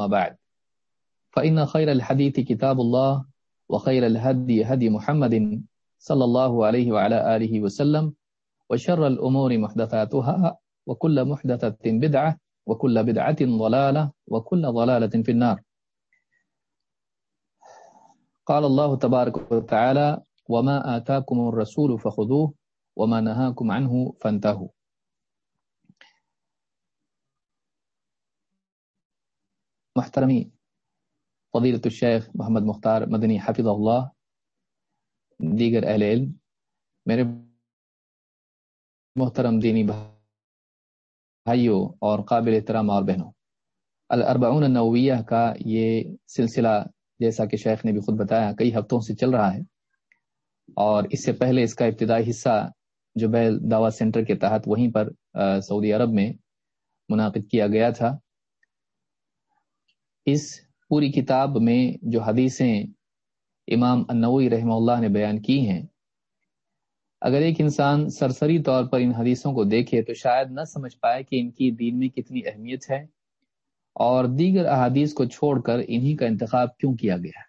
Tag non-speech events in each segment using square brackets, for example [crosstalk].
ما بعد. فإن خير الحديث كتاب الله، وخير الهدي هدي محمد صلى الله عليه وعلى آله وسلم، وشر الأمور محدثاتها، وكل محدثة بدعة، وكل بدعة ضلالة، وكل ضلالة في النار. قال الله تبارك وتعالى وما آتاكم الرسول فخذوه، وما نهاكم عنه فانتهوا. محترمی فضیلت الشیخ محمد مختار مدنی حفظ اللہ دیگر اہل علم، میرے محترم دینی بھائیوں اور قابل احترام اور بہنوں، الاربعون النوویہ کا یہ سلسلہ جیسا کہ شیخ نے بھی خود بتایا، کئی ہفتوں سے چل رہا ہے اور اس سے پہلے اس کا ابتدائی حصہ جو بیل دعوت سینٹر کے تحت وہیں پر سعودی عرب میں منعقد کیا گیا تھا۔ اس پوری کتاب میں جو حدیثیں امام النوی رحمہ اللہ نے بیان کی ہیں، اگر ایک انسان سرسری طور پر ان حدیثوں کو دیکھے تو شاید نہ سمجھ پائے کہ ان کی دین میں کتنی اہمیت ہے اور دیگر احادیث کو چھوڑ کر انہی کا انتخاب کیوں کیا گیا ہے۔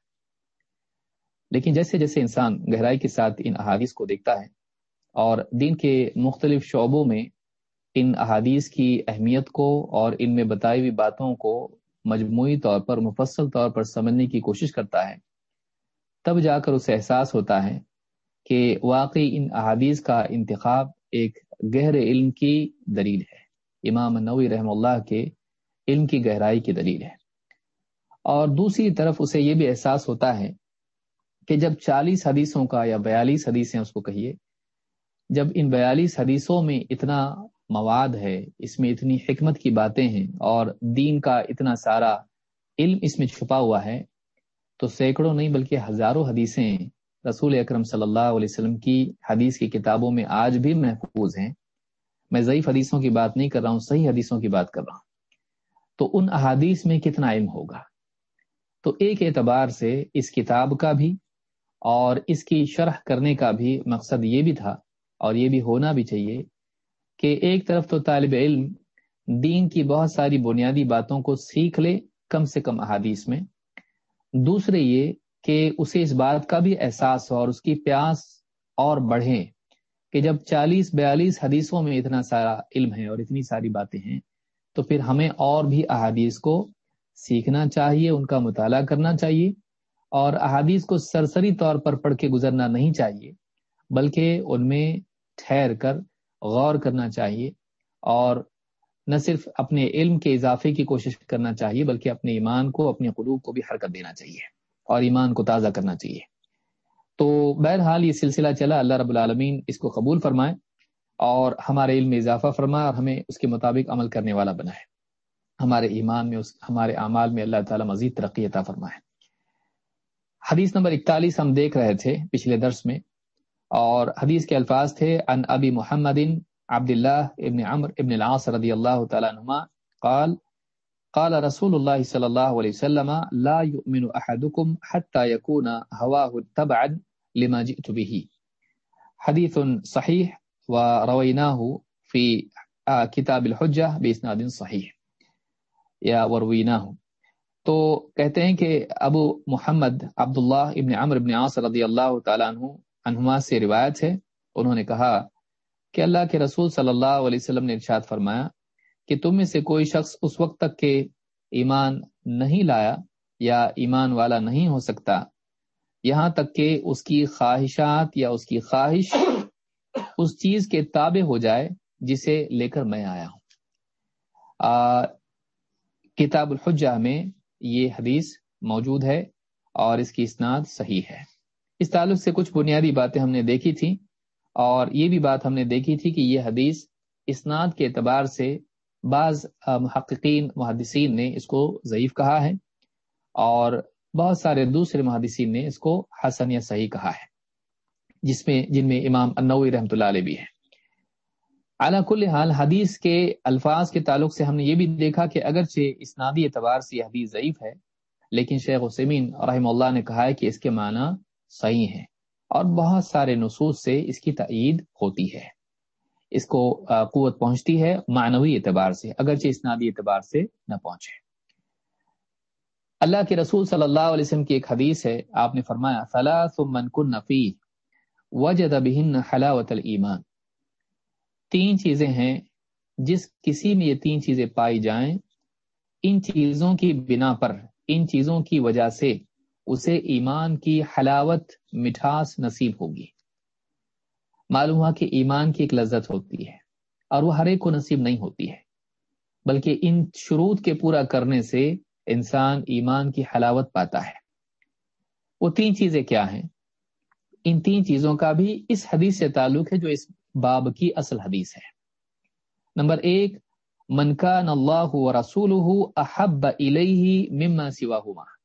لیکن جیسے جیسے انسان گہرائی کے ساتھ ان احادیث کو دیکھتا ہے اور دین کے مختلف شعبوں میں ان احادیث کی اہمیت کو اور ان میں بتائی ہوئی باتوں کو مجموعی طور پر، مفصل طور پر سمجھنے کی کوشش کرتا ہے۔ تب جا کر اسے احساس ہوتا ہے کہ واقعی ان احادیث کا انتخاب ایک گہر علم کی دلیل ہے۔ امام نوی رحم اللہ کے علم کی گہرائی کی دلیل ہے۔ اور دوسری طرف اسے یہ بھی احساس ہوتا ہے کہ جب چالیس حدیثوں کا یا بیالیس حدیثیں اس کو کہیے، جب ان بیالیس حدیثوں میں اتنا مواد ہے، اس میں اتنی حکمت کی باتیں ہیں اور دین کا اتنا سارا علم اس میں چھپا ہوا ہے، تو سینکڑوں نہیں بلکہ ہزاروں حدیثیں رسول اکرم صلی اللہ علیہ وسلم کی حدیث کی کتابوں میں آج بھی محفوظ ہیں۔ میں ضعیف حدیثوں کی بات نہیں کر رہا ہوں، صحیح حدیثوں کی بات کر رہا ہوں۔ تو ان احادیث میں کتنا علم ہوگا؟ تو ایک اعتبار سے اس کتاب کا بھی اور اس کی شرح کرنے کا بھی مقصد یہ بھی تھا اور یہ بھی ہونا بھی چاہیے کہ ایک طرف تو طالب علم دین کی بہت ساری بنیادی باتوں کو سیکھ لے کم سے کم احادیث میں، دوسرے یہ کہ اسے اس بات کا بھی احساس ہو اور اس کی پیاس اور بڑھے کہ جب چالیس بیالیس حدیثوں میں اتنا سارا علم ہے اور اتنی ساری باتیں ہیں، تو پھر ہمیں اور بھی احادیث کو سیکھنا چاہیے، ان کا مطالعہ کرنا چاہیے اور احادیث کو سرسری طور پر پڑھ کے گزرنا نہیں چاہیے، بلکہ ان میں ٹھہر کر غور کرنا چاہیے اور نہ صرف اپنے علم کے اضافے کی کوشش کرنا چاہیے، بلکہ اپنے ایمان کو، اپنے قلوب کو بھی حرکت دینا چاہیے اور ایمان کو تازہ کرنا چاہیے۔ تو بہرحال یہ سلسلہ چلا، اللہ رب العالمین اس کو قبول فرمائے اور ہمارے علم میں اضافہ فرمائے اور ہمیں اس کے مطابق عمل کرنے والا بنائے۔ ہمارے ایمان میں، اس، ہمارے اعمال میں اللہ تعالی مزید ترقی عطا فرمائے۔ حدیث نمبر اکتالیس ہم دیکھ رہے تھے پچھلے درس میں۔ اور حدیث کے الفاظ تھے ان ابی محمد عبد اللہ ابن عمر ابن العاص رضی اللہ تعالی عنہما قال قال رسول الله صلى الله عليه وسلم، لا يؤمن احدكم حتى يكون هواه تبعا لما جئت به حديث صحيح ورويناه في كتاب الحجة بإسناد صحيح یا ورویناه تو کہتے ہیں کہ ابو محمد عبداللہ ابن عمر ابن عاص رضی اللہ تعالیٰ عنہ انہما سے روایت ہے انہوں نے کہا کہ اللہ کے رسول صلی اللہ علیہ وسلم نے ارشاد فرمایا کہ تم میں سے کوئی شخص اس وقت تک کہ ایمان نہیں لایا یا ایمان والا نہیں ہو سکتا۔ یہاں تک کہ اس کی خواہشات یا اس کی خواہش [coughs] اس چیز کے تابع ہو جائے جسے لے کر میں آیا ہوں۔ آ, کتاب الحجہ میں یہ حدیث موجود ہے اور اس کی اسناد صحیح ہے۔ اس تعلق سے کچھ بنیادی باتیں ہم نے دیکھی تھیں اور یہ بھی بات ہم نے دیکھی تھی کہ یہ حدیث اسناد کے اعتبار سے بعض محققین، محدثین نے اس کو ضعیف کہا ہے اور بہت سارے دوسرے محدثین نے اس کو حسن یا صحیح کہا ہے، جس میں، جن میں امام انوی رحمۃ اللہ علیہ بھی ہے اعلیٰ کل حال حدیث کے الفاظ کے تعلق سے ہم نے یہ بھی دیکھا کہ اگرچہ اسنادی اعتبار سے یہ حدیث ضعیف ہے، لیکن شیخ حسمین رحم اللہ نے کہا ہے کہ اس کے معنی صحیح ہے اور بہت سارے نصوص سے اس کی تعید ہوتی ہے۔ اس کو قوت پہنچتی ہے معنوی اعتبار سے، اگرچہ اسنادی اعتبار سے نہ پہنچے۔ اللہ کے رسول صلی اللہ علیہ وسلم کی ایک حدیث ہے، آپ نے فرمایا، ثلاث من کن وجد بہن حلاوت الایمان تین چیزیں ہیں، جس کسی میں یہ تین چیزیں پائی جائیں، ان چیزوں کی بنا پر، ان چیزوں کی وجہ سے۔ اسے ایمان کی حلاوت، مٹھاس نصیب ہوگی۔ معلوم ہوا کہ ایمان کی ایک لذت ہوتی ہے اور وہ ہر ایک کو نصیب نہیں ہوتی ہے، بلکہ ان شروط کے پورا کرنے سے انسان ایمان کی حلاوت پاتا ہے۔ وہ تین چیزیں کیا ہیں؟ ان تین چیزوں کا بھی اس حدیث سے تعلق ہے جو اس باب کی اصل حدیث ہے۔ نمبر ایک منکان اللہ رسول احب مما سواہما۔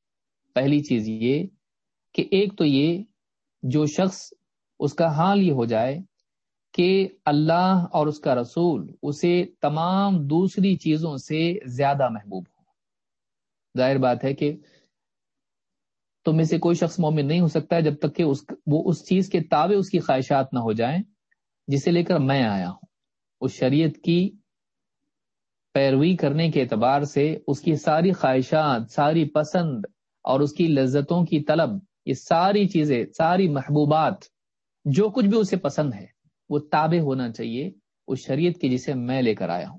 پہلی چیز یہ کہ ایک تو یہ جو شخص اس کا حال یہ ہو جائے کہ اللہ اور اس کا رسول اسے تمام دوسری چیزوں سے زیادہ محبوب ہو ظاہر بات ہے کہ تم میں سے کوئی شخص مومن نہیں ہو سکتا ہے جب تک کہ اس وہ اس چیز کے تابع اس کی خواہشات نہ ہو جائیں جسے لے کر میں آیا ہوں۔ اس شریعت کی پیروی کرنے کے اعتبار سے اس کی ساری خواہشات، ساری پسند اور اس کی لذتوں کی طلب، یہ ساری چیزیں، ساری محبوبات، جو کچھ بھی اسے پسند ہے، وہ تابع ہونا چاہیے اس شریعت کی جسے میں لے کر آیا ہوں۔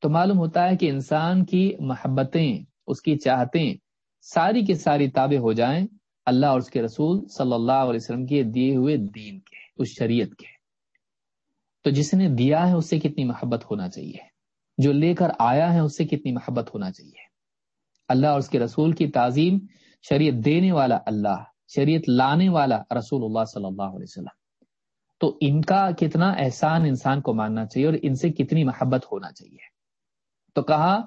تو معلوم ہوتا ہے کہ انسان کی محبتیں، اس کی چاہتیں ساری کی ساری تابع ہو جائیں اللہ اور اس کے رسول صلی اللہ علیہ وسلم کے دیے ہوئے دین کے، اس شریعت کے۔ تو جس نے دیا ہے، اس سے کتنی محبت ہونا چاہیے۔ جو لے کر آیا ہے، اس سے کتنی محبت ہونا چاہیے۔ اللہ اور اس کے رسول کی تعظیم شریعت دینے والا اللہ، شریعت لانے والا رسول اللہ صلی اللہ علیہ وسلم۔ تو ان کا کتنا احسان انسان کو ماننا چاہیے اور ان سے کتنی محبت ہونا چاہیے۔ تو کہا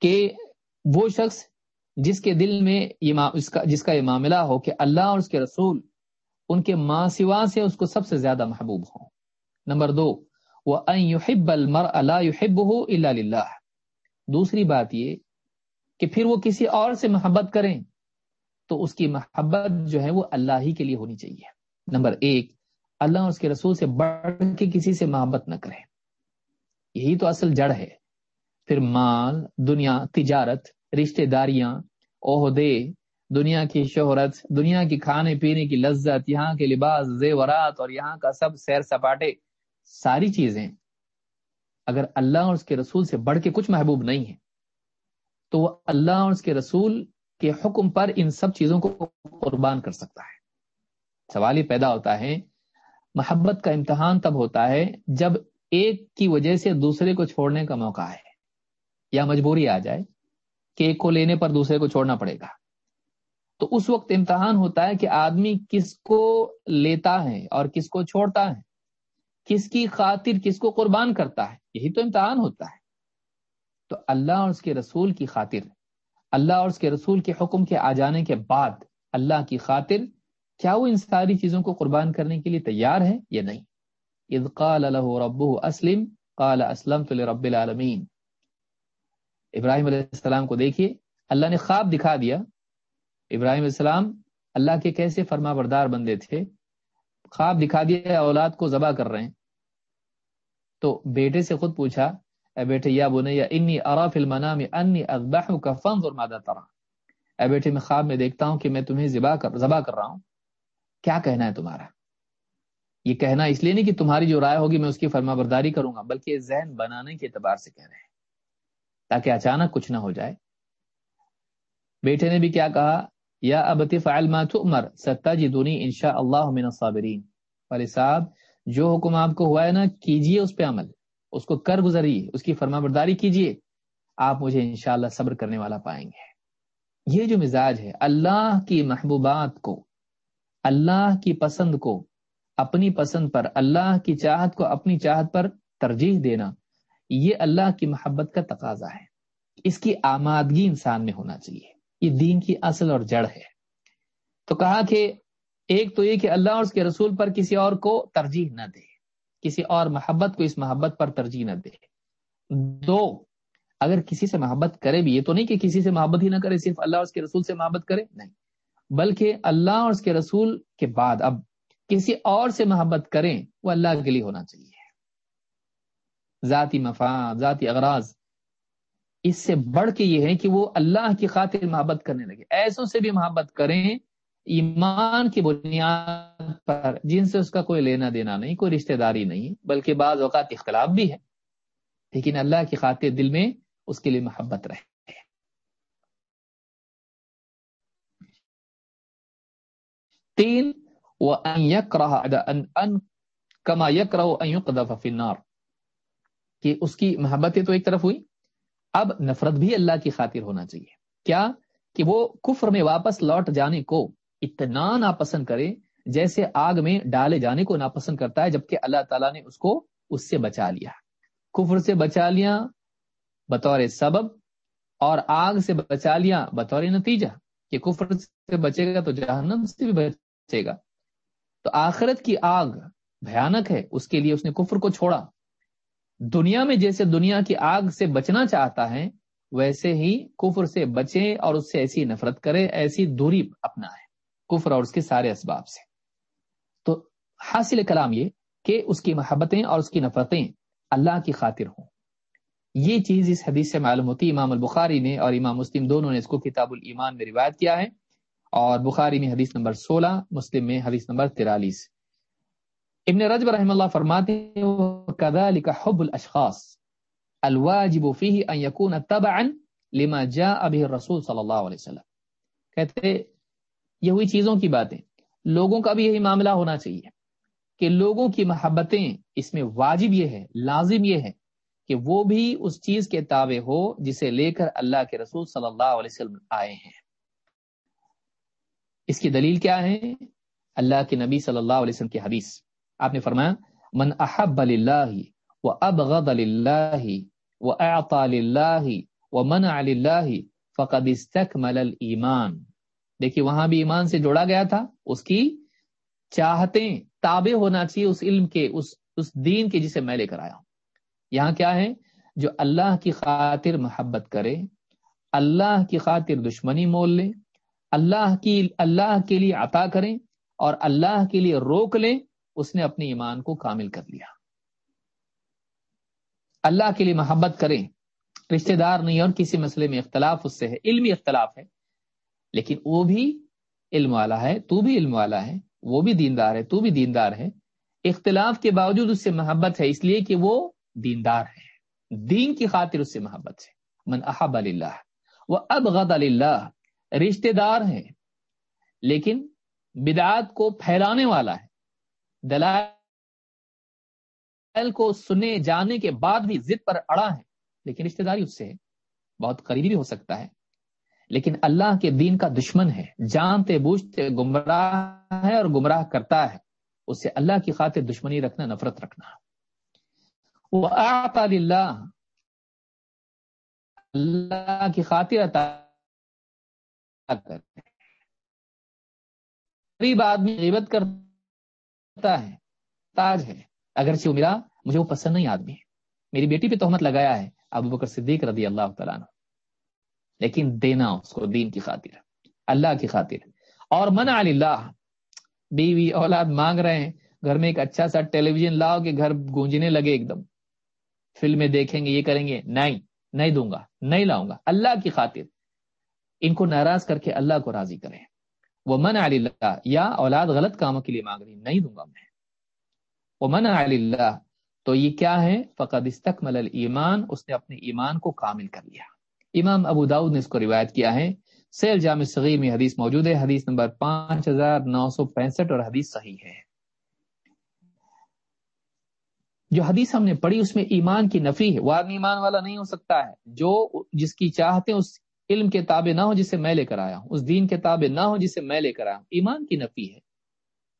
کہ وہ شخص جس کے دل میں جس کا یہ معاملہ ہو کہ اللہ اور اس کے رسول ان کے ماں سوا سے اس کو سب سے زیادہ محبوب ہوں۔ نمبر دو وہ یحب المر اللہ یحب ہو اللہ دوسری بات یہ کہ پھر وہ کسی اور سے محبت کریں، تو اس کی محبت جو ہے وہ اللہ ہی کے لیے ہونی چاہیے۔ نمبر ایک، اللہ اور اس کے رسول سے بڑھ کے کسی سے محبت نہ کریں۔ یہی تو اصل جڑ ہے۔ پھر مال، دنیا، تجارت، رشتہ داریاں، عہدے، دنیا کی شہرت، دنیا کی کھانے پینے کی لذت، یہاں کے لباس، زیورات اور یہاں کا سب سیر سپاٹے، ساری چیزیں اگر اللہ اور اس کے رسول سے بڑھ کے کچھ محبوب نہیں ہے تو وہ اللہ اور اس کے رسول کے حکم پر ان سب چیزوں کو قربان کر سکتا ہے۔ سوال یہ پیدا ہوتا ہے، محبت کا امتحان تب ہوتا ہے جب ایک کی وجہ سے دوسرے کو چھوڑنے کا موقع ہے یا مجبوری آ جائے کہ ایک کو لینے پر دوسرے کو چھوڑنا پڑے گا۔ تو اس وقت امتحان ہوتا ہے کہ آدمی کس کو لیتا ہے اور کس کو چھوڑتا ہے، کس کی خاطر کس کو قربان کرتا ہے، یہی تو امتحان ہوتا ہے۔ تو اللہ اور اس کے رسول کی خاطر، اللہ اور اس کے رسول کے حکم کے آ جانے کے بعد اللہ کی خاطر، کیا وہ ان ساری چیزوں کو قربان کرنے کے لیے تیار ہے یا نہیں؟ اذ قال له ربه اسلم، قال اسلمت لرب العالمین۔ ابراہیم علیہ السلام کو دیکھیے، اللہ نے خواب دکھا دیا۔ ابراہیم علیہ السلام اللہ کے کیسے فرما بردار بندے تھے، خواب دکھا دیا، اولاد کو ذبح کر رہے ہیں۔ تو بیٹے سے خود پوچھا اے بیٹے، یا بنے یا انی اراف المنام انی اذبحک، فانظر ماذا ترى اے بیٹے، میں خواب میں دیکھتا ہوں کہ میں تمہیں ذبح کر ذبح کر رہا ہوں۔ کیا کہنا ہے تمہارا؟ یہ کہنا اس لیے نہیں کہ تمہاری جو رائے ہوگی میں اس کی فرما برداری کروں گا، بلکہ ذہن بنانے کے اعتبار سے کہہ رہے ہیں۔ تاکہ اچانک کچھ نہ ہو جائے۔ بیٹے نے بھی کیا کہا؟ یا ابت فعل ما تؤمر، ستجدنی انشاء اللہ من الصابرین۔ والے صاحب، جو حکم آپ کو ہوا ہے نا، کیجیے اس پہ عمل۔ اس کو کر گزریے اس کی فرما برداری کیجیے آپ مجھے انشاءاللہ صبر کرنے والا پائیں گے۔ یہ جو مزاج ہے، اللہ کی محبوبات کو، اللہ کی پسند کو، اپنی پسند پر، اللہ کی چاہت کو اپنی چاہت پر ترجیح دینا، یہ اللہ کی محبت کا تقاضا ہے۔ اس کی آمادگی انسان میں ہونا چاہیے۔ یہ دین کی اصل اور جڑ ہے۔ تو کہا کہ ایک تو یہ کہ اللہ اور اس کے رسول پر کسی اور کو ترجیح نہ دے۔ کسی اور محبت کو اس محبت پر ترجیح نہ دے۔ دو، اگر کسی سے محبت کرے بھی، یہ تو نہیں کہ کسی سے محبت ہی نہ کرے، صرف اللہ اور اس کے رسول سے محبت کرے، نہیں۔ بلکہ اللہ اور اس کے رسول کے بعد، اب کسی اور سے محبت کریں، وہ اللہ کے لیے ہونا چاہیے۔ ذاتی مفاد، ذاتی اغراض، اس سے بڑھ کے یہ ہے کہ وہ اللہ کی خاطر محبت کرنے لگے۔ ایسوں سے بھی محبت کریں ایمان کی بنیاد پر جن سے اس کا کوئی لینا دینا نہیں، کوئی رشتہ داری نہیں، بلکہ بعض اوقات اختلاف بھی ہے۔ لیکن اللہ کی خاطر دل میں اس کے لیے محبت رہے۔ تین کما یک رہو کہ اس کی محبتیں تو ایک طرف ہوئی اب نفرت بھی اللہ کی خاطر ہونا چاہیے۔ کیا؟ کہ وہ کفر میں واپس لوٹ جانے کو اتنا ناپسند کرے جیسے آگ میں ڈالے جانے کو ناپسند کرتا ہے، جبکہ اللہ تعالیٰ نے اس کو اس سے بچا لیا۔ کفر سے بچا لیا بطور سبب، اور آگ سے بچا لیا بطور نتیجہ۔ کہ کفر سے بچے گا تو جہنم سے بھی بچے گا۔ تو آخرت کی آگ بھیانک ہے، اس کے لیے اس نے کفر کو چھوڑا۔ دنیا میں جیسے دنیا کی آگ سے بچنا چاہتا ہے، ویسے ہی کفر سے بچے اور اس سے ایسی نفرت کرے، ایسی دوری اپنا ہے۔ کفر اور اس کے سارے اسباب سے۔ تو حاصل کلام یہ کہ اس کی محبتیں اور اس کی نفرتیں اللہ کی خاطر ہوں۔ یہ چیز اس حدیث سے معلوم ہوتی، امام البخاری نے اور امام مسلم دونوں نے اس کو کتاب الایمان میں روایت کیا ہے۔ اور بخاری میں حدیث نمبر سولہ، مسلم میں حدیث نمبر ترالیس ابن رجب رحم اللہ فرماتے ہیں حب الاشخاص الواجب فيه ان يكون تبعا لما جاء به الرسول صلی اللہ علیہ وسلم۔ کہتے یہ ہوئی چیزوں کی باتیں۔ لوگوں کا بھی یہی معاملہ ہونا چاہیے کہ لوگوں کی محبتیں اس میں واجب یہ ہے لازم یہ ہے کہ وہ بھی اس چیز کے تابع ہو جسے لے کر اللہ کے رسول صلی اللہ علیہ وسلم آئے ہیں۔ اس کی دلیل کیا ہے؟ اللہ کے نبی صلی اللہ علیہ وسلم کی حدیث۔ آپ نے فرمایا، من احب للہ و ابغض للہ و اعطى للہ و منع للہ فقد استکمل الایمان دیکھیے وہاں بھی ایمان سے جوڑا گیا تھا، اس کی چاہتے تابع ہونا چاہیے اس علم کے، اس اس دین کے جسے میں لے کر آیا ہوں۔ یہاں کیا ہے؟ جو اللہ کی خاطر محبت کرے، اللہ کی خاطر دشمنی مول لے، اللہ کی، اللہ کے لیے عطا کریں اور اللہ کے لیے روک لیں، اس نے اپنے ایمان کو کامل کر لیا۔ اللہ کے لیے محبت کریں، رشتہ دار نہیں اور کسی مسئلے میں اختلاف اس سے ہے، علمی اختلاف ہے۔ لیکن وہ بھی علم والا ہے، تو بھی علم والا ہے، وہ بھی دیندار ہے، تو بھی دیندار ہے۔ اختلاف کے باوجود اس سے محبت ہے، اس لیے کہ وہ دیندار ہے۔ دین کی خاطر اس سے محبت ہے۔ من احب اللہ وہ اب غد اللہ رشتے دار ہیں، لیکن بدعات کو پھیلانے والا ہے۔ دلائل کو سنے جانے کے بعد بھی ضد پر اڑا ہے، لیکن رشتے داری اس سے ہے۔ بہت قریبی بھی ہو سکتا ہے۔ لیکن اللہ کے دین کا دشمن ہے، جانتے، بوجھتے، گمراہ ہے اور گمراہ کرتا ہے۔ اس سے اللہ کی خاطر دشمنی رکھنا، نفرت رکھنا۔ وہ اللہ اللہ کی خاطر عطا غریب آدمی غیبت کرتا ہے، تاج ہے۔ اگرچہ وہ میرا، مجھے وہ پسند نہیں آدمی ہے۔ میری بیٹی پہ تہمت لگایا ہے، ابو بکر صدیق رضی اللہ تعالیٰ لیکن دینا اس کو دین کی خاطر، اللہ کی خاطر۔ اور من اللہ بیوی، اولاد مانگ رہے ہیں، گھر میں ایک اچھا سا ٹیلی ویژن لاؤ کہ گھر گونجنے لگے ایک دم۔ فلمیں دیکھیں گے، یہ کریں گے، نہیں نہیں دوں گا، نہیں لاؤں گا۔ اللہ کی خاطر۔ ان کو ناراض کر کے اللہ کو راضی کریں۔ وہ من اللہ یا اولاد غلط کاموں کے لیے مانگ رہی، نہیں دوں گا میں۔ وہ من اللہ تو یہ کیا ہے؟ فقد استقمل ایمان اس نے اپنے ایمان کو کامل کر لیا۔ امام ابو داود نے اس کو روایت کیا ہے۔ سیل جامع صغیر میں حدیث موجود ہے۔ حدیث نمبر پانچ ہزار نو سو پینسٹھ اور حدیث صحیح ہے۔ جو حدیث ہم نے پڑھی اس میں ایمان کی نفی ہے۔ وہ آدمی ایمان والا نہیں ہو سکتا ہے۔ جو جس کی چاہتے اس علم کے تابع نہ ہو جسے میں لے کر آیا ہوں۔ اس دین کے تابع نہ ہو جسے میں لے کر آیا ہوں۔ ایمان کی نفی ہے۔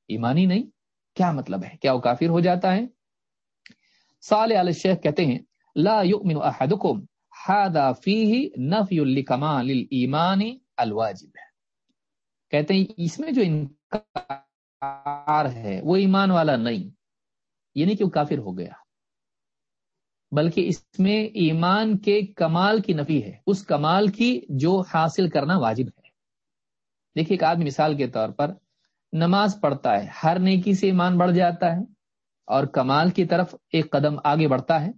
ایمانی نہیں۔ کیا مطلب ہے؟ کیا وہ کافر ہو جاتا ہے؟ سال علیہ شیخ کہتے ہیں، لا یؤمن احدکم۔ حادا فیہ نفی لکمال الایمان الواجب. ہے کہتے ہیں اس میں جو انکار ہے وہ ایمان والا نہیں یہ نہیں کہ وہ کافر ہو گیا، بلکہ اس میں ایمان کے کمال کی نفی ہے، اس کمال کی جو حاصل کرنا واجب ہے۔ دیکھیے، ایک آدمی مثال کے طور پر نماز پڑھتا ہے، ہر نیکی سے ایمان بڑھ جاتا ہے اور کمال کی طرف ایک قدم آگے بڑھتا ہے۔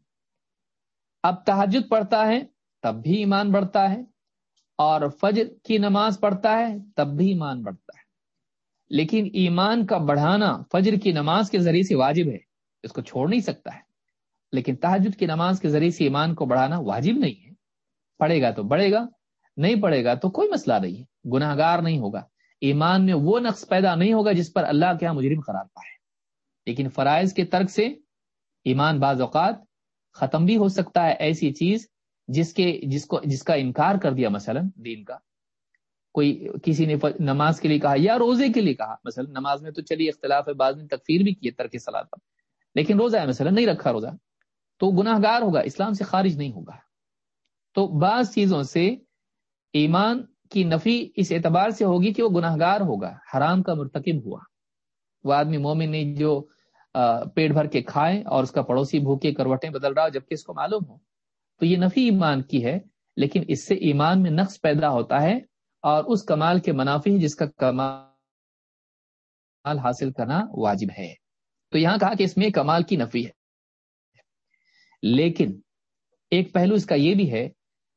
اب تحجد پڑھتا ہے تب بھی ایمان بڑھتا ہے اور فجر کی نماز پڑھتا ہے تب بھی ایمان بڑھتا ہے۔ لیکن ایمان کا بڑھانا فجر کی نماز کے ذریعے سے واجب ہے، اس کو چھوڑ نہیں سکتا ہے۔ لیکن تحجد کی نماز کے ذریعے سے ایمان کو بڑھانا واجب نہیں ہے۔ پڑھے گا تو بڑھے گا، نہیں پڑھے گا تو کوئی مسئلہ نہیں ہے گناہ گار نہیں ہوگا۔ ایمان میں وہ نقص پیدا نہیں ہوگا جس پر اللہ کے یہاں مجرم قرار پائے۔ لیکن فرائض کے ترک سے ایمان بعض اوقات ختم بھی ہو سکتا ہے ایسی چیز جس کے جس کو جس کا انکار کر دیا، مثلا دین کا۔ کوئی کسی نے نماز کے لیے کہا یا روزے کے لیے کہا، مثلا نماز میں تو چلیے اختلاف ہے، بعض نے تکفیر بھی کی ترک سلاد پر۔ لیکن روزہ ہے، مثلا نہیں رکھا روزہ۔ تو گناہ گار ہوگا، اسلام سے خارج نہیں ہوگا۔ تو بعض چیزوں سے ایمان کی نفی اس اعتبار سے ہوگی کہ وہ گناہ گار ہوگا، حرام کا مرتکب ہوا۔ وہ آدمی مومن نے جو پیٹ بھر کے کھائے اور اس کا پڑوسی بھوکے کروٹیں بدل رہا جبکہ اس کو معلوم ہو۔ تو یہ نفی ایمان کی ہے، لیکن اس سے ایمان میں نقص پیدا ہوتا ہے اور اس کمال کے منافی جس کا کمال حاصل کرنا واجب ہے۔ تو یہاں کہا کہ اس میں کمال کی نفی ہے۔ لیکن ایک پہلو اس کا یہ بھی ہے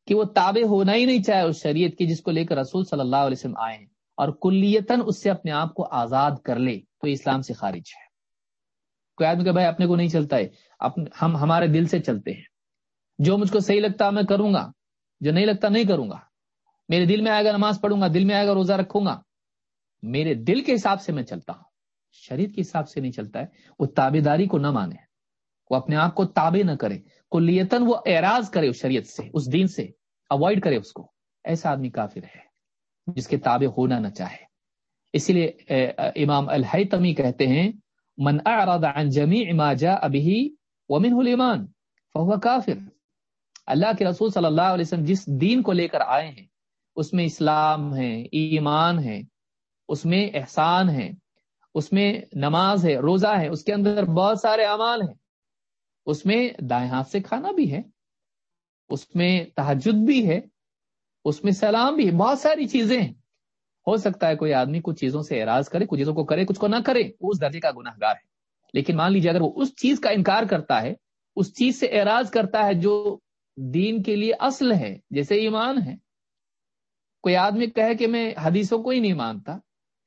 کہ وہ تابع ہونا ہی نہیں چاہے اس شریعت کی جس کو لے کر رسول صلی اللہ علیہ وسلم آئے ہیں اور کلیتاً اس سے اپنے آپ کو آزاد کر لے، تو اسلام سے خارج ہے۔ کوئی آدمی کہ بھائی اپنے کو نہیں چلتا ہے۔ ہم ہمارے دل سے چلتے ہیں۔ جو مجھ کو صحیح لگتا میں کروں گا، جو نہیں لگتا نہیں کروں گا۔ میرے دل میں آئے گا نماز پڑھوں گا، دل میں آئے گا روزہ رکھوں گا۔ میرے دل کے حساب سے میں چلتا ہوں۔ شریر کے حساب سے نہیں چلتا ہے۔ وہ تابے داری کو نہ مانے۔ وہ اپنے آپ کو تابع نہ کرے۔ کلیتن وہ اعراض کرے اس شریعت سے، اس دین سے۔ اوائڈ کرے اس کو۔ ایسا آدمی کافر ہے، جس کے تابع ہونا نہ چاہے۔ اسی لیے امام الحتمی کہتے ہیں من اعرض عن جميع ما جاء به ومنه الايمان فهو کافر. اللہ کے رسول صلی اللہ علیہ وسلم جس دین کو لے کر آئے ہیں، اس میں اسلام ہے، ایمان ہے، اس میں احسان ہے، اس میں نماز ہے، روزہ ہے، اس کے اندر بہت سارے اعمال ہیں۔ اس میں دائیں ہاتھ سے کھانا بھی ہے، اس میں تحجد بھی ہے، اس میں سلام بھی ہے، بہت ساری چیزیں ہیں۔ ہو سکتا ہے کوئی آدمی کچھ چیزوں سے اعراض کرے، کچھ چیزوں کو کرے، کچھ کو نہ کرے اس درجے کا گناہ گار ہے۔ لیکن مان لیجیے، اگر وہ اس چیز کا انکار کرتا ہے، اس چیز سے اعراض کرتا ہے جو دین کے لیے اصل ہے، جیسے ایمان ہے۔ کوئی آدمی کہے کہ میں حدیثوں کو ہی نہیں مانتا،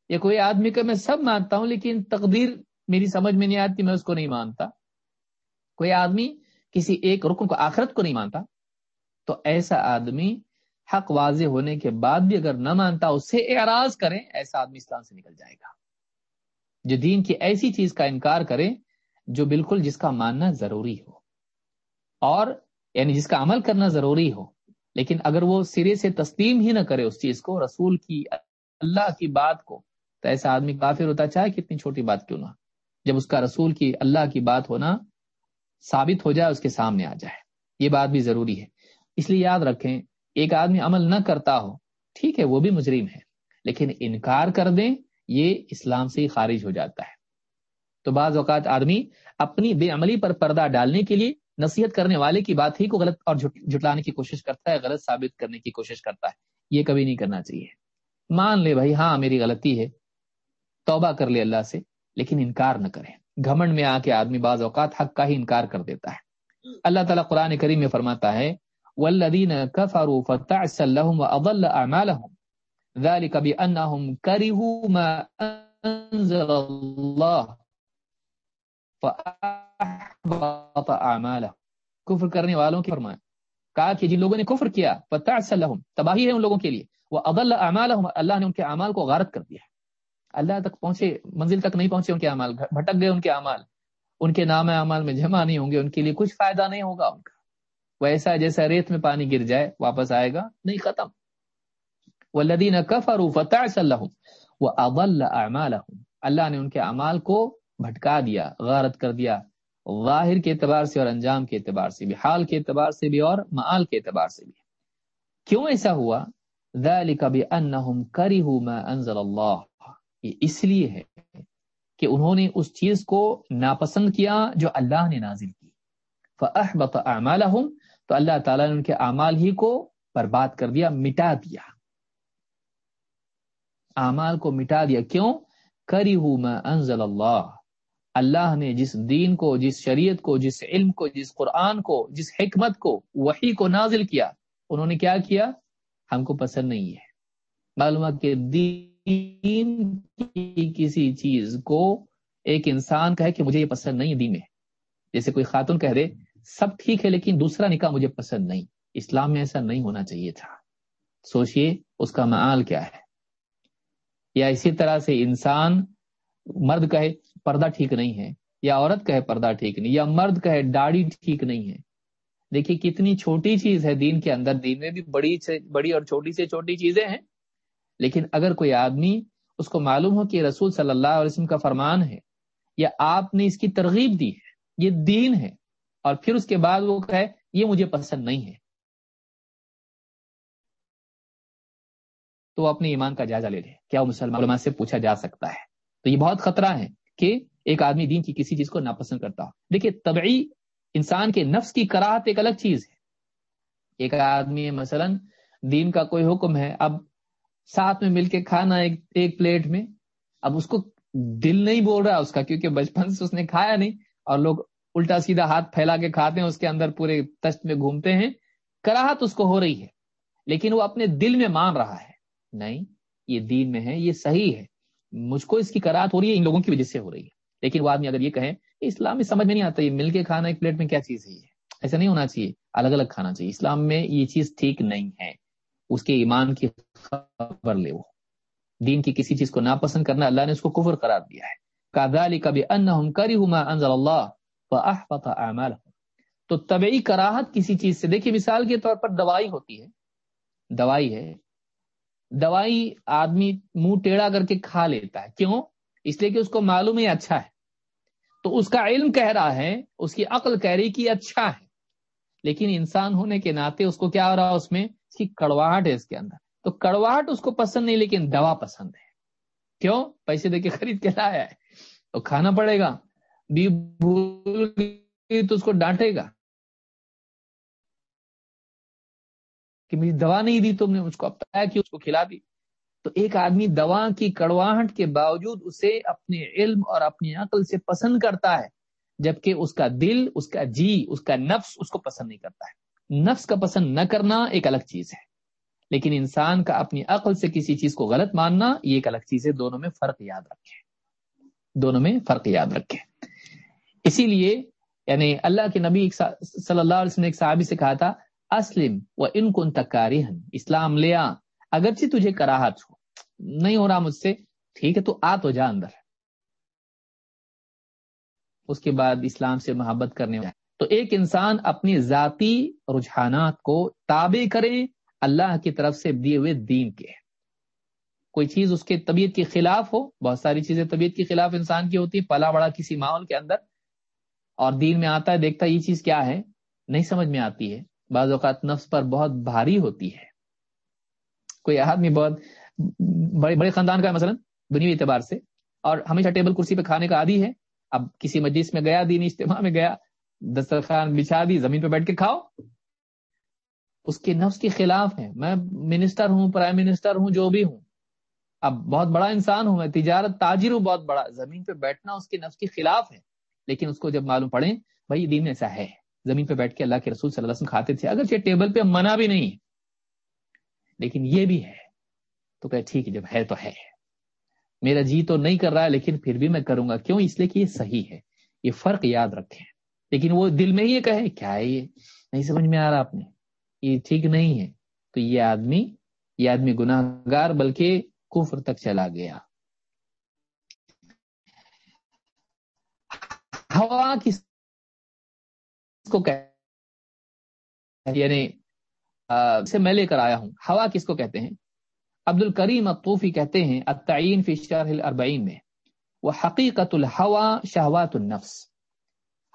یا کوئی آدمی کہ میں سب مانتا ہوں، لیکن تقدیر میری سمجھ میں نہیں آتی، میں اس کو نہیں مانتا۔ کوئی آدمی کسی ایک رکن کو آخرت کو نہیں مانتا، تو ایسا آدمی حق واضح ہونے کے بعد بھی اگر نہ مانتا، اس سے اعراض کریں، ایسا آدمی اسلام سے نکل جائے گا۔ جو دین کی ایسی چیز کا انکار کرے جو بالکل جس کا ماننا ضروری ہو۔ اور یعنی جس کا عمل کرنا ضروری ہو، لیکن اگر وہ سرے سے تسلیم ہی نہ کرے اس چیز کو، رسول کی، اللہ کی بات کو، تو ایسا آدمی کافر ہوتا، چاہے کتنی چھوٹی بات کیوں نہ جب اس کا رسول کی، اللہ کی بات ہونا ثابت ہو جائے، اس کے سامنے آ جائے۔ یہ بات بھی ضروری ہے۔ اس لیے یاد رکھیں ایک آدمی عمل نہ کرتا ہو، ٹھیک ہے، وہ بھی مجرم ہے، لیکن انکار کر دیں، یہ اسلام سے ہی خارج ہو جاتا ہے۔ تو بعض اوقات آدمی اپنی بے عملی پر پردہ ڈالنے کے لیے نصیحت کرنے والے کی بات ہی کو غلط اور جٹلانے کی کوشش کرتا ہے، غلط ثابت کرنے کی کوشش کرتا ہے۔ یہ کبھی نہیں کرنا چاہیے۔ مان لے بھائی ہاں میری غلطی ہے۔ توبہ کر لے اللہ سے، لیکن انکار نہ کرے گھمنڈ میں آ کے آدمی بعض اوقات حق کا ہی انکار کر دیتا ہے۔ اللہ تعالیٰ قرآن کریم میں فرماتا ہے والذين كفروا فتعس لهم وأضل أعمالهم. ذلك بأنهم كرهوا ما أنزل الله فأحبط أعمالهم کفر کرنے والوں کی فرمایا کہا کہ جن لوگوں نے کفر کیا فتعس لهم، تباہی ہے ان لوگوں کے لیے. وہ اضل اعمالهم اللہ نے ان کے اعمال کو غارت کر دیا اللہ تک پہنچے، منزل تک نہیں پہنچے ان کے اعمال، بھٹک گئے ان کے اعمال. ان کے نام اعمال میں جمع نہیں ہوں گے، ان کے لیے کچھ فائدہ نہیں ہوگا ان کا. ویسا جیسا ریت میں پانی گر جائے، واپس آئے گا، نہیں ختم۔ وہ لدین اللہ نے ان کے اعمال کو بھٹکا دیا، غارت کر دیا۔ ظاہر کے اعتبار سے اور انجام کے اعتبار سے بھی، حال کے اعتبار سے بھی اور معال کے اعتبار سے بھی۔ کیوں ایسا ہوا؟ بِأَنَّهُمْ كَرِهُ مَا أَنزَلَ یہ اس لیے ہے کہ انہوں نے اس چیز کو ناپسند کیا جو اللہ نے نازل کی۔ فَأَحْبَطَ أَعْمَالَهُمْ تو اللہ تعالیٰ نے ان کے اعمال ہی کو برباد کر دیا، مٹا دیا۔ اعمال کو مٹا دیا۔ کیوں؟ کری ہوں میں انزل اللہ۔ اللہ نے جس دین کو، جس شریعت کو، جس علم کو، جس قرآن کو، جس حکمت کو وہی کو نازل کیا، انہوں نے کیا کیا؟ ہم کو پسند نہیں ہے۔ معلوم کہ دین کی کسی چیز کو ایک انسان کہے کہ مجھے یہ پسند نہیں ہے دین میں۔ جیسے کوئی خاتون کہہ دے سب ٹھیک ہے، لیکن دوسرا نکاح مجھے پسند نہیں۔ اسلام میں ایسا نہیں ہونا چاہیے تھا۔ سوچئے اس کا معال کیا ہے۔ یا اسی طرح سے انسان مرد کہے پردہ ٹھیک نہیں ہے، یا عورت کہے پردہ ٹھیک نہیں، یا مرد کہے داڑھی ٹھیک نہیں ہے۔ دیکھیے کتنی چھوٹی چیز ہے دین کے اندر۔ دین میں بھی بڑی سے، بڑی اور چھوٹی سے چھوٹی چیزیں ہیں۔ لیکن اگر کوئی آدمی اس کو معلوم ہو کہ رسول صلی اللہ علیہ وسلم کا فرمان ہے، یا آپ نے اس کی ترغیب دی ہے، یہ دین ہے۔ اور پھر اس کے بعد وہ کہے، یہ مجھے پسند نہیں ہے۔ تو وہ اپنے ایمان کا جائزہ لے لے۔ کیا وہ مسلمان علماء سے پوچھا جا سکتا ہے؟ تو یہ بہت خطرہ ہے کہ ایک آدمی دین کی کسی چیز کو ناپسند کرتا ہو۔ دیکھیے، طبعی انسان کے نفس کی کراہت ایک الگ چیز ہے۔ ایک آدمی مثلا دین کا کوئی حکم ہے، اب ساتھ میں مل کے کھانا ایک ایک پلیٹ میں، اب اس کو دل نہیں بول رہا اس کا، کیونکہ بچپن سے اس نے کھایا نہیں اور لوگ الٹا سیدھا ہاتھ پھیلا کے کھاتے ہیں، اس کے اندر پورے تشت میں گھومتے ہیں۔ کراہت اس کو ہو رہی ہے، لیکن وہ اپنے دل میں مان رہا ہے۔ نہیں، یہ دین میں ہے، یہ صحیح ہے۔ مجھ کو اس کی کراہت ہو رہی ہے، ان لوگوں کی وجہ سے ہو رہی ہے۔ لیکن وہ آدمی اگر یہ کہیں اسلام میں سمجھ میں نہیں آتا، یہ مل کے کھانا ایک پلیٹ میں کیا چیز ہے یہ؟ ایسا نہیں ہونا چاہیے، الگ الگ کھانا چاہیے۔ اسلام میں یہ چیز ٹھیک نہیں ہے۔ اس کے ایمان کی خبر لے وہ۔ دین کی کسی چیز کو ناپسند کرنا، اللہ نے اس کو کفر قرار دیا ہے۔ کادالی کبھی تو طبعی کراہت کسی چیز سے، دیکھیے مثال کے طور پر دوائی ہوتی ہے۔ دوائی ہے۔ دوائی آدمی منہ ٹیڑھا کر کے کھا لیتا ہے۔ کیوں؟ اس لیے کہ اس کو معلوم ہے اچھا ہے۔ تو اس کا علم کہہ رہا ہے، اس کی عقل کہہ رہی کہ اچھا ہے۔ لیکن انسان ہونے کے ناطے اس کو کیا ہو رہا اس میں اس کی کڑواہٹ ہے اس کے اندر۔ تو کڑواہٹ اس کو پسند نہیں، لیکن دوا پسند ہے۔ کیوں؟ پیسے دے کے خرید کے لایا ہے۔ تو کھانا پڑے گا۔ بھی بھول تو اس کو ڈانٹے گا؟ کہ مجھے دوا نہیں دی تم نے مجھ کو اب کہ اس کو کھلا دی۔ تو ایک آدمی دوا کی کڑواہٹ کے باوجود اسے اپنے علم اور اپنی عقل سے پسند کرتا ہے، جبکہ اس کا دل، اس کا جی اس کا نفس اس کو پسند نہیں کرتا ہے۔ نفس کا پسند نہ کرنا ایک الگ چیز ہے، لیکن انسان کا اپنی عقل سے کسی چیز کو غلط ماننا یہ ایک الگ چیز ہے۔ دونوں میں فرق یاد رکھے دونوں میں فرق یاد رکھے اسی لیے یعنی اللہ کے نبی صلی اللہ علیہ وسلم نے ایک صحابی سے کہا تھا، اسلم و ان کن تکاری اسلام لیا اگرچہ تجھے کراہت ہو۔ نہیں ہو رہا مجھ سے، ٹھیک ہے، تو آ تو جا اندر۔ اس کے بعد اسلام سے محبت کرنے والا تو ایک انسان اپنی ذاتی رجحانات کو تابع کرے اللہ کی طرف سے دیے ہوئے دین کے۔ کوئی چیز اس کے طبیعت کے خلاف ہو، بہت ساری چیزیں طبیعت کے خلاف انسان کی ہوتی پلا بڑا کسی ماحول کے اندر۔ اور دین میں آتا ہے، دیکھتا ہے یہ چیز کیا ہے؟ نہیں سمجھ میں آتی ہے۔ بعض اوقات نفس پر بہت بھاری ہوتی ہے۔ کوئی آدمی بہت بڑے بڑے خاندان کا ہے مثلا دنیا اعتبار سے۔ اور ہمیشہ ٹیبل کرسی پہ کھانے کا عادی ہے۔ اب کسی مجلس میں گیا، دینی اجتماع میں گیا، دسترخوان بچھا دی، زمین پہ بیٹھ کے کھاؤ۔ اس کے نفس کے خلاف ہے میں منسٹر ہوں، پرائم منسٹر ہوں، جو بھی ہوں۔ اب بہت بڑا انسان ہوں، میں تجارت تاجر ہوں، بہت بڑا۔ زمین پہ بیٹھنا اس کے نفس کے خلاف ہے۔ لیکن اس کو جب معلوم پڑے، بھائی دین ایسا ہے۔ زمین پہ بیٹھ کے اللہ کے رسول صلی اللہ علیہ وسلم کھاتے تھے اگر ٹیبل پہ منع بھی نہیں، لیکن یہ بھی ہے۔ تو کہ ٹھیک جب ہے تو ہے۔ میرا جی تو نہیں کر رہا ہے، لیکن پھر بھی میں کروں گا۔ کیوں؟ اس لیے کہ یہ صحیح ہے۔ یہ فرق یاد رکھے لیکن وہ دل میں ہی یہ کہے، کیا ہے یہ؟ نہیں سمجھ میں آ رہا آپ نے یہ ٹھیک نہیں ہے۔ تو یہ آدمی یہ آدمی گناہ گار بلکہ کفر تک چلا گیا۔ ہوا کس کو یعنی سے میں لے کر آیا ہوں۔ ہوا کس کو کہتے ہیں؟ عبد الکریم اطوفی کہتے ہیں التعین فی شرح الاربعین میں، وہ حقیقت الحوا شہوات النفس۔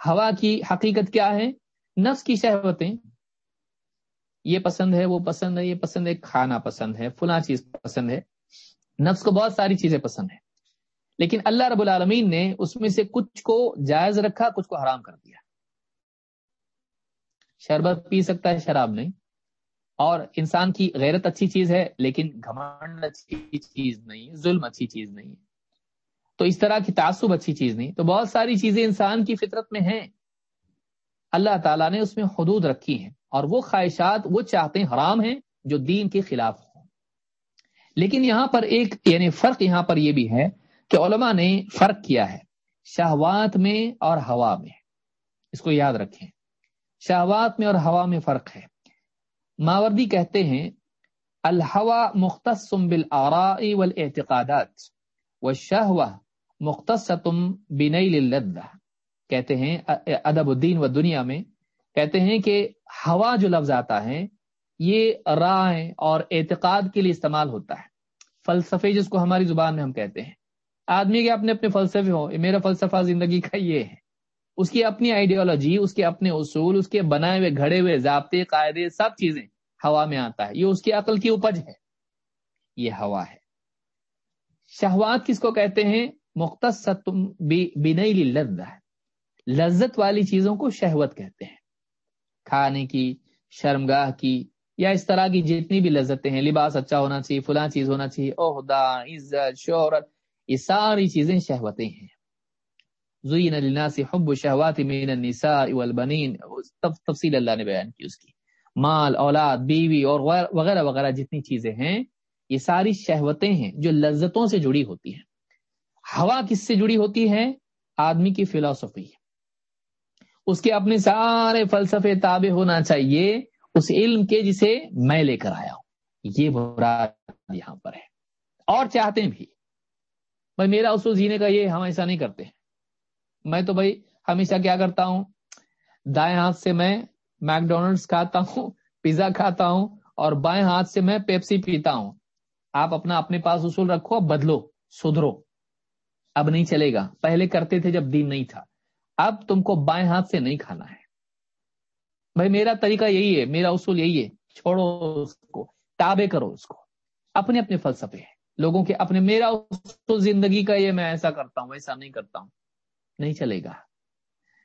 ہوا کی حقیقت کیا ہے؟ نفس کی شہوتیں۔ یہ پسند ہے، وہ پسند ہے، یہ پسند ہے، کھانا پسند ہے، فلاں چیز پسند ہے۔ نفس کو بہت ساری چیزیں پسند ہیں۔ لیکن اللہ رب العالمین نے اس میں سے کچھ کو جائز رکھا، کچھ کو حرام کر دیا۔ شربت پی سکتا ہے، شراب نہیں۔ اور انسان کی غیرت اچھی چیز ہے، لیکن گھمنڈ اچھی چیز نہیں، ظلم اچھی چیز نہیں۔ تو اس طرح کی تعصب اچھی چیز نہیں۔ تو بہت ساری چیزیں انسان کی فطرت میں ہیں۔ اللہ تعالیٰ نے اس میں حدود رکھی ہیں اور وہ خواہشات، وہ چاہتے ہیں حرام ہیں جو دین کے خلاف ہوں۔ لیکن یہاں پر ایک یعنی فرق یہاں پر یہ بھی ہے کہ علماء نے فرق کیا ہے شہوات میں اور ہوا میں۔ اس کو یاد رکھیں۔ شہوات میں اور ہوا میں فرق ہے۔ ماوردی کہتے ہیں الحوا مختص بالآراء والاعتقادات والشہوہ مختص بنیل اللذہ۔ کہتے ہیں، ادب الدین و دنیا میں کہتے ہیں کہ ہوا جو لفظ آتا ہے، یہ رائے اور اعتقاد کے لیے استعمال ہوتا ہے۔ فلسفے جس کو ہماری زبان میں ہم کہتے ہیں۔ آدمی کے اپنے اپنے فلسفے ہو میرا فلسفہ زندگی کا یہ ہے۔ اس کی اپنی آئیڈیالوجی اس کے اپنے اصول، اس کے بنائے ہوئے، گھڑے ہوئے ضابطے، قاعدے، سب چیزیں ہوا میں آتا ہے۔ یہ اس کی عقل کی اپج ہے۔ یہ ہوا ہے۔ شہوات کس کو کہتے ہیں؟ مختص بنئی لذ لذت والی چیزوں کو شہوت کہتے ہیں۔ کھانے کی، شرمگاہ کی، یا اس طرح کی جتنی بھی لذتیں ہیں۔ لباس اچھا ہونا چاہیے، فلاں چیز ہونا چاہیے، عہدہ، عزت، شہرت۔ یہ ساری چیزیں شہوتیں ہیں۔ زین للناس حب شہوات من النساء والبنین تفصیل اللہ نے بیان کی اس کی۔ مال، اولاد، بیوی اور وغیرہ وغیرہ جتنی چیزیں ہیں، یہ ساری شہوتیں ہیں جو لذتوں سے جڑی ہوتی ہیں۔ ہوا کس سے جڑی ہوتی ہے؟ آدمی کی فلسفی۔ اس کے اپنے سارے فلسفے تابع ہونا چاہیے۔ اس علم کے جسے میں لے کر آیا ہوں۔ یہ براد یہاں پر ہے۔ اور چاہتے بھی۔ بھائی میرا اصول جینے کا یہ ہم ایسا نہیں کرتے۔ میں تو بھائی ہمیشہ کیا کرتا ہوں، دائیں ہاتھ سے میں میک ڈونلڈس کھاتا ہوں، پیزا کھاتا ہوں اور بائیں ہاتھ سے میں پیپسی پیتا ہوں۔ آپ اپنا اپنے پاس اصول رکھو اب بدلو، سدھرو۔ اب نہیں چلے گا۔ پہلے کرتے تھے جب دین نہیں تھا۔ اب تم کو بائیں ہاتھ سے نہیں کھانا ہے۔ بھائی میرا طریقہ یہی ہے، میرا اصول یہی ہے۔ چھوڑو اس کو تابے کرو اس کو۔ اپنے اپنے فلسفے۔ ہیں لوگوں کے اپنے میرا زندگی کا یہ میں ایسا کرتا ہوں ایسا نہیں کرتا ہوں۔ نہیں چلے گا۔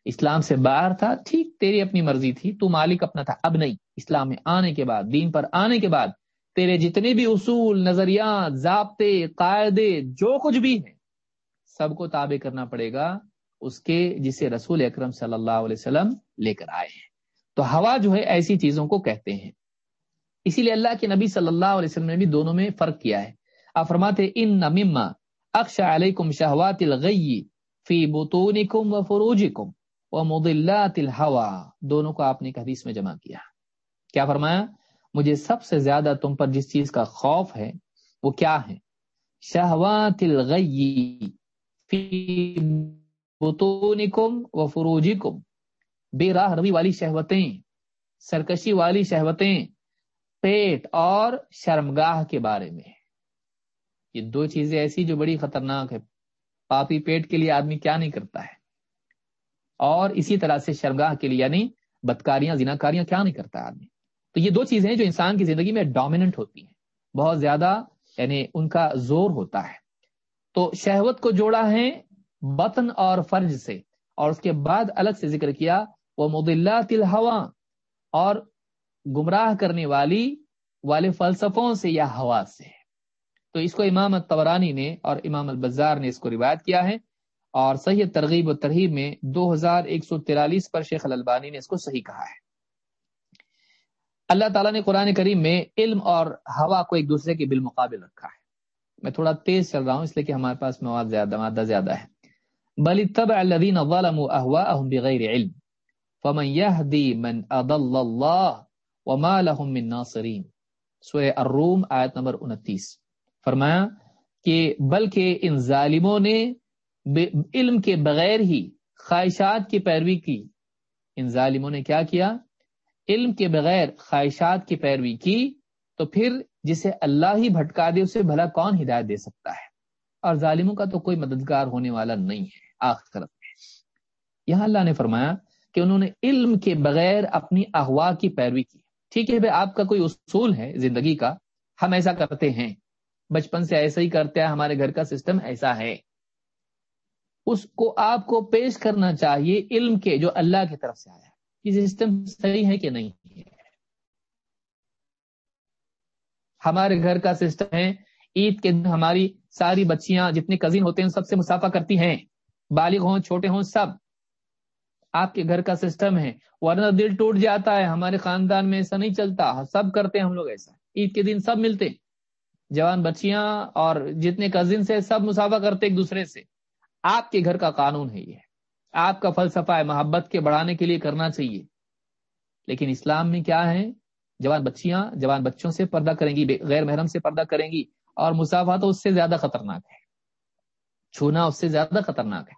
اسلام سے باہر تھا، ٹھیک، تیری اپنی مرضی تھی، تو مالک اپنا تھا۔ اب نہیں، اسلام میں آنے کے بعد، دین پر آنے کے بعد، تیرے جتنے بھی اصول، نظریات، ضابطے، قاعدے، جو کچھ بھی ہیں، سب کو تابع کرنا پڑے گا اس کے جسے رسول اکرم صلی اللہ علیہ وسلم لے کر آئے ہیں۔ تو ہوا جو ہے، ایسی چیزوں کو کہتے ہیں۔ اسی لیے اللہ کے نبی صلی اللہ علیہ وسلم نے بھی دونوں میں فرق کیا ہے۔ آپ فرماتے ان نما اکشا علیکم شہوات الغی فی بطونکم و فروجکم و مضلات الہوا دونوں کو آپ نے ایک حدیث میں جمع کیا۔ کیا فرمایا؟ مجھے سب سے زیادہ تم پر جس چیز کا خوف ہے وہ کیا ہے؟ شہوات الغی فی بطونکم و فروجکم بے راہ روی والی شہوتیں، سرکشی والی شہوتیں، پیٹ اور شرمگاہ کے بارے میں۔ یہ دو چیزیں ایسی جو بڑی خطرناک ہے پاپی پیٹ کے لیے آدمی کیا نہیں کرتا ہے؟ اور اسی طرح سے شرمگاہ کے لیے یعنی بدکاریاں، زناکاریاں کیا نہیں کرتا ہے آدمی؟ تو یہ دو چیزیں جو انسان کی زندگی میں ڈومیننٹ ہوتی ہیں۔ بہت زیادہ یعنی ان کا زور ہوتا ہے۔ تو شہوت کو جوڑا ہے بطن اور فرج سے۔ اور اس کے بعد الگ سے ذکر کیا وہ مدلات الحوا اور گمراہ کرنے والی، والے فلسفوں سے یا ہوا سے۔ تو اس کو امام الطورانی نے اور امام البزار نے اس کو روایت کیا ہے اور صحیح ترغیب و ترغیب میں دو ہزار ایک سو تیرالیس پر شیخ الالبانی نے اس کو صحیح کہا ہے۔ اللہ تعالیٰ نے قرآن کریم میں علم اور ہوا کو ایک دوسرے کے بالمقابل رکھا ہے۔ میں تھوڑا تیز چل رہا ہوں، اس لیے کہ ہمارے پاس مواد زیادہ، مادہ زیادہ ہے۔ بل اتبع الذين ظلموا اهواءهم بغير علم، فمن يهدي من اضل الله وما لهم من ناصرين سورہ الروم آیت نمبر 29 فرمایا کہ بلکہ ان ظالموں نے علم کے بغیر ہی خواہشات کی پیروی کی۔ ان ظالموں نے کیا کیا؟ علم کے بغیر خواہشات کی پیروی کی تو پھر جسے اللہ ہی بھٹکا دے، اسے بھلا کون ہدایت دے سکتا ہے؟ اور ظالموں کا تو کوئی مددگار ہونے والا نہیں ہے۔ آخرت میں یہاں اللہ نے فرمایا کہ انہوں نے علم کے بغیر اپنی اغوا کی پیروی کی۔ ٹھیک ہے بھائی، آپ کا کوئی اصول ہے زندگی کا؟ ہم ایسا کرتے ہیں۔ بچپن سے ایسا ہی کرتے ہیں، ہمارے گھر کا سسٹم ایسا ہے۔ اس کو آپ کو پیش کرنا چاہیے علم کے، جو اللہ کی طرف سے آیا یہ سسٹم صحیح ہے کہ نہیں ہمارے گھر کا سسٹم ہے، عید کے دن ہماری ساری بچیاں، جتنے کزن ہوتے ہیں سب سے مسافہ کرتی ہیں۔ بالغ ہوں، چھوٹے ہوں، سب۔ آپ کے گھر کا سسٹم ہے، ورنہ دل ٹوٹ جاتا ہے۔ ہمارے خاندان میں ایسا نہیں چلتا، سب کرتے ہیں ہم لوگ ایسا۔ عید کے دن سب ملتے۔ جوان بچیاں اور جتنے کزن سے سب مسافہ کرتے ایک دوسرے سے۔ آپ کے گھر کا قانون ہے یہ۔ آپ کا فلسفہ ہے محبت کے بڑھانے کے لیے کرنا چاہیے۔ لیکن اسلام میں کیا ہے؟ جوان بچیاں جوان بچوں سے پردہ کریں گی غیر محرم سے پردہ کریں گی اور مسافہ تو اس سے زیادہ خطرناک ہے۔ چھونا اس سے زیادہ خطرناک ہے۔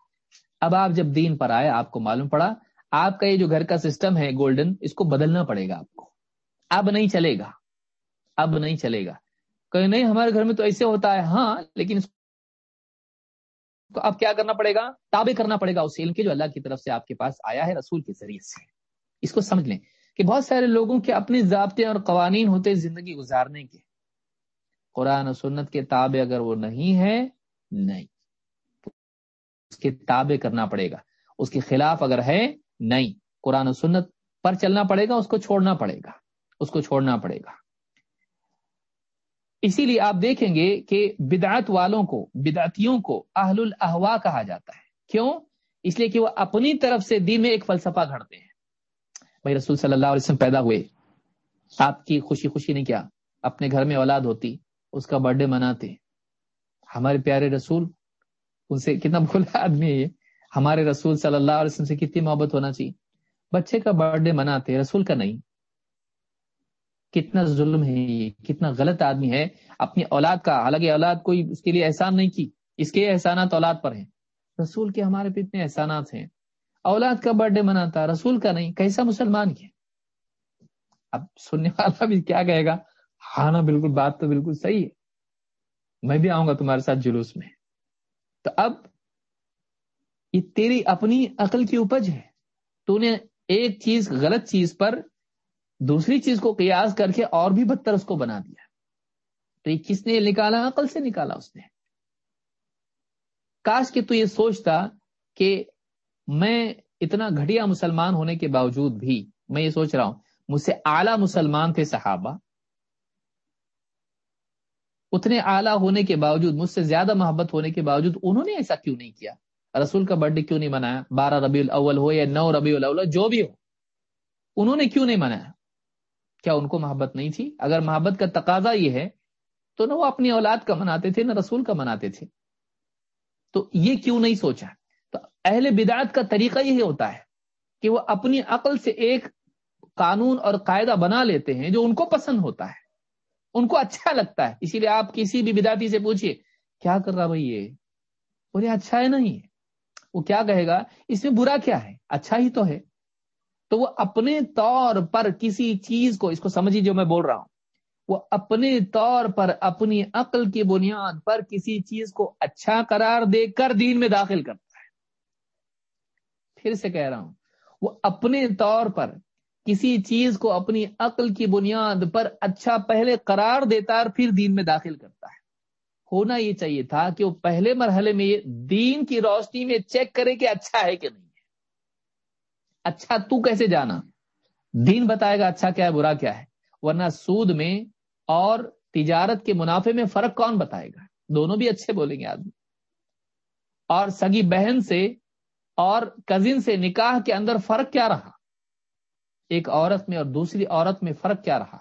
اب آپ جب دین پر آئے، آپ کو معلوم پڑا، آپ کا یہ جو گھر کا سسٹم ہے گولڈن اس کو بدلنا پڑے گا آپ کو۔ اب نہیں چلے گا۔ اب نہیں چلے گا۔ کہ نہیں، ہمارے گھر میں تو ایسے ہوتا ہے ہاں لیکن اب کیا کرنا پڑے گا؟ تابع کرنا پڑے گا اس علم کے جو اللہ کی طرف سے آپ کے پاس آیا ہے، رسول کے ذریعے سے۔ اس کو سمجھ لیں کہ بہت سارے لوگوں کے اپنے ضابطے اور قوانین ہوتے زندگی گزارنے کے۔ قرآن و سنت کے تابع اگر وہ نہیں ہے نہیں۔ اس کے تابع کرنا پڑے گا۔ اس کے خلاف اگر ہے نہیں۔ قرآن و سنت پر چلنا پڑے گا، اس کو چھوڑنا پڑے گا۔ اس کو چھوڑنا پڑے گا۔ اسی لیے آپ دیکھیں گے کہ بدعت والوں کو، بدعتیوں کو اہل الحوا کہا جاتا ہے۔ کیوں؟ اس لیے کہ وہ اپنی طرف سے دین میں ایک فلسفہ گھڑتے ہیں۔ بھائی رسول صلی اللہ علیہ وسلم پیدا ہوئے۔ آپ کی خوشی خوشی نے کیا؟ اپنے گھر میں اولاد ہوتی، اس کا برتھ ڈے مناتے۔ ہمارے پیارے رسول، ان سے کتنا بھولا آدمی ہے یہ۔ ہمارے رسول صلی اللہ علیہ وسلم سے کتنی محبت ہونا چاہیے۔ بچے کا برتھ ڈے مناتے، رسول کا نہیں۔ کتنا ظلم ہے یہ، کتنا غلط آدمی ہے۔ اپنی اولاد کا، حالانکہ اولاد کوئی اس کے لیے احسان نہیں کی، اس کے احسانات اولاد پر ہیں۔ رسول کے ہمارے پہ اتنے احسانات ہیں۔ اولاد کا برتھ ڈے مناتا، رسول کا نہیں، کیسا مسلمان کیا اب سننے والا بھی کیا کہے گا؟ ہاں نا، بالکل، بات تو بالکل صحیح ہے۔ میں بھی آؤں گا تمہارے ساتھ جلوس میں۔ تو اب یہ تیری اپنی عقل کی اپج ہے۔ تو نے ایک چیز، غلط چیز پر دوسری چیز کو قیاس کر کے اور بھی بدتر اس کو بنا دیا تو یہ کس نے نکالا؟ عقل سے نکالا اس نے۔ کاش کہ تو یہ سوچتا کہ میں اتنا گھٹیا مسلمان ہونے کے باوجود بھی میں یہ سوچ رہا ہوں، مجھ سے اعلیٰ مسلمان تھے صحابہ۔ اتنے اعلیٰ ہونے کے باوجود، مجھ سے زیادہ محبت ہونے کے باوجود انہوں نے ایسا کیوں نہیں کیا؟ رسول کا برتھ ڈے کیوں نہیں منایا؟ بارہ ربیع الاول ہو یا نو ربیع الاول جو بھی ہو، انہوں نے کیوں نہیں منایا؟ کیا ان کو محبت نہیں تھی؟ اگر محبت کا تقاضا یہ ہے، تو نہ وہ اپنی اولاد کا مناتے تھے، نہ رسول کا مناتے تھے۔ تو یہ کیوں نہیں سوچا؟ تو اہل بدعت کا طریقہ یہی ہوتا ہے کہ وہ اپنی عقل سے ایک قانون اور قاعدہ بنا لیتے ہیں جو ان کو پسند ہوتا ہے۔ ان کو اچھا لگتا ہے۔ اسی لیے آپ کسی بھی بداتی سے پوچھیے کیا کر رہا بھائی یہ؟ بولے اچھا ہے نہیں۔ وہ کیا کہے گا؟ اس میں برا کیا ہے؟ اچھا ہی تو ہے۔ تو وہ اپنے طور پر کسی چیز کو، اس کو سمجھیے جو میں بول رہا ہوں۔ وہ اپنے طور پر اپنی عقل کی بنیاد پر کسی چیز کو اچھا قرار دے کر دین میں داخل کرتا ہے۔ پھر سے کہہ رہا ہوں، وہ اپنے طور پر کسی چیز کو اپنی عقل کی بنیاد پر اچھا پہلے قرار دیتا اور پھر دین میں داخل کرتا ہے۔ ہونا یہ چاہیے تھا کہ وہ پہلے مرحلے میں دین کی روشنی میں چیک کرے کہ اچھا ہے کہ نہیں۔ اچھا تو کیسے جانا؟ دین بتائے گا اچھا کیا ہے، برا کیا ہے۔ ورنہ سود میں اور تجارت کے منافع میں فرق کون بتائے گا؟ دونوں بھی اچھے بولیں گے آدمی۔ اور سگی بہن سے اور کزن سے نکاح کے اندر فرق کیا رہا؟ ایک عورت میں اور دوسری عورت میں فرق کیا رہا؟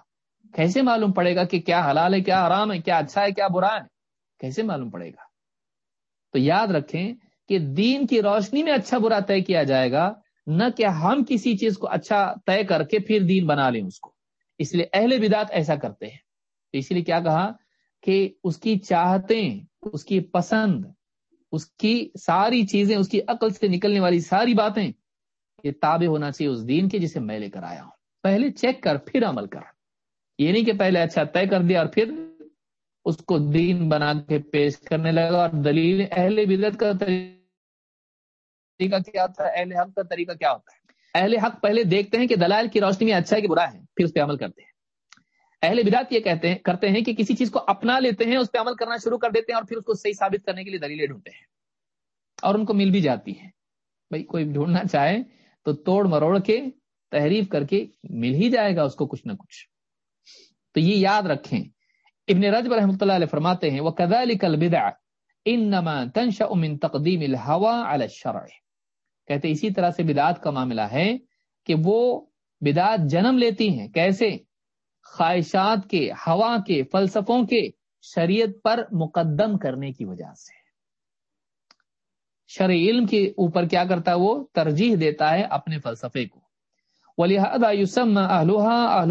کیسے معلوم پڑے گا کہ کیا حلال ہے، کیا حرام ہے، کیا اچھا ہے، کیا برا ہے؟ کیسے معلوم پڑے گا؟ تو یاد رکھیں کہ دین کی روشنی میں اچھا برا طے کیا جائے گا۔ نہ کہ ہم کسی چیز کو اچھا طے کر کے پھر دین بنا لیں اس کو۔ اس لیے اہل بدات ایسا کرتے ہیں۔ تو اس لیے کیا کہا کہ اس کی چاہتیں، اس کی پسند، اس کی ساری چیزیں، اس کی عقل سے نکلنے والی ساری باتیں یہ تابع ہونا چاہیے اس دین کے جسے میں لے کر آیا ہوں۔ پہلے چیک کر، پھر عمل کر۔ یہ نہیں کہ پہلے اچھا طے کر دیا اور پھر اس کو دین بنا کے پیش کرنے لگا اور دلیل اہل بدت کا طریقہ طریقہ کیا ہوتا ہے؟ اہل حق کا طریقہ کیا ہوتا ہے؟ اہل حق پہلے دیکھتے ہیں کہ دلائل کی روشنی میں اچھا ہے کہ برا ہے، پھر اس پہ عمل کرتے ہیں۔ اہل بدات یہ کہتے ہیں، کرتے ہیں کہ کسی چیز کو اپنا لیتے ہیں، اس پہ عمل کرنا شروع کر دیتے ہیں اور پھر اس کو صحیح ثابت کرنے کے لیے دلیلیں ڈھونڈتے ہیں۔ اور ان کو مل بھی جاتی ہیں۔ بھائی، کوئی ڈھونڈنا چاہے تو توڑ مروڑ کے تحریف کر کے مل ہی جائے گا اس کو کچھ نہ کچھ۔ تو یہ یاد رکھیں، ابن رجب رحمۃ اللہ علیہ فرماتے ہیں وہ کدا لکل بدا ان تنشا امن تقدیم الحوا الشرع۔ کہتے اسی طرح سے بدعت کا معاملہ ہے کہ وہ بدعت جنم لیتی ہیں۔ کیسے؟ خواہشات کے، ہوا کے، فلسفوں کے شریعت پر مقدم کرنے کی وجہ سے۔ شرع علم کے اوپر کیا کرتا ہے؟ وہ ترجیح دیتا ہے اپنے فلسفے کو۔ یوسم اہل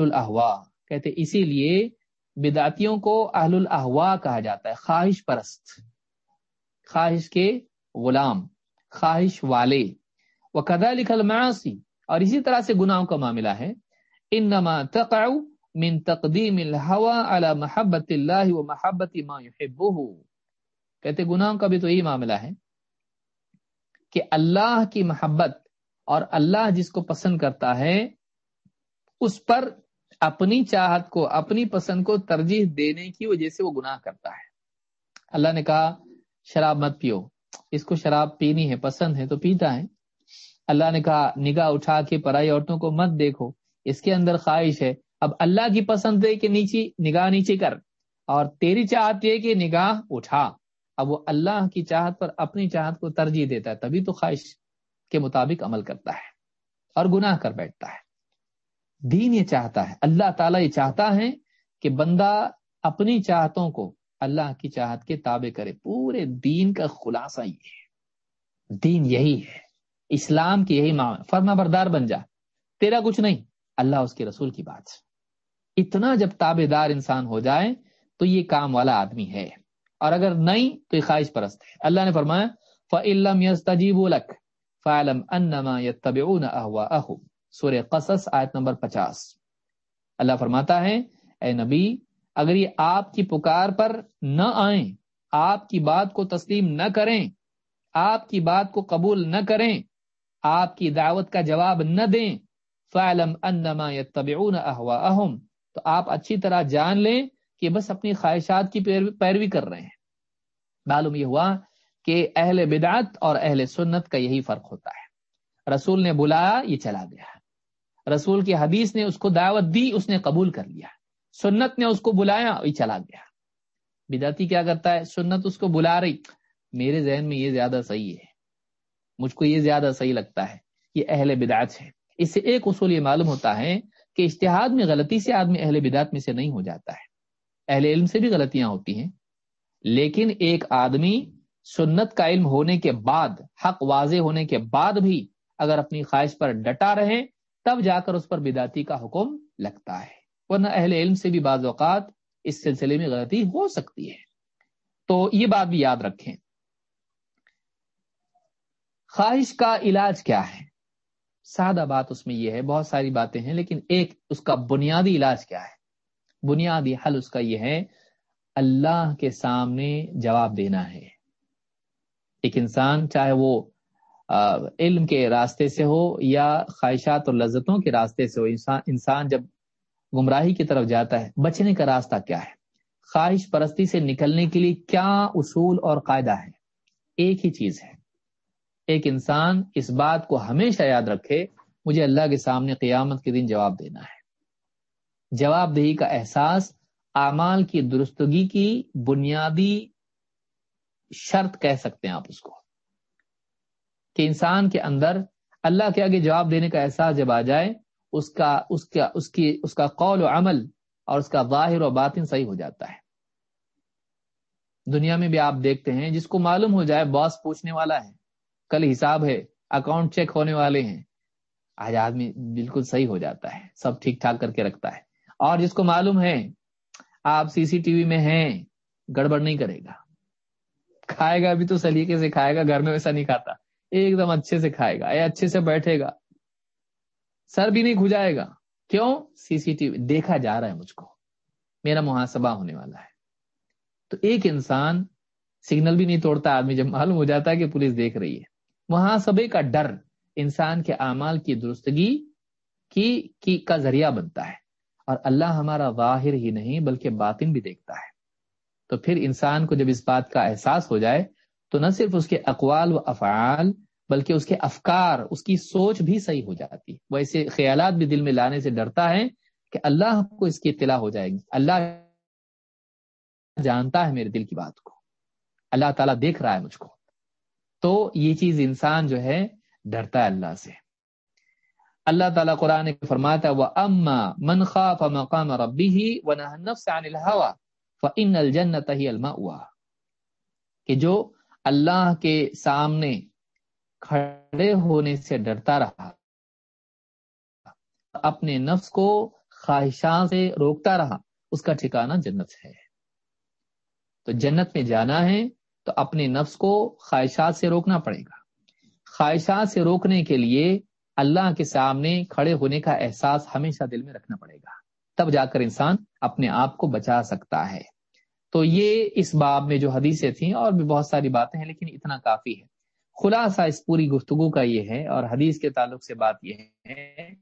الحوا کہتے اسی لیے بداتیوں کو اہل الحوا کہا جاتا ہے، خواہش پرست، خواہش کے غلام، خواہش والے۔ وہ قدا لکھل اور اسی طرح سے گناہوں کا معاملہ ہے۔ انما تقع من تقدیم الهوى على محبت اللہ و محبت ما يحبه کہتے گناہوں کا بھی تو یہی معاملہ ہے کہ اللہ کی محبت اور اللہ جس کو پسند کرتا ہے، اس پر اپنی چاہت کو، اپنی پسند کو ترجیح دینے کی وجہ سے وہ گناہ کرتا ہے۔ اللہ نے کہا، شراب مت پیو۔ اس کو شراب پینی ہے، پسند ہے تو پیتا ہے۔ اللہ نے کہا، نگاہ اٹھا کے پرائی عورتوں کو مت دیکھو، اس کے اندر خواہش ہے۔ اب اللہ کی پسند ہے کہ نیچی، نگاہ نیچے کر۔ اور تیری چاہت یہ کہ نگاہ اٹھا۔ اب وہ اللہ کی چاہت پر اپنی چاہت کو ترجیح دیتا ہے، تبھی تو خواہش کے مطابق عمل کرتا ہے اور گناہ کر بیٹھتا ہے۔ دین یہ چاہتا ہے، اللہ تعالیٰ یہ چاہتا ہے کہ بندہ اپنی چاہتوں کو اللہ کی چاہت کے تابع کرے۔ پورے دین کا خلاصہ یہ ہے۔ دین یہی ہے۔ اسلام کی یہی ماں فرما بردار بن جا۔ تیرا کچھ نہیں۔ اللہ اس کے رسول کی بات اتنا جب تابے دار انسان ہو جائے تو یہ کام والا آدمی ہے۔ اور اگر نہیں تو یہ خواہش پرست ہے۔ اللہ نے فرمایا فعلم یس تجیب فعلم انما يتبعون اهواءهم سورہ قصص، آیت نمبر پچاس۔ اللہ فرماتا ہے، اے نبی، اگر یہ آپ کی پکار پر نہ آئیں، آپ کی بات کو تسلیم نہ کریں، آپ کی بات کو قبول نہ کریں آپ کی دعوت کا جواب نہ دیں۔ فعلم انما يتبعون اهواءهم تو آپ اچھی طرح جان لیں کہ بس اپنی خواہشات کی پیروی کر رہے ہیں۔ معلوم یہ ہوا کہ اہل بدعت اور اہل سنت کا یہی فرق ہوتا ہے۔ رسول نے بلایا یہ چلا گیا۔ رسول کی حدیث نے اس کو دعوت دی، اس نے قبول کر لیا۔ سنت نے اس کو بلایا، یہ چلا گیا۔ بدعتی کیا کرتا ہے؟ سنت اس کو بلا رہی۔ میرے ذہن میں یہ زیادہ صحیح ہے۔ مجھ کو یہ زیادہ صحیح لگتا ہے یہ اہل بدعت ہے اس سے ایک اصول یہ معلوم ہوتا ہے کہ اشتہاد میں غلطی سے آدمی اہل بدعت میں سے نہیں ہو جاتا ہے۔ اہل علم سے بھی غلطیاں ہوتی ہیں۔ لیکن ایک آدمی سنت کا علم ہونے کے بعد، حق واضح ہونے کے بعد بھی اگر اپنی خواہش پر ڈٹا رہے، تب جا کر اس پر بداتی کا حکم لگتا ہے۔ ورنہ اہل علم سے بھی بعض اوقات اس سلسلے میں غلطی ہو سکتی ہے۔ تو یہ بات بھی یاد رکھیں۔ خواہش کا علاج کیا ہے؟ سادہ بات اس میں یہ ہے، بہت ساری باتیں ہیں، لیکن ایک اس کا بنیادی علاج کیا ہے؟ بنیادی حل اس کا یہ ہے، اللہ کے سامنے جواب دینا ہے۔ ایک انسان چاہے وہ علم کے راستے سے ہو یا خواہشات اور لذتوں کے راستے سے ہو، انسان انسان جب گمراہی کی طرف جاتا ہے، بچنے کا راستہ کیا ہے؟ خواہش پرستی سے نکلنے کے لیے کیا اصول اور قاعدہ ہے ایک ہی چیز ہے۔ ایک انسان اس بات کو ہمیشہ یاد رکھے، مجھے اللہ کے سامنے قیامت کے دن جواب دینا ہے۔ جواب دہی کا احساس، اعمال کی درستگی کی بنیادی شرط کہہ سکتے ہیں آپ اس کو۔ کہ انسان کے اندر اللہ کے آگے جواب دینے کا احساس جب آ جائے، اس کا اس کا، اس کی، اس کا قول و عمل اور اس کا ظاہر و باطن صحیح ہو جاتا ہے۔ دنیا میں بھی آپ دیکھتے ہیں، جس کو معلوم ہو جائے، باس پوچھنے والا ہے کل حساب ہے، اکاؤنٹ چیک ہونے والے ہیں۔ آج آدمی بالکل صحیح ہو جاتا ہے، سب ٹھیک ٹھاک کر کے رکھتا ہے۔ اور جس کو معلوم ہے، آپ سی سی ٹی وی میں ہیں، گڑبڑ نہیں کرے گا۔ کھائے گا بھی تو سلیقے سے کھائے گا، گھر میں ویسا نہیں کھاتا۔ ایک دم اچھے سے کھائے گا یا اچھے سے بیٹھے گا۔ سر بھی نہیں کھجائے گا۔ کیوں؟ سی سی ٹی وی، دیکھا جا رہا ہے مجھ کو۔ میرا محاسبہ ہونے والا ہے۔ تو ایک انسان، سگنل بھی نہیں توڑتا، آدمی جب معلوم ہو جاتا ہے کہ پولیس دیکھ رہی ہے۔ محاسبے کا ڈر انسان کے اعمال کی درستگی کی کی، کا ذریعہ بنتا ہے۔ اور اللہ ہمارا ظاہر ہی نہیں، بلکہ باطن بھی دیکھتا ہے۔ تو پھر انسان کو جب اس بات کا احساس ہو جائے، تو نہ صرف اس کے اقوال و افعال، بلکہ اس کے افکار، اس کی سوچ بھی صحیح ہو جاتی۔ وہ ایسے خیالات بھی دل میں لانے سے ڈرتا ہے کہ اللہ کو اس کی اطلاع ہو جائے گی۔ اللہ جانتا ہے میرے دل کی بات کو۔ اللہ تعالیٰ دیکھ رہا ہے مجھ کو۔ تو یہ چیز انسان جو ہے ڈرتا ہے اللہ سے۔ اللہ تعالیٰ قرآن فرماتا وہ اما من خاف مقام ربی ہی و نہ الجنت ہی الما کہ جو اللہ کے سامنے کھڑے ہونے سے ڈرتا رہا، اپنے نفس کو خواہشات سے روکتا رہا، اس کا ٹھکانہ جنت ہے۔ تو جنت میں جانا ہے تو اپنے نفس کو خواہشات سے روکنا پڑے گا۔ خواہشات سے روکنے کے لیے اللہ کے سامنے کھڑے ہونے کا احساس ہمیشہ دل میں رکھنا پڑے گا۔ تب جا کر انسان اپنے آپ کو بچا سکتا ہے۔ تو یہ اس باب میں جو حدیثیں تھیں اور بھی بہت ساری باتیں ہیں، لیکن اتنا کافی ہے۔ خلاصہ اس پوری گفتگو کا یہ ہے اور حدیث کے تعلق سے بات یہ ہے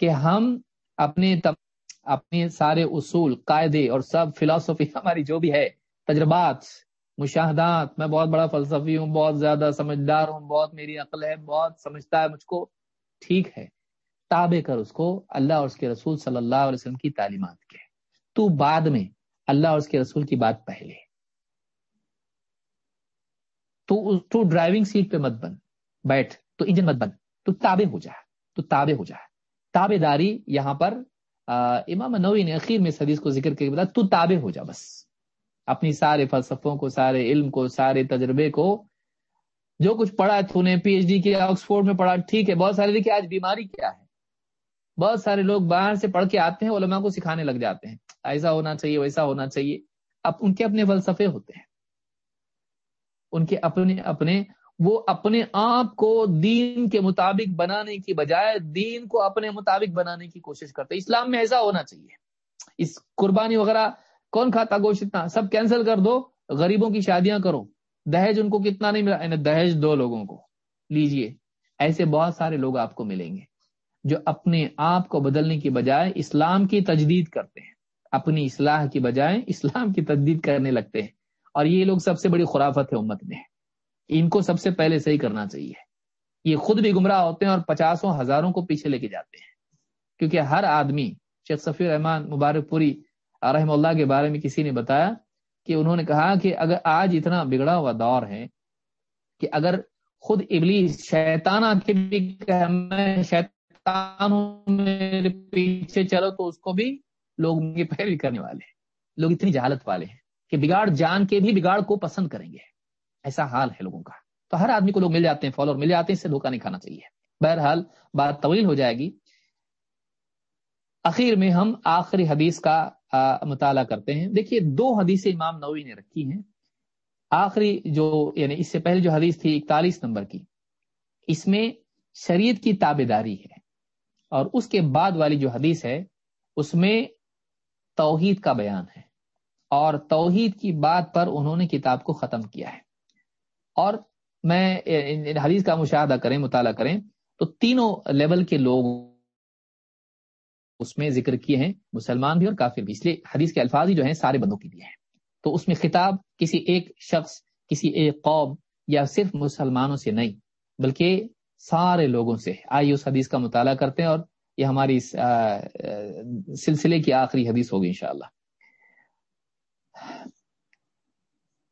کہ ہم اپنے اپنے سارے اصول، قاعدے اور سب فلاسفی، ہماری جو بھی ہے تجربات، مشاہدات، میں بہت بڑا فلسفی ہوں، بہت زیادہ سمجھدار ہوں، بہت میری عقل ہے، بہت سمجھتا ہے، مجھ کو ٹھیک ہے۔ تابع کر اس کو اللہ اور اس کے رسول صلی اللہ علیہ وسلم کی تعلیمات کے۔ تو بعد میں اللہ اور اس کے رسول کی بات پہلے۔ تو تو ڈرائیونگ سیٹ پہ مت بن۔ بیٹھ۔ تو انجن مت بن۔ تو تابع ہو جائے تو تابع ہو جائے تابے داری یہاں پر امام نوی نے اخیر میں حدیث کو ذکر کر کے بتا تو تابع ہو جا بس۔ اپنی سارے فلسفوں کو، سارے علم کو، سارے تجربے کو جو کچھ پڑھا تو نے پی ایچ ڈی کیا آکسفورڈ میں پڑھا، ٹھیک ہے، بہت سارے دیکھیے، آج بیماری کیا ہے؟ بہت سارے لوگ باہر سے پڑھ کے آتے ہیں، علماء کو سکھانے لگ جاتے ہیں۔ ایسا ہونا چاہیے، ویسا ہونا چاہیے۔ اب ان کے اپنے فلسفے ہوتے ہیں۔ ان کے اپنے اپنے، وہ اپنے آپ کو دین کے مطابق بنانے کی بجائے دین کو اپنے مطابق بنانے کی کوشش کرتے اسلام میں ایسا ہونا چاہیے۔ اس قربانی وغیرہ کون کھاتا گوشت اتنا؟ سب کینسل کر دو، غریبوں کی شادیاں کرو۔ دہیج ان کو کتنا نہیں ملا یعنی دہیج دو لوگوں کو۔ لیجیے، ایسے بہت سارے لوگ آپ کو ملیں گے جو اپنے آپ کو بدلنے کی بجائے اسلام کی تجدید کرتے ہیں۔ اپنی اصلاح کی بجائے اسلام کی تجدید کرنے لگتے ہیں۔ اور یہ لوگ سب سے بڑی خرافت ہے امت میں۔ ان کو سب سے پہلے صحیح کرنا چاہیے۔ یہ خود بھی گمراہ ہوتے ہیں اور پچاسوں ہزاروں کو پیچھے لے کے جاتے ہیں۔ کیونکہ ہر آدمی، شیخ صفی رحمان مبارک پوری رحم اللہ کے بارے میں کسی نے بتایا کہ انہوں نے کہا کہ اگر آج اتنا بگڑا ہوا دور ہے کہ اگر خود ابلی شیطان کے بھی شیطان میرے پیچھے چلو تو اس کو بھی لوگ پیروی کرنے والے ہیں۔ لوگ اتنی جہالت والے ہیں کہ بگاڑ جان کے بھی بگاڑ کو پسند کریں گے۔ ایسا حال ہے لوگوں کا۔ تو ہر آدمی کو لوگ مل جاتے ہیں فالوور مل جاتے ہیں، اس سے دھوکہ نہیں کھانا چاہیے۔ بہرحال بات طویل ہو جائے گی۔ اخیر میں ہم آخری حدیث کا مطالعہ کرتے ہیں۔ دیکھیے، دو حدیث امام نوی نے رکھی ہیں۔ آخری جو یعنی اس سے پہلے جو حدیث تھی، اکتالیس نمبر کی۔ اس میں شریعت کی تابے داری ہے اور اس کے بعد والی جو حدیث ہے، اس میں توحید کا بیان ہے۔ اور توحید کی بات پر انہوں نے کتاب کو ختم کیا ہے۔ اور میں یعنی، حدیث کا مشاہدہ کریں، مطالعہ کریں، تو تینوں لیول کے لوگ اس میں ذکر کیے ہیں مسلمان بھی اور کافر بھی۔ اس لیے حدیث کے الفاظ ہی جو ہیں سارے بندوں کے لیے ہیں۔ تو اس میں خطاب کسی ایک شخص، کسی ایک قوم یا صرف مسلمانوں سے نہیں، بلکہ سارے لوگوں سے۔ آئیے اس حدیث کا مطالعہ کرتے ہیں اور یہ ہماری سلسلے کی آخری حدیث ہوگی انشاءاللہ۔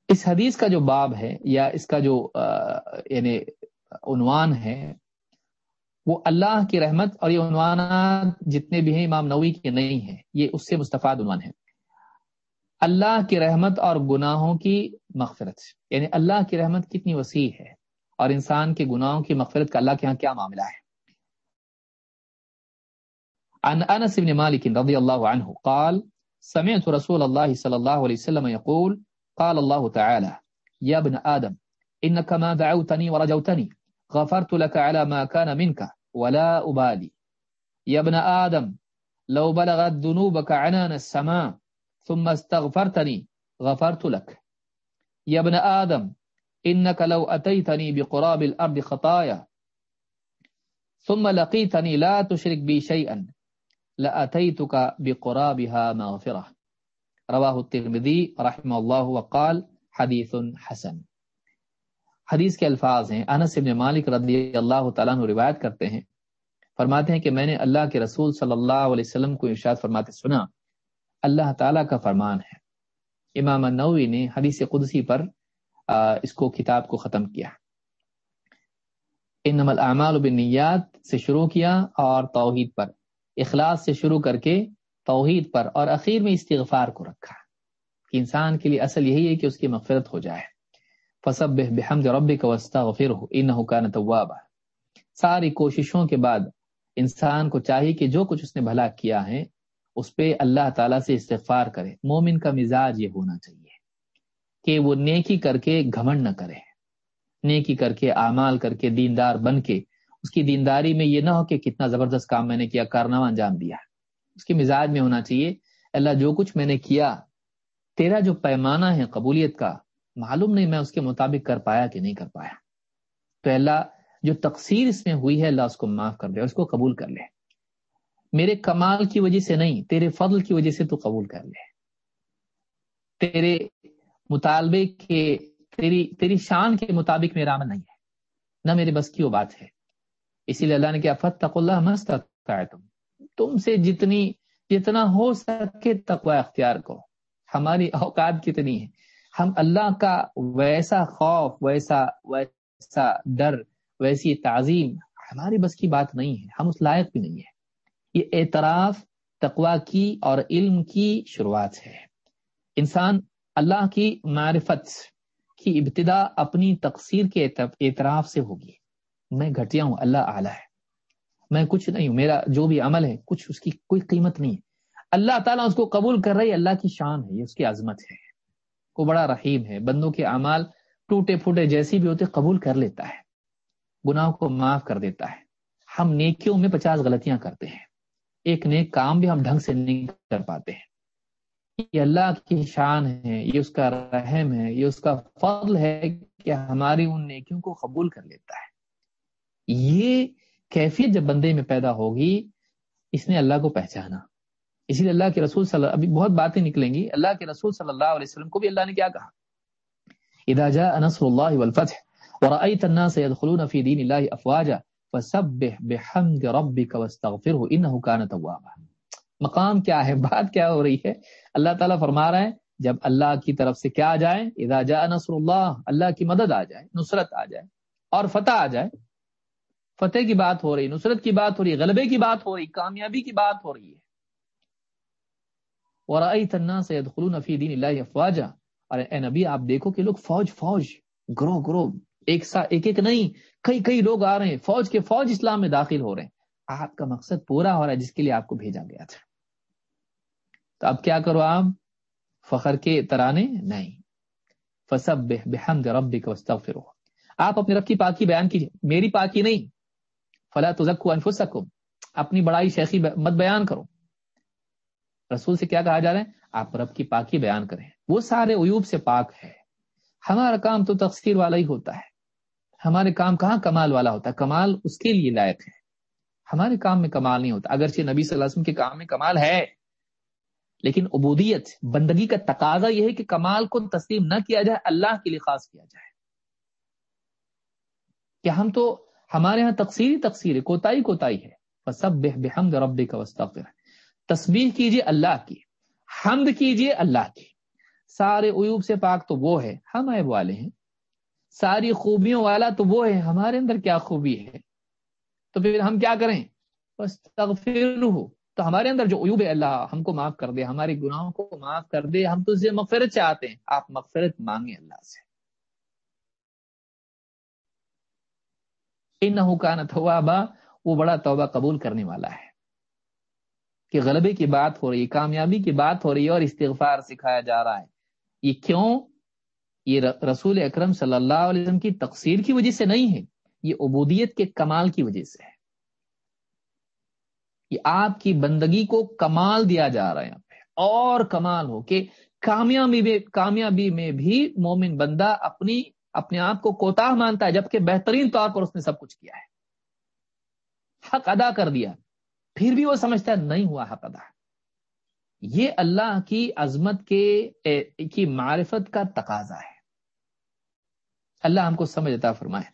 اس حدیث کا جو باب ہے یا اس کا جو یعنی عنوان ہے وہ اللہ کی رحمت اور یہ عنوانات جتنے بھی ہیں امام نوی کے نہیں ہیں، یہ اس سے مستفاد عنوان ہے اللہ کی رحمت اور گناہوں کی مغفرت یعنی اللہ کی رحمت کتنی وسیع ہے اور انسان کے گناہوں کی مغفرت کا اللہ کے ہاں کیا معاملہ ہے۔ عن انس بن مالک رضی اللہ عنہ قال، سمعت رسول اللہ صلی اللہ علیہ وسلم يقول قال الله تعالى يا ابن آدم إنك ما دعوتني ورجوتني غفرت لك على ما كان منك ولا أبالي يا ابن آدم، لو بلغت ذنوبك عنان السماء ثم استغفرتني، غفرت لك. يا ابن آدم، إنك لو أتيتني بقراب الأرض خطايا، ثم لقيتني لا تشرك بي شيئا، لأتيتك بقرابها مغفرة. رواہ الترمذی رحمہ اللہ وقال حدیث حسن. حدیث کے الفاظ ہیں۔ انس بن مالک رضی اللہ تعالیٰ عنہ روایت کرتے ہیں۔ فرماتے ہیں کہ میں نے اللہ کے رسول صلی اللہ علیہ وسلم کو ارشاد فرماتے سنا۔ اللہ تعالیٰ کا فرمان ہے۔ امام النووی نے حدیث قدسی پر اس کو کتاب کو ختم کیا۔ ان نمل اعمال بنیات سے شروع کیا اور توحید پر۔ اخلاص سے شروع کر کے توحید پر اور اخیر میں استغفار کو رکھا۔ کہ انسان کے لیے اصل یہی ہے کہ اس کی مغفرت ہو جائے۔ فصب بحمد رب کا وسطہ غفر ہو ساری کوششوں کے بعد انسان کو چاہیے کہ جو کچھ اس نے بھلا کیا ہے، اس پہ اللہ تعالیٰ سے استغفار کرے۔ مومن کا مزاج یہ ہونا چاہیے کہ وہ نیکی کر کے گھمنڈ نہ کرے۔ نیکی کر کے، اعمال کر کے، دیندار بن کے۔ اس کی دینداری میں یہ نہ ہو کہ کتنا زبردست کام میں نے کیا، کارنامہ انجام دیا۔ اس کے مزاج میں ہونا چاہیے، اللہ جو کچھ میں نے کیا، تیرا جو پیمانہ ہے قبولیت کا معلوم نہیں میں اس کے مطابق کر پایا کہ نہیں کر پایا۔ تو اللہ جو تقسیر اس میں ہوئی ہے، اللہ اس کو معاف کر دے اس کو قبول کر لے۔ میرے کمال کی وجہ سے نہیں، تیرے فضل کی وجہ سے تو قبول کر لے۔ تیرے مطالبے کے، تیری تیری شان کے مطابق میرا عمل نہیں ہے۔ نہ میرے بس کی وہ بات ہے۔ اسی لیے اللہ نے کیا فتق اللہ مست تم تم سے جتنی، جتنا ہو سکے تقوی اختیار کرو۔ ہماری اوقات کتنی ہے؟ ہم اللہ کا ویسا خوف، ویسا ویسا ڈر، ویسی تعظیم ہماری بس کی بات نہیں ہے، ہم اس لائق بھی نہیں ہے یہ اعتراف تقوا کی اور علم کی شروعات ہے۔ انسان اللہ کی معرفت کی ابتدا اپنی تقسیر کے اعتراف سے ہوگی۔ میں گھٹیا ہوں، اللہ اعلیٰ ہے۔ میں کچھ نہیں ہوں، میرا جو بھی عمل ہے، کچھ اس کی کوئی قیمت نہیں ہے۔ اللہ تعالیٰ اس کو قبول کر رہی اللہ کی شان ہے، یہ اس کی عظمت ہے۔ وہ بڑا رحیم ہے۔ بندوں کے اعمال ٹوٹے پھوٹے جیسی بھی ہوتے قبول کر لیتا ہے۔ گناہوں کو معاف کر دیتا ہے۔ ہم نیکیوں میں پچاس غلطیاں کرتے ہیں۔ ایک نیک کام بھی ہم ڈھنگ سے نہیں کر پاتے ہیں۔ یہ اللہ کی شان ہے، یہ اس کا رحم ہے، یہ اس کا فضل ہے کہ ہماری ان نیکیوں کو قبول کر لیتا ہے۔ یہ کیفیت جب بندے میں پیدا ہوگی، اس نے اللہ کو پہچانا۔ اسی لیے اللہ کے رسول صلی اللہ ابھی بہت باتیں نکلیں گی۔ اللہ کے رسول صلی اللہ علیہ وسلم کو بھی اللہ نے کیا کہا؟ اذا جاء نصر اللہ والفتح ورأيت الناس يدخلون في دين الله افواجا فسبح بحمد ربك واستغفره انه كان توابا. مقام کیا ہے؟ بات کیا ہو رہی ہے؟ اللہ تعالیٰ فرما رہا ہے جب اللہ کی طرف سے کیا آ جائے، اذا جاء نصر اللہ اللہ کی مدد آ جائے، نصرت آ جائے اور فتح آ جائے۔ فتح کی بات ہو رہی، نصرت کی بات ہو رہی، غلبے کی بات ہو رہی، کامیابی کی بات ہو رہی ہے۔ اور تنا سید خلون فی دین اللہ افواجا اور اے نبی، آپ دیکھو کہ لوگ فوج فوج گرو گرو ایک سا، ایک ایک نہیں، کئی کئی لوگ آ رہے ہیں، فوج کے فوج اسلام میں داخل ہو رہے ہیں۔ آپ کا مقصد پورا ہو رہا ہے، جس کے لیے آپ کو بھیجا گیا تھا۔ تو اب کیا کرو آپ؟ فخر کے ترانے؟ نہیں۔ فسب بحمد ربک واستغفرہ آپ اپنے رب کی پاکی بیان کیجیے۔ میری پاکی نہیں۔ فلا تزکو انفسکم۔ اپنی بڑائی شیخی مت بیان کرو۔ رسول سے کیا کہا جا رہا ہے؟ آپ رب کی پاکی بیان کریں۔ وہ سارے عیوب سے پاک ہے۔ ہمارا کام تو تقسیر والا ہی ہوتا ہے۔ ہمارے کام کہاں کمال والا ہوتا ہے؟ کمال اس کے لیے لائق ہے۔ ہمارے کام میں کمال نہیں ہوتا۔ اگرچہ نبی صلی اللہ علیہ وسلم کے کام میں کمال ہے، لیکن عبودیت، بندگی کا تقاضا یہ ہے کہ کمال کو تسلیم نہ کیا جائے، اللہ کے لیے خاص کیا جائے۔ کہ ہم تو، ہمارے یہاں تقسیری تقسیر کوتاہی کوتاہی ہے۔ سب بحمد رب کا وسطر تسبیح کیجیے اللہ کی، حمد کیجیے اللہ کی۔ سارے عیوب سے پاک تو وہ ہے، ہم عیب والے ہیں۔ ساری خوبیوں والا تو وہ ہے، ہمارے اندر کیا خوبی ہے؟ تو پھر ہم کیا کریں؟ بس ہو تو ہمارے اندر جو عیوب ہے، اللہ ہم کو معاف کر دے، ہمارے گناہوں کو معاف کر دے، ہم تو مغفرت چاہتے ہیں۔ آپ مغفرت مانگیں اللہ سے۔ ان توابا، وہ بڑا توبہ قبول کرنے والا ہے۔ کہ غلبے کی بات ہو رہی ہے، کامیابی کی بات ہو رہی ہے اور استغفار سکھایا جا رہا ہے۔ یہ کیوں؟ یہ رسول اکرم صلی اللہ علیہ وسلم کی تقسیر کی وجہ سے نہیں ہے، یہ عبودیت کے کمال کی وجہ سے ہے۔ یہ آپ کی بندگی کو کمال دیا جا رہا ہے اور کمال ہو کہ کامیابی میں کامیابی میں بھی مومن بندہ اپنی، اپنے آپ کو کوتا مانتا ہے، جبکہ بہترین طور پر اس نے سب کچھ کیا ہے۔ حق ادا کر دیا۔ پھر بھی وہ سمجھتا ہے نہیں ہوا حق ادا۔ یہ اللہ کی عظمت کے کی معرفت کا تقاضا ہے۔ اللہ ہم کو سمجھ عطا فرمائے۔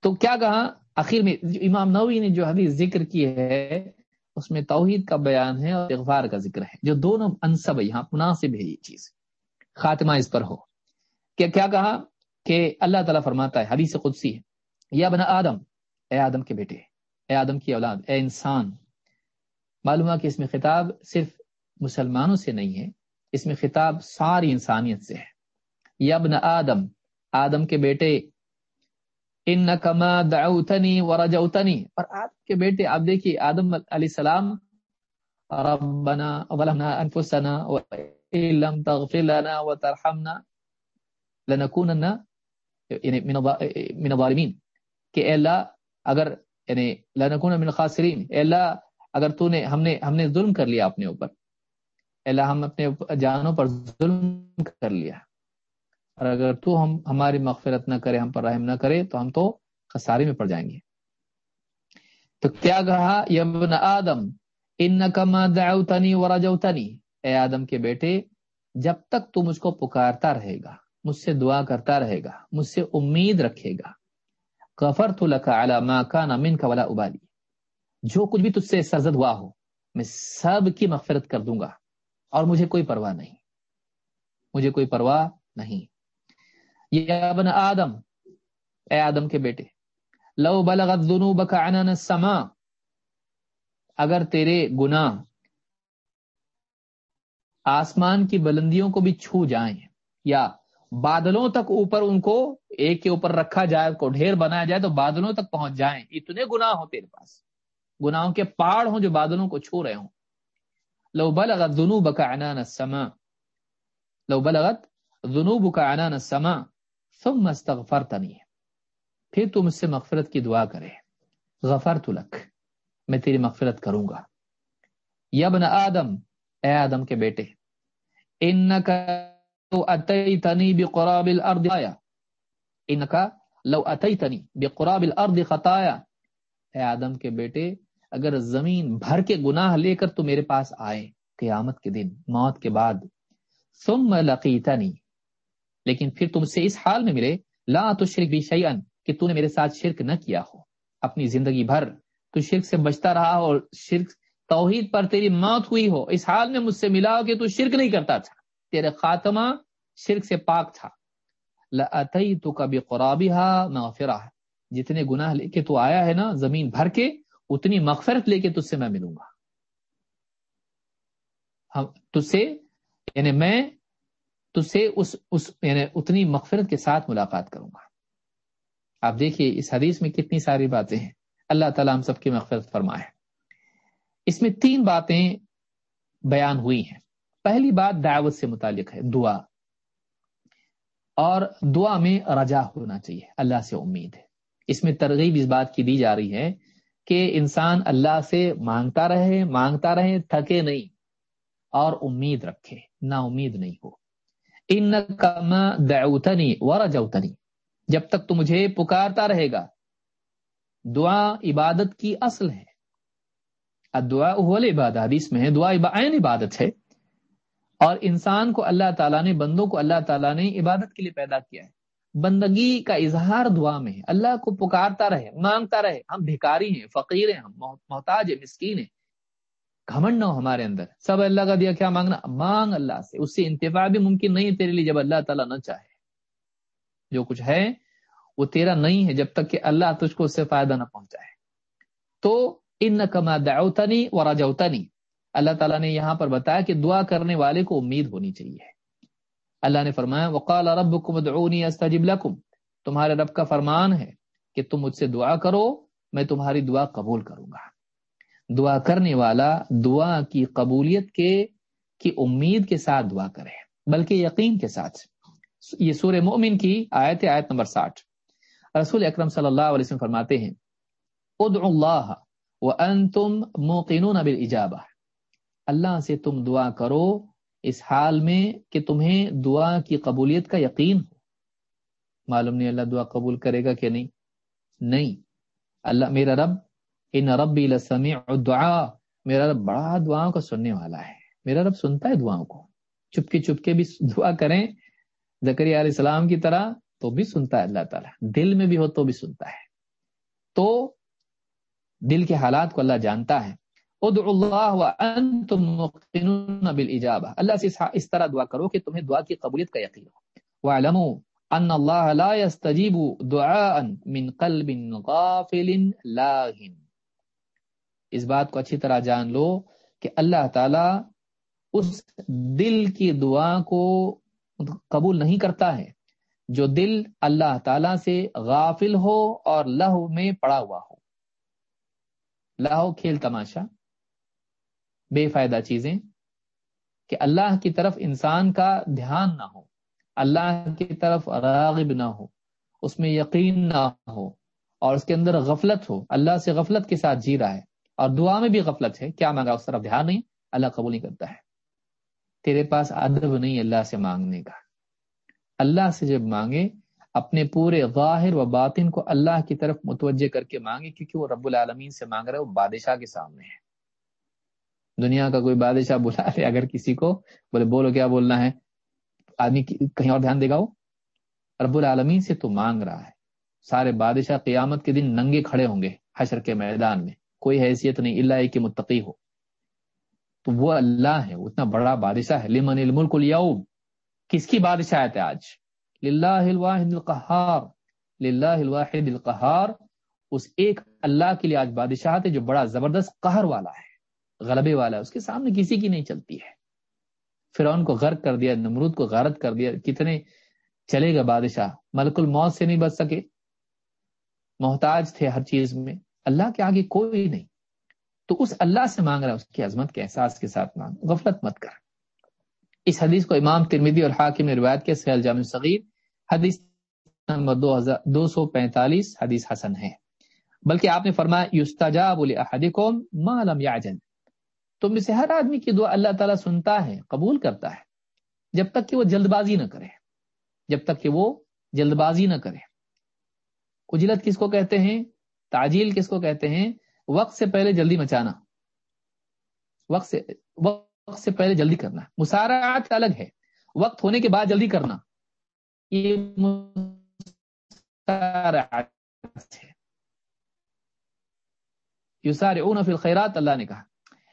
تو کیا کہا؟ آخر میں امام نوی نے جو حدیث ذکر کی ہے، اس میں توحید کا بیان ہے اور اغفار کا ذکر ہے۔ جو دونوں انصب ہے یہاں مناسب ہے یہ چیز۔ خاتمہ اس پر ہو۔ کہ کیا کہا؟ کہ اللہ تعالیٰ فرماتا ہے، حدیث قدسی ہے۔ یا بنا آدم، اے آدم کے بیٹے، اے آدم کی اولاد، اے انسان معلوم ہے کہ اس میں خطاب صرف مسلمانوں سے نہیں ہے، اس میں خطاب ساری انسانیت سے ہے۔ یبن آدم آدم کے بیٹے ان کما دعوتنی ورجوتنی اور آدم کے بیٹے، آپ دیکھیے، آدم علیہ السلام، ربنا ظلمنا انفسنا وان لم تغفر لنا وترحمنا لنكونن یعنی من الظالمین۔ کہ اے اللہ، اگر یعنی لنکون من الخاسرین، اے اللہ اگر تو نے ہم نے ہم نے ظلم کر لیا اپنے اوپر۔ اللہ ہم اپنے جانوں پر ظلم کر لیا۔ اور اگر تو ہم ہماری مغفرت نہ کرے، ہم پر رحم نہ کرے، تو ہم تو خسارے میں پڑ جائیں گے۔ تو کیا کہا؟ یبن آدم ان کما دعوتنی ورجوتنی اے آدم کے بیٹے، جب تک تو مجھ کو پکارتا رہے گا، مجھ سے دعا کرتا رہے گا، مجھ سے امید رکھے گا غفر تو لکا ما کان من ولا ابالی۔ جو کچھ بھی تجھ سے سرزد ہوا ہو، میں سب کی مغفرت کر دوں گا، اور مجھے کوئی پرواہ نہیں۔ مجھے کوئی پرواہ نہیں۔ یہ ابن آدم، اے آدم کے بیٹے، لو بلغت ذنوبک عنان السما اگر تیرے گناہ آسمان کی بلندیوں کو بھی چھو جائیں، یا بادلوں تک اوپر ان کو ایک کے اوپر رکھا جائے کو ڈھیر بنایا جائے، تو بادلوں تک پہنچ جائیں۔ اتنے گناہ ہو تیرے پاس۔ گناہوں کے پہاڑ ہوں جو بادلوں کو چھو رہے ہوں۔ لو بلغت ذنوبک عنان السما لو بلغت ذنوبک عنان السما ثم استغفرتنی۔ پھر تم اس سے مغفرت کی دعا کرے۔ غفرت لک، میں تیری مغفرت کروں گا۔ یبن آدم، اے آدم کے بیٹے انکا لو اتیتنی بقراب الارض آیا انکا لو اتیتنی بقراب الارض خطایا۔ اے آدم کے بیٹے اگر زمین بھر کے گناہ لے کر تو میرے پاس آئے قیامت کے دن، موت کے بعد۔ ثم لقیتنی۔ لیکن پھر تم سے اس حال میں ملے، لا تشرک بھی شیئن، کہ تو نے میرے ساتھ شرک نہ کیا ہو۔ اپنی زندگی بھر تو شرک سے بچتا رہا اور شرک توحید پر تیری موت ہوئی ہو۔ اس حال میں مجھ سے ملا ہو کہ تو شرک نہیں کرتا تھا۔ تیرے خاتمہ شرک سے پاک تھا۔ لَأَتَيْتُكَ بِقُرَابِهَا مَغْفِرَةً جتنے گناہ لے کے تو آیا ہے نا، زمین بھر کے اتنی مغفرت لے کے تجھ سے میں ملوں گا۔ ہم تجھ سے یعنی میں تجھ سے اس, اس یعنی اتنی مغفرت کے ساتھ ملاقات کروں گا۔ آپ دیکھیے اس حدیث میں کتنی ساری باتیں ہیں۔ اللہ تعالیٰ ہم سب کی مغفرت فرمائے۔ اس میں تین باتیں بیان ہوئی ہیں۔ پہلی بات دعوت سے متعلق ہے دعا۔ اور دعا میں رجا ہونا چاہیے اللہ سے امید ہے۔ اس میں ترغیب اس بات کی دی جا رہی ہے کہ انسان اللہ سے مانگتا رہے مانگتا رہے، تھکے نہیں۔ اور امید رکھے، نا امید نہیں ہو۔ ان دعوتنی ورجوتنی۔ جب تک تو مجھے پکارتا رہے گا۔ دعا عبادت کی اصل ہے۔ دعا عبادت حدیث میں ہے، دعا عین عبادت ہے۔ اور انسان کو اللہ تعالیٰ نے، بندوں کو اللہ تعالیٰ نے عبادت کے لیے پیدا کیا ہے۔ بندگی کا اظہار دعا میں ہے۔ اللہ کو پکارتا رہے، مانگتا رہے۔ ہم بھکاری ہیں، فقیر ہیں، ہم محتاج ہیں، مسکین ہیں۔ گھمنڈ نہ ہو ہمارے اندر۔ سب اللہ کا دیا، کیا مانگنا؟ مانگ اللہ سے۔ اس سے انتفاع بھی ممکن نہیں ہے تیرے لیے جب اللہ تعالیٰ نہ چاہے۔ جو کچھ ہے، وہ تیرا نہیں ہے جب تک کہ اللہ تجھ کو اس سے فائدہ نہ پہنچائے۔ تو ان کما دعوتنی و راجوتنی اللہ تعالیٰ نے یہاں پر بتایا کہ دعا کرنے والے کو امید ہونی چاہیے۔ اللہ نے فرمایا، وقال ربکم ادعونی استجب لکم تمہارے رب کا فرمان ہے کہ تم مجھ سے دعا کرو، میں تمہاری دعا قبول کروں گا۔ دعا کرنے والا دعا کی قبولیت کے، کی امید کے ساتھ دعا کرے، بلکہ یقین کے ساتھ۔ یہ سورہ مومن کی آیت آیت نمبر ساٹھ۔ رسول اکرم صلی اللہ علیہ وسلم فرماتے ہیں ادعو اللہ وانتم موقنون بالاجابہ اللہ سے تم دعا کرو اس حال میں کہ تمہیں دعا کی قبولیت کا یقین ہو۔ معلوم نہیں اللہ دعا قبول کرے گا کہ نہیں۔ نہیں۔ اللہ، میرا رب، ان ربی لسمیع الدعاء۔ میرا رب بڑا دعاؤں کا سننے والا ہے۔ میرا رب سنتا ہے دعاؤں کو۔ چپکے چپکے بھی دعا کریں۔ زکری علیہ السلام کی طرح تو بھی سنتا ہے اللہ تعالیٰ۔ دل میں بھی ہو تو بھی سنتا ہے۔ تو دل کے حالات کو اللہ جانتا ہے۔ ادعو اللہ وانتم موقنون بالإجابہ اللہ سے اس طرح دعا کرو کہ تمہیں دعا کی قبولیت کا یقین ہو۔ وعلموا ان اللہ لا يستجیب دعاء من قلب غافل لاہن اس بات کو اچھی طرح جان لو کہ اللہ تعالی اس دل کی دعا کو قبول نہیں کرتا ہے جو دل اللہ تعالی سے غافل ہو اور لہو میں پڑا ہوا ہو۔ لہو کھیل تماشا۔ بے فائدہ چیزیں کہ اللہ کی طرف انسان کا دھیان نہ ہو، اللہ کی طرف راغب نہ ہو، اس میں یقین نہ ہو اور اس کے اندر غفلت ہو، اللہ سے غفلت کے ساتھ جی رہا ہے اور دعا میں بھی غفلت ہے، کیا مانگا اس طرف دھیان نہیں؟ اللہ قبول نہیں کرتا ہے۔ تیرے پاس ادب نہیں، اللہ سے مانگنے کا۔ اللہ سے جب مانگے، اپنے پورے ظاہر و باطن کو اللہ کی طرف متوجہ کر کے مانگے، کیونکہ وہ رب العالمین سے مانگ رہا ہے، وہ بادشاہ کے سامنے ہے۔ دنیا کا کوئی بادشاہ بلا لے، اگر کسی کو بولے، بولو کیا بولنا ہے؟ آدمی کہیں اور دھیان دے گا وہ؟ رب العالمین سے تو مانگ رہا ہے۔ سارے بادشاہ قیامت کے دن ننگے کھڑے ہوں گے حشر کے میدان میں۔ کوئی حیثیت نہیں اللہ کہ متقی ہو۔ تو وہ اللہ ہے اتنا بڑا بادشاہ ہے۔ لمن الملک اليوم کس کی بادشاہت ہے آج؟ للہ الواحد القہار۔ للہ الواحد القہار۔ اس ایک اللہ کے لیے آج بادشاہت ہے جو بڑا زبردست قہر والا ہے۔ غلبے والا ہے، اس کے سامنے کسی کی نہیں چلتی ہے۔ فرعون کو غرق کر دیا، نمرود کو غارت کر دیا، کتنے چلے گا بادشاہ؟ ملک الموت سے نہیں بچ سکے۔ محتاج تھے ہر چیز میں۔ اللہ کے آگے کوئی نہیں۔ تو اس اللہ سے مانگ رہا ہے، اس کی عظمت کے احساس کے ساتھ مانگ۔ غفلت مت کر۔ اس حدیث کو امام ترمیدی اور حاکم نے روایت کے سیل جامع صغیر۔ حدیث نمبر دو دو سو پینتالیس حدیث حسن ہے۔ بلکہ آپ نے فرمایا، یستجاب لاحدکم ما لم یعجل۔ تم میں سے ہر آدمی کی دعا اللہ تعالیٰ سنتا ہے، قبول کرتا ہے۔ جب تک کہ وہ جلد بازی نہ کرے۔ جب تک کہ وہ جلد بازی نہ کرے۔ اجلت کس کو کہتے ہیں؟ تاجیل کس کو کہتے ہیں؟ وقت سے پہلے جلدی مچانا۔ وقت سے وقت سے پہلے جلدی کرنا۔ مسارعات الگ ہے۔ وقت ہونے کے بعد جلدی کرنا۔ یہ یسارعون فی الخیرات، اللہ نے کہا۔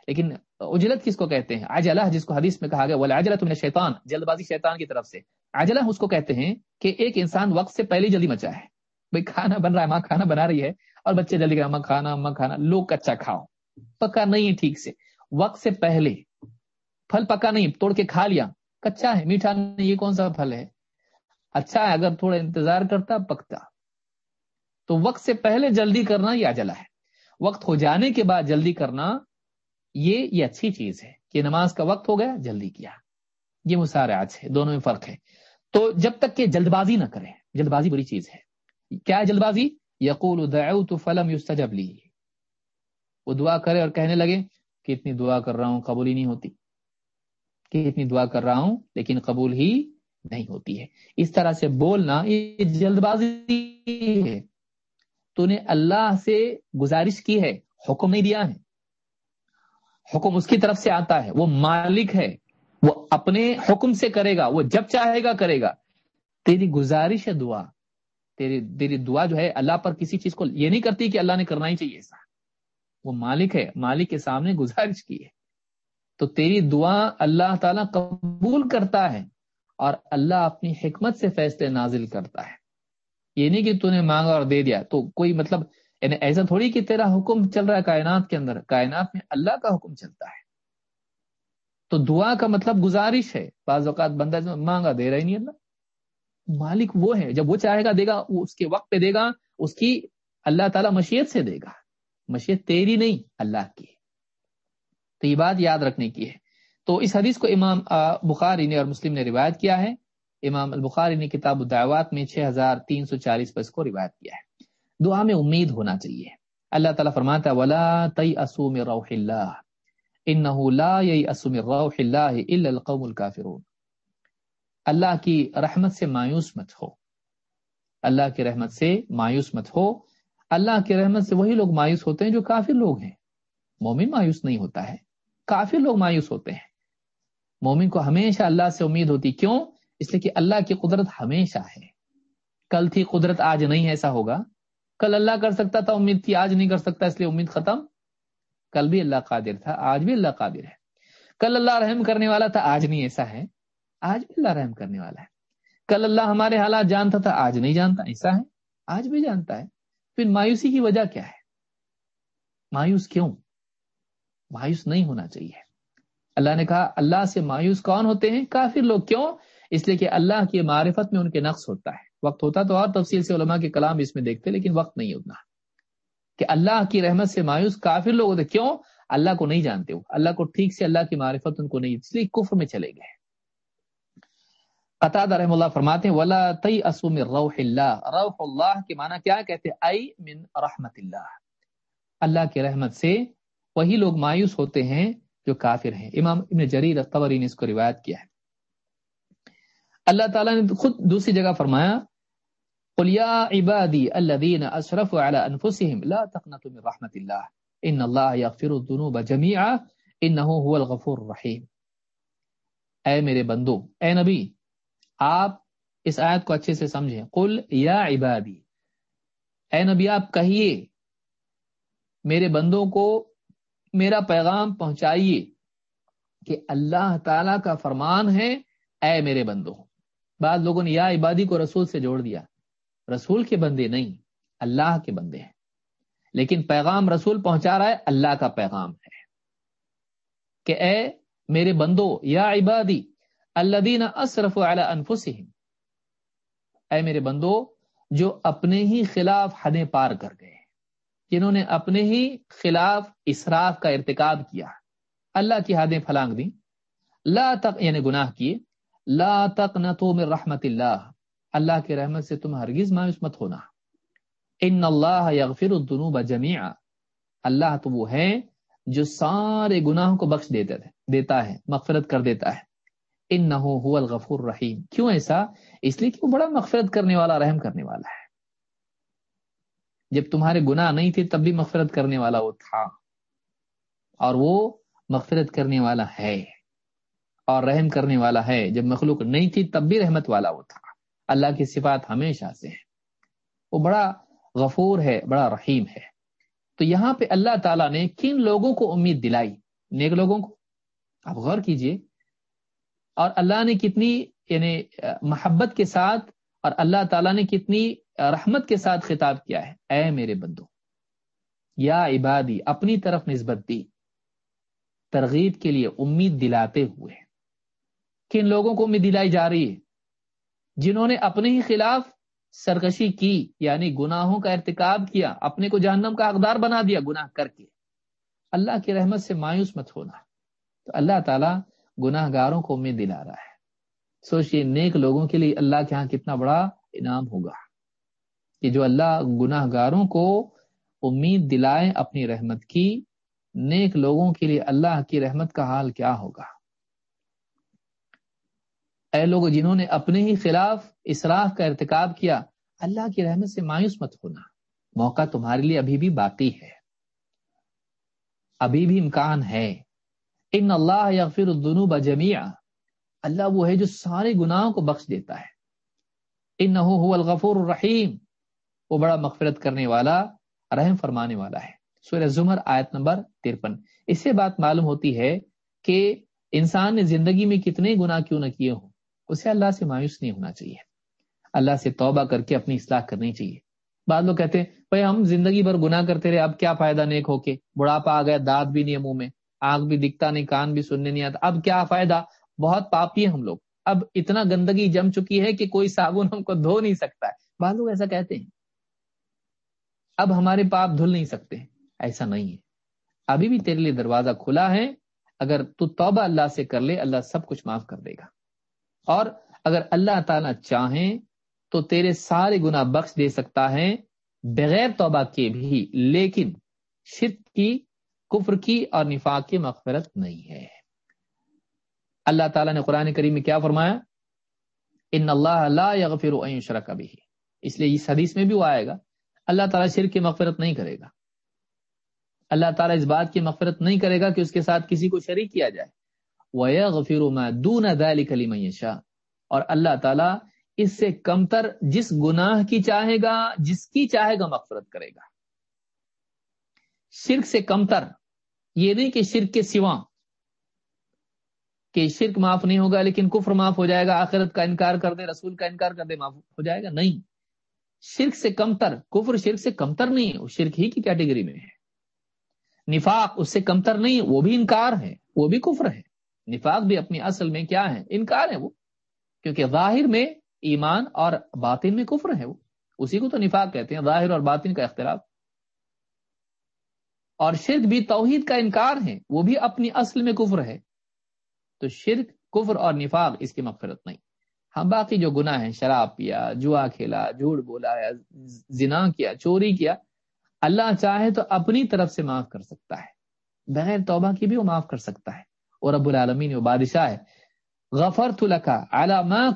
لیکن اجلت کس کو کہتے ہیں؟ عجلہ، جس کو حدیث میں کہا گیا والعجلہ من الشیطان جلد بازی شیطان کی طرف سے۔ عجلہ اس کو کہتے ہیں کہ ایک انسان وقت سے پہلے جلدی مچا ہے۔ بھئی کھانا بن رہا ہے، ماں کھانا بنا رہی ہے اور بچے جلدی کہ اماں کھانا اماں کھانا، لوگ کچا کھاؤ۔ پکا نہیں ہے ٹھیک سے۔ وقت سے پہلے۔ پھل پکا نہیں، توڑ کے کھا لیا۔ کچا ہے، میٹھا نہیں، یہ کون سا پھل ہے؟ اچھا ہے، اگر تھوڑا انتظار کرتا، پکتا۔ تو وقت سے پہلے جلدی کرنا یہ اجلا ہے۔ وقت ہو جانے کے بعد جلدی کرنا یہ یہ اچھی چیز ہے کہ نماز کا وقت ہو گیا، جلدی کیا۔ یہ مسارعات ہے، دونوں میں فرق ہے۔ تو جب تک کہ جلد بازی نہ کرے جلد بازی بری چیز ہے۔ کیا ہے جلد بازی یقول دعوت فلم یستجب لی۔ وہ دعا کرے اور کہنے لگے کہ اتنی دعا کر رہا ہوں قبول ہی نہیں ہوتی۔ کہ اتنی دعا کر رہا ہوں لیکن قبول ہی نہیں ہوتی ہے۔ اس طرح سے بولنا یہ جلد بازی ہے۔ تو نے اللہ سے گزارش کی ہے، حکم نہیں دیا ہے۔ حکم اس کی طرف سے آتا ہے، وہ مالک ہے، وہ اپنے حکم سے کرے گا، وہ جب چاہے گا کرے گا۔ تیری گزارش ہے دعا، تیری تیری دعا جو ہے اللہ پر کسی چیز کو یہ نہیں کرتی کہ اللہ نے کرنا ہی چاہیے ایسا۔ وہ مالک ہے، مالک کے سامنے گزارش کی ہے۔ تو تیری دعا اللہ تعالیٰ قبول کرتا ہے اور اللہ اپنی حکمت سے فیصلے نازل کرتا ہے۔ یہ نہیں کہ تو نے مانگا اور دے دیا، تو کوئی مطلب یعنی ایسا تھوڑی کہ تیرا حکم چل رہا ہے کائنات کے اندر، کائنات میں اللہ کا حکم چلتا ہے۔ تو دعا کا مطلب گزارش ہے۔ بعض اوقات بندہ مانگا، دے رہا ہی نہیں اللہ۔ مالک وہ ہے، جب وہ چاہے گا، دے گا، وہ اس کے وقت پہ دے گا، اس کی اللہ تعالیٰ مشیت سے دے گا۔ مشیت تیری نہیں، اللہ کی۔ تو یہ بات یاد رکھنے کی ہے۔ تو اس حدیث کو امام بخاری نے اور مسلم نے روایت کیا ہے۔ امام البخاری نے کتاب الدعوات میں چھ ہزار تین سو چالیس پر اس کو روایت کیا ہے۔ دعا میں امید ہونا چاہیے۔ اللہ تعالیٰ فرماتا ولا تئی اسوم روح اللہ ان لا اسوم روح اللہ القوم الکافرون اللہ کی رحمت سے مایوس مت ہو۔ اللہ کی رحمت سے مایوس مت ہو۔ اللہ کی رحمت سے وہی لوگ مایوس ہوتے ہیں جو کافر لوگ ہیں۔ مومن مایوس نہیں ہوتا ہے۔ کافر لوگ مایوس ہوتے ہیں۔ مومن کو ہمیشہ اللہ سے امید ہوتی کیوں؟ اس لیے کہ اللہ کی قدرت ہمیشہ ہے۔ کل تھی قدرت، آج نہیں، ایسا ہوگا۔ کل اللہ کر سکتا تھا، امید تھی آج نہیں کر سکتا، اس لیے امید ختم۔ کل بھی اللہ قادر تھا، آج بھی اللہ قادر ہے۔ کل اللہ رحم کرنے والا تھا، آج نہیں، ایسا ہے۔ آج بھی اللہ رحم کرنے والا ہے۔ کل اللہ ہمارے حالات جانتا تھا، آج نہیں جانتا، ایسا ہے۔ آج بھی جانتا ہے۔ پھر مایوسی کی وجہ کیا ہے؟ مایوس کیوں؟ مایوس نہیں ہونا چاہیے۔ اللہ نے کہا، اللہ سے مایوس کون ہوتے ہیں؟ کافر لوگ کیوں؟ اس لیے کہ اللہ کی معرفت میں ان کے نقص ہوتا ہے۔ وقت ہوتا تو اور تفصیل سے علماء کے کلام اس میں دیکھتے، لیکن وقت نہیں اتنا۔ کہ اللہ کی رحمت سے مایوس کافر لوگ ہوتے، کیوں؟ اللہ کو نہیں جانتے ہو اللہ کو ٹھیک سے اللہ کی معرفت ان کو نہیں، اس لیے کفر میں چلے گئے۔ قطع رحم اللہ فرماتے ہیں، ولا تئی اسوم روح اللہ روح اللہ کے معنی کیا کہتے؟ ائی من رحمت اللہ اللہ کی رحمت سے وہی لوگ مایوس ہوتے ہیں جو کافر ہیں۔ امام ابن جریر قبری نے اس کو روایت کیا ہے۔ اللہ تعالیٰ نے خود دوسری جگہ فرمایا، قل یا عبادی الذین اسرفوا علی انفسهم لا تقنطوا من رحمت اللہ، ان اللہ یغفر الذنوب جميعا انه هو الغفور الرحیم۔ اے میرے بندو، اے نبی، آپ اس آیت کو اچھے سے سمجھیں۔ قل یا عبادی، اے نبی، آپ کہیے، میرے بندوں کو میرا پیغام پہنچائیے کہ اللہ تعالی کا فرمان ہے، اے میرے بندو۔ بعض لوگوں نے یا عبادی کو رسول سے جوڑ دیا۔ رسول کے بندے نہیں، اللہ کے بندے ہیں۔ لیکن پیغام رسول پہنچا رہا ہے، اللہ کا پیغام ہے۔ کہ اے میرے بندو، یا عبادی اللہ دین اصرف انفسہم، اے میرے بندو، جو اپنے ہی خلاف حدیں پار کر گئے، جنہوں نے اپنے ہی خلاف اسراف کا ارتکاب کیا۔ اللہ کی حدیں پھلانگ دی لا تک یعنی گناہ کیے۔ لا تقنطوا من رحمت اللہ۔ اللہ کے رحمت سے تم ہرگز مایوس مت ہونا۔ ان اللہ یغفر الذنوب جميعا اللہ تو وہ ہے جو سارے گناہوں کو بخش دیتا ہے دیتا ہے، مغفرت کر دیتا ہے۔ انه هو الغفور الرحیم۔ کیوں ایسا؟ اس لیے کہ وہ بڑا مغفرت کرنے والا، رحم کرنے والا ہے۔ جب تمہارے گناہ نہیں تھے، تب بھی مغفرت کرنے والا وہ تھا۔ اور وہ مغفرت کرنے والا ہے۔ اور رحم کرنے والا ہے، جب مخلوق نہیں تھی تب بھی رحمت والا وہ تھا۔ اللہ کی صفات ہمیشہ سے ہے وہ بڑا غفور ہے، بڑا رحیم ہے۔ تو یہاں پہ اللہ تعالیٰ نے کن لوگوں کو امید دلائی؟ نیک لوگوں کو۔ آپ غور کیجیے۔ اور اللہ نے کتنی یعنی محبت کے ساتھ، اور اللہ تعالیٰ نے کتنی رحمت کے ساتھ خطاب کیا ہے۔ اے میرے بندو، یا عبادی، اپنی طرف نسبت دی۔ ترغیب کے لیے امید دلاتے ہوئے۔ کن لوگوں کو امید دلائی جا رہی ہے، جنہوں نے اپنے ہی خلاف سرکشی کی یعنی گناہوں کا ارتکاب کیا، اپنے کو جہنم کا حقدار بنا دیا، گناہ کر کے۔ اللہ کی رحمت سے مایوس مت ہونا۔ تو اللہ تعالیٰ گناہ گاروں کو امید دلا رہا ہے۔ سوچئے نیک لوگوں کے لیے اللہ کے ہاں کتنا بڑا انعام ہوگا کہ جو اللہ گناہ گاروں کو امید دلائے اپنی رحمت کی، نیک لوگوں کے لیے اللہ کی رحمت کا حال کیا ہوگا۔ اے لوگ جنہوں نے اپنے ہی خلاف اسراف کا ارتکاب کیا، اللہ کی رحمت سے مایوس مت ہونا۔ موقع تمہارے لیے ابھی بھی باقی ہے۔ ابھی بھی امکان ہے۔ ان اللہ یغفر الذنوب جميعا اللہ وہ ہے جو سارے گناہوں کو بخش دیتا ہے۔ انه هو الغفور الرحیم۔ وہ بڑا مغفرت کرنے والا، رحم فرمانے والا ہے۔ سورہ زمر آیت نمبر 53 اس سے بات معلوم ہوتی ہے کہ انسان نے زندگی میں کتنے گناہ کیوں نہ کیے ہوں۔ اسے اللہ سے مایوس نہیں ہونا چاہیے۔ اللہ سے توبہ کر کے اپنی اصلاح کرنی چاہیے۔ بعض لوگ کہتے ہیں، بھائی ہم زندگی بھر گناہ کرتے رہے، اب کیا فائدہ نیک ہو کے؟ بڑھاپا آ گیا، دانت بھی نہیں منہ میں، آنکھ بھی دکھتا نہیں، کان بھی سننے نہیں آتا۔ اب کیا فائدہ؟ بہت پاپی ہے ہم لوگ۔ اب اتنا گندگی جم چکی ہے کہ کوئی صابن ہم کو دھو نہیں سکتا ہے۔ بعض لوگ ایسا کہتے ہیں۔ اب ہمارے پاپ دھل نہیں سکتے۔ ایسا نہیں ہے۔ ابھی بھی تیرے لیے دروازہ کھلا ہے۔ اگر تو توبہ اللہ سے کر لے، اللہ سب کچھ معاف کر دے گا۔ اور اگر اللہ تعالی چاہیں تو تیرے سارے گنا بخش دے سکتا ہے، بغیر توبہ کے بھی۔ لیکن شرک کی، کفر کی اور نفاق کی مغفرت نہیں ہے۔ اللہ تعالیٰ نے قرآن کریم میں کیا فرمایا؟ ان اللہ لا یغفر ان یشرک اس لیے اس حدیث میں بھی وہ آئے گا، اللہ تعالیٰ شرک کی مغفرت نہیں کرے گا۔ اللہ تعالیٰ اس بات کی مغفرت نہیں کرے گا کہ اس کے ساتھ کسی کو شریک کیا جائے۔ وَيَغْفِرُ مَا دُونَ ذَلِكَ لِمَنْ يَشَاءُ۔ اور اللہ تعالیٰ اس سے کمتر جس گناہ کی چاہے گا، جس کی چاہے گا مغفرت کرے گا۔ شرک سے کمتر یہ نہیں کہ شرک کے سوا کہ شرک معاف نہیں ہوگا لیکن کفر معاف ہو جائے گا، آخرت کا انکار کر دے، رسول کا انکار کر دے، معاف ہو جائے گا۔ نہیں، شرک سے کمتر کفر شرک سے کمتر نہیں ہے وہ شرک ہی کی کیٹیگری میں ہے۔ نفاق اس سے کمتر نہیں، وہ بھی انکار ہے، وہ بھی کفر ہے۔ نفاق بھی اپنی اصل میں کیا ہے انکار ہے وہ۔ کیونکہ ظاہر میں ایمان اور باطن میں کفر ہے وہ۔ اسی کو تو نفاق کہتے ہیں، ظاہر اور باطن کا اختلاف۔ اور شرک بھی توحید کا انکار ہے وہ بھی اپنی اصل میں کفر ہے۔ تو شرک، کفر اور نفاق اس کی مغفرت نہیں۔ ہم باقی جو گناہ ہیں، شراب پیا، جوا کھیلا، جھوٹ بولا یا زنا کیا، چوری کیا، اللہ چاہے تو اپنی طرف سے معاف کر سکتا ہے۔ بغیر توبہ کی بھی وہ معاف کر سکتا ہے۔ اور رب العالمین وہ بادشاہ ہے. غفر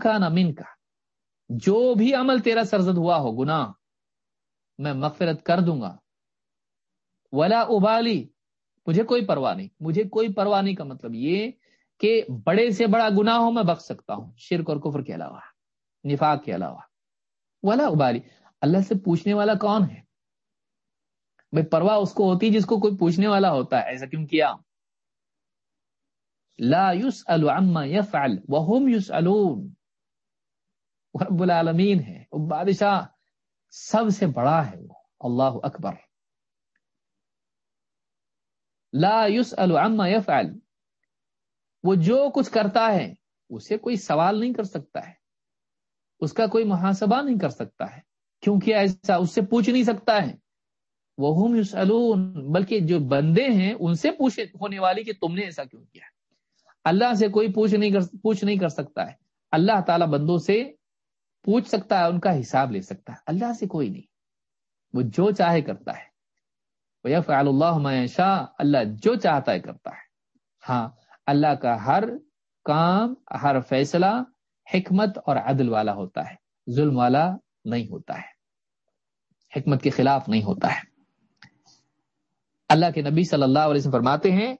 کا نمین کا جو بھی عمل تیرا سرزد ہوا ہو، گناہ، میں مغفرت کر دوں گا. ولا ابالی، مجھے کوئی پرواہ نہیں. مجھے کوئی پرواہ نہیں کا مطلب یہ کہ بڑے سے بڑا گناہ ہو، میں بخش سکتا ہوں. شرک اور کفر کے علاوہ، نفاق کے علاوہ. ولا ابالی، اللہ سے پوچھنے والا کون ہے؟ بھائی، پرواہ اس کو ہوتی جس کو کوئی پوچھنے والا ہوتا ہے، ایسا کیوں کیا؟ لا یوس عما یفعل وهم یسالون رب العالمین ہے بادشاہ سب سے بڑا ہے وہ. اللہ اکبر. لا يسأل عما يفعل. وہ جو کچھ کرتا ہے، اسے کوئی سوال نہیں کر سکتا ہے. اس کا کوئی محاسبہ نہیں کر سکتا ہے. کیونکہ ایسا اس سے پوچھ نہیں سکتا ہے. وہ یسألون بلکہ جو بندے ہیں، ان سے پوچھ ہونے والی کہ تم نے ایسا کیوں کیا؟ اللہ سے کوئی پوچھ نہیں کر پوچھ نہیں کر سکتا ہے۔ اللہ تعالی بندوں سے پوچھ سکتا ہے، ان کا حساب لے سکتا ہے۔ اللہ سے کوئی نہیں۔ وہ جو چاہے کرتا ہے۔ فعل اللہ شاہ اللہ جو چاہتا ہے کرتا ہے۔ ہاں اللہ کا ہر کام، ہر فیصلہ حکمت اور عدل والا ہوتا ہے۔ ظلم والا نہیں ہوتا ہے۔ حکمت کے خلاف نہیں ہوتا ہے۔ اللہ کے نبی صلی اللہ علیہ وسلم فرماتے ہیں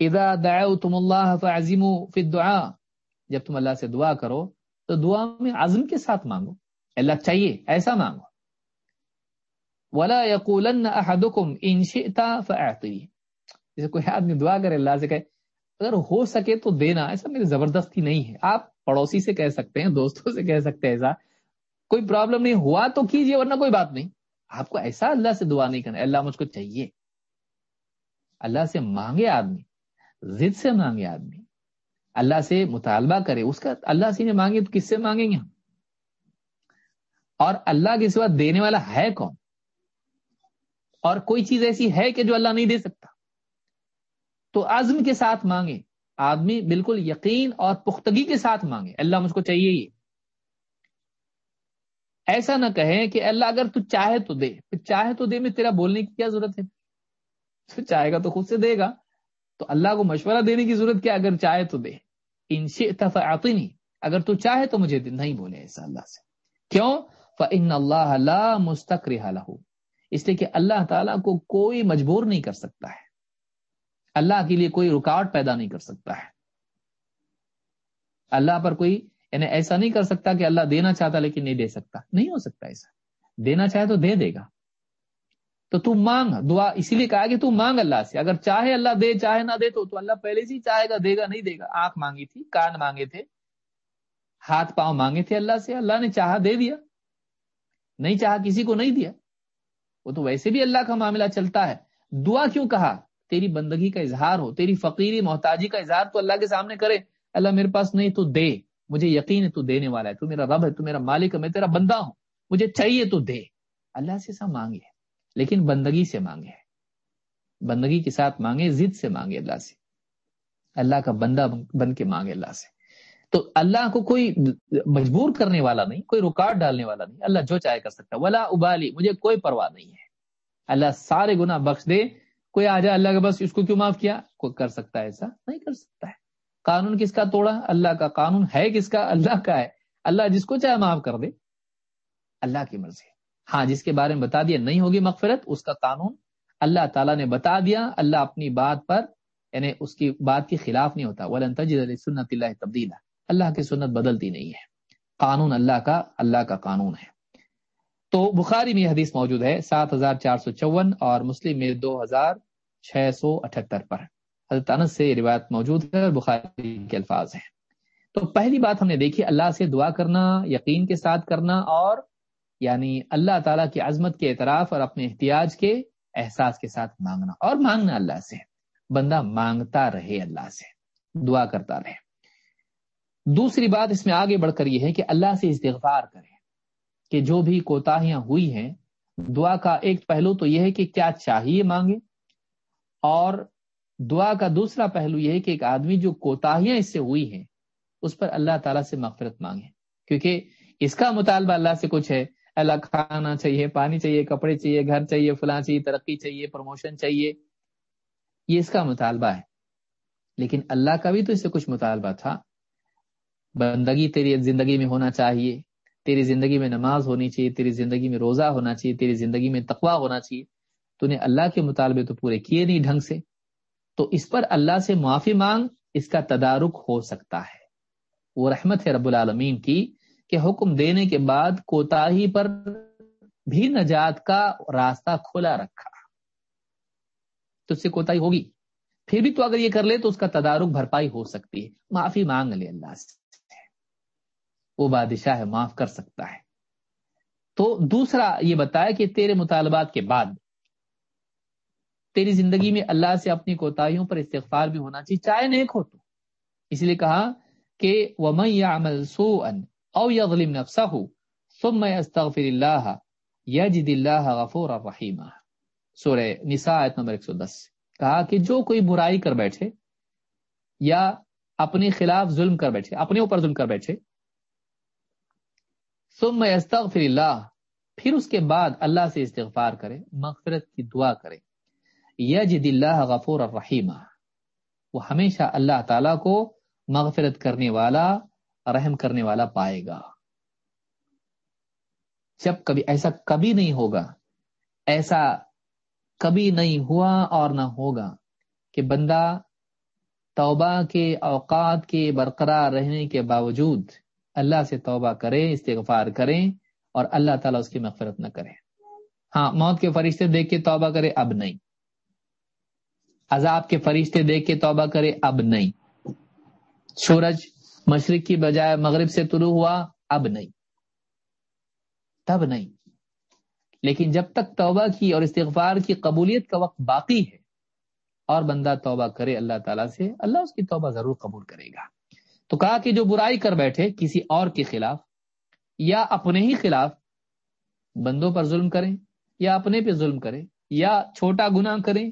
اذا دعوتم اللہ فعزموا فی الدعاء، جب تم اللہ سے دعا کرو، تو دعا میں عزم کے ساتھ مانگو۔ اللہ، چاہیے، ایسا مانگو۔ ولا يقولن احدكم ان شئت فاعطي جیسے کوئی آدمی دعا کرے، اللہ سے کہے، اگر ہو سکے تو دینا، ایسا میری زبردستی نہیں ہے۔ آپ پڑوسی سے کہہ سکتے ہیں، دوستوں سے کہہ سکتے ہیں ایسا۔ کوئی پرابلم نہیں، ہوا تو کیجیے ورنہ کوئی بات نہیں۔ آپ کو ایسا اللہ سے دعا نہیں کرنا۔ اللہ، مجھ کو چاہیے۔ اللہ سے مانگے آدمی۔ ضد سے مانگے آدمی۔ اللہ سے مطالبہ کرے، اس کا اللہ سے مانگے تو کس سے مانگیں گے ہم؟ اور اللہ کے سوا دینے والا ہے کون؟ اور کوئی چیز ایسی ہے کہ جو اللہ نہیں دے سکتا؟ تو عزم کے ساتھ مانگے۔ آدمی بالکل یقین اور پختگی کے ساتھ مانگے۔ اللہ مجھ کو چاہیے یہ۔ ایسا نہ کہیں کہ اللہ اگر تو چاہے تو دے۔ چاہے تو دے میں تیرا بولنے کی کیا ضرورت ہے؟ تو چاہے گا تو خود سے دے گا۔ تو اللہ کو مشورہ دینے کی ضرورت کیا اگر چاہے تو دے۔ ان آتی نہیں اگر تو چاہے تو مجھے نہیں بولے ایسا اللہ سے۔ کیوں؟ فن اللہ مستقر اس لیے کہ اللہ تعالیٰ کو کوئی مجبور نہیں کر سکتا ہے۔ اللہ کے لیے کوئی رکاوٹ پیدا نہیں کر سکتا ہے۔ اللہ پر کوئی یعنی ایسا نہیں کر سکتا کہ اللہ دینا چاہتا لیکن نہیں دے سکتا۔ نہیں ہو سکتا ایسا۔ دینا چاہے تو دے دے گا۔ تو تم مانگ، دعا، اسی لیے کہا کہ تم مانگ اللہ سے۔ اگر چاہے اللہ دے، چاہے نہ دے تو تو اللہ پہلے سے چاہے گا، دے گا، نہیں دے گا۔ آنکھ مانگی تھی، کان مانگے تھے، ہاتھ پاؤں مانگے تھے اللہ سے۔ اللہ نے چاہا، دے دیا۔ نہیں چاہا، کسی کو نہیں دیا۔ وہ تو ویسے بھی اللہ کا معاملہ چلتا ہے۔ دعا کیوں کہا؟ تیری بندگی کا اظہار ہو، تیری فقیری محتاجی کا اظہار تو اللہ کے سامنے کرے۔ اللہ میرے پاس نہیں تو دے۔ مجھے یقین ہے تو دینے والا ہے۔ تو میرا رب ہے، تو میرا مالک ہے، میں تیرا بندہ ہوں۔ مجھے چاہیے تو دے۔ اللہ سے سب مانگے۔ لیکن بندگی سے مانگے بندگی کے ساتھ مانگے، ضد سے مانگے اللہ سے۔ اللہ کا بندہ بن کے مانگے اللہ سے۔ تو اللہ کو کوئی مجبور کرنے والا نہیں، کوئی رکاوٹ ڈالنے والا نہیں۔ اللہ جو چاہے کر سکتا ولا ابالی مجھے کوئی پرواہ نہیں ہے۔ اللہ سارے گناہ بخش دے۔ کوئی آ جائے اللہ کے بس اس کو کیوں معاف کیا؟ کوئی کر سکتا ہے ایسا؟ نہیں کر سکتا ہے۔ قانون کس کا توڑا؟ اللہ کا قانون ہے کس کا؟ اللہ کا ہے۔ اللہ جس کو چاہے معاف کر دے۔ اللہ کی مرضی۔ ہاں جس کے بارے میں بتا دیا، نہیں ہوگی مغفرت، اس کا قانون اللہ تعالیٰ نے بتا دیا، اللہ اپنی بات پر یعنی اس کی بات کے خلاف نہیں ہوتا۔ ولن تجد سنت اللہ تبدیلہ اللہ کی سنت بدلتی نہیں ہے۔ قانون اللہ کا اللہ کا قانون ہے۔ تو بخاری میں حدیث موجود ہے، سات ہزار چار سو چون اور مسلم میں دو ہزار چھ سو اٹھہتر پر۔ حضرت انس سے یہ روایت موجود ہے اور بخاری کے الفاظ ہیں۔ تو پہلی بات ہم نے دیکھی، اللہ سے دعا کرنا، یقین کے ساتھ کرنا اور یعنی اللہ تعالیٰ کی عظمت کے اعتراف اور اپنے احتیاج کے احساس کے ساتھ مانگنا اور مانگنا اللہ سے۔ بندہ مانگتا رہے اللہ سے، دعا کرتا رہے۔ دوسری بات اس میں آگے بڑھ کر یہ ہے کہ اللہ سے استغفار کرے کہ جو بھی کوتاہیاں ہوئی ہیں، دعا کا ایک پہلو تو یہ ہے کہ کیا چاہیے مانگے، اور دعا کا دوسرا پہلو یہ ہے کہ ایک آدمی جو کوتاہیاں اس سے ہوئی ہیں، اس پر اللہ تعالیٰ سے مغفرت مانگے۔ کیونکہ اس کا مطالبہ اللہ سے کچھ ہے اللہ کھانا چاہیے، پانی چاہیے، کپڑے چاہیے، گھر چاہیے، فلاں چاہیے، ترقی چاہیے، پروموشن چاہیے۔ یہ اس کا مطالبہ ہے۔ لیکن اللہ کا بھی تو اس سے کچھ مطالبہ تھا۔ بندگی تیری زندگی میں ہونا چاہیے، تیری زندگی میں نماز ہونی چاہیے، تیری زندگی میں روزہ ہونا چاہیے، تیری زندگی میں تقوا ہونا چاہیے۔ تو نے اللہ کے مطالبے تو پورے کیے نہیں ڈھنگ سے۔ تو اس پر اللہ سے معافی مانگ، اس کا تدارک ہو سکتا ہے۔ وہ رحمت ہے رب العالمین کی۔ کہ حکم دینے کے بعد کوتاہی پر بھی نجات کا راستہ کھلا رکھا۔ تو اس سے کوتا ہوگی۔ پھر بھی تو اگر یہ کر لے تو اس کا تدارک بھرپائی ہو سکتی ہے۔ معافی مانگ لے اللہ سے۔ وہ بادشاہ ہے، معاف کر سکتا ہے۔ تو دوسرا یہ بتایا کہ تیرے مطالبات کے بعد تیری زندگی میں اللہ سے اپنی کوتاہیوں پر استغفار بھی ہونا چاہیے، چاہے نیک ہو تو۔ اس لیے کہا کہ ومن سوءا او یظلم نفسه، ثم يستغفر الله، يجد الله غفورا رحیما سورہ نساء آیت نمبر 110 کہا کہ جو کوئی برائی کر بیٹھے یا اپنے خلاف ظلم کر بیٹھے، اپنے اوپر ظلم کر بیٹھے، ثم استغفر اللہ پھر اس کے بعد اللہ سے استغفار کرے، مغفرت کی دعا کرے یجد اللہ غفور الرحیم وہ ہمیشہ اللہ تعالی کو مغفرت کرنے والا رحم کرنے والا پائے گا۔ جب کبھی ایسا کبھی نہیں ہوگا، ایسا کبھی نہیں ہوا اور نہ ہوگا کہ بندہ توبہ کے اوقات کے برقرار رہنے کے باوجود اللہ سے توبہ کرے، استغفار کریں اور اللہ تعالیٰ اس کی مغفرت نہ کرے۔ ہاں موت کے فرشتے دیکھ کے توبہ کرے، اب نہیں۔ عذاب کے فرشتے دیکھ کے توبہ کرے، اب نہیں۔ سورج مشرق کی بجائے مغرب سے طلوع ہوا، اب نہیں۔ تب نہیں۔ لیکن جب تک توبہ کی اور استغفار کی قبولیت کا وقت باقی ہے، اور بندہ توبہ کرے، اللہ تعالیٰ سے اللہ اس کی توبہ ضرور قبول کرے گا۔ تو کہا کہ جو برائی کر بیٹھے کسی اور کے خلاف، یا اپنے ہی خلاف بندوں پر ظلم کریں، یا اپنے پہ ظلم کرے یا چھوٹا گناہ کرے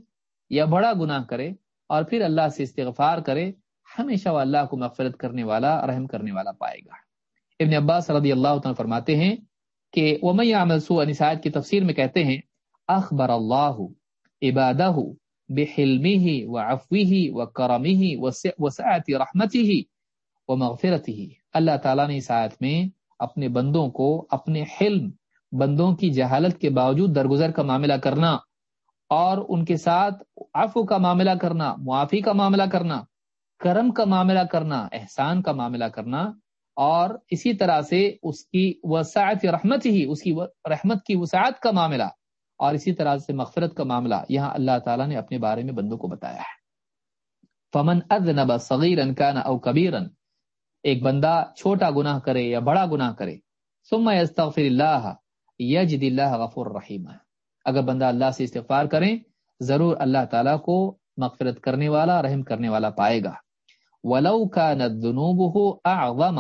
یا بڑا گناہ کرے اور پھر اللہ سے استغفار کرے ہمیشہ وہ اللہ کو مغفرت کرنے والا، رحم کرنے والا پائے گا۔ ابن عباس رضی اللہ تعالیٰ فرماتے ہیں کہ ومی عمل سو انسائد کی تفسیر میں کہتے ہیں، اخبر اللہ عبادہ بحلمه وعفوه وكرمه وسعة رحمته ومغفرته اللہ تعالیٰ نے اس آیت میں اپنے بندوں کو اپنے حلم، بندوں کی جہالت کے باوجود درگزر کا معاملہ کرنا اور ان کے ساتھ عفو کا معاملہ کرنا، معافی کا معاملہ کرنا کرم کا معاملہ کرنا، احسان کا معاملہ کرنا، اور اسی طرح سے اس کی وسعت رحمت ہی، اس کی رحمت کی وسعت کا معاملہ، اور اسی طرح سے مغفرت کا معاملہ، یہاں اللہ تعالیٰ نے اپنے بارے میں بندوں کو بتایا ہے۔ فمن اذنب صغیرا کان او کبیرا ایک بندہ چھوٹا گناہ کرے یا بڑا گناہ کرے، ثم یستغفر اللہ یجد اللہ غفور رحیم اگر بندہ اللہ سے استغفار کریں ضرور اللہ تعالیٰ کو مغفرت کرنے والا، رحم کرنے والا پائے گا۔ ولو كانت ذنوبه اعظم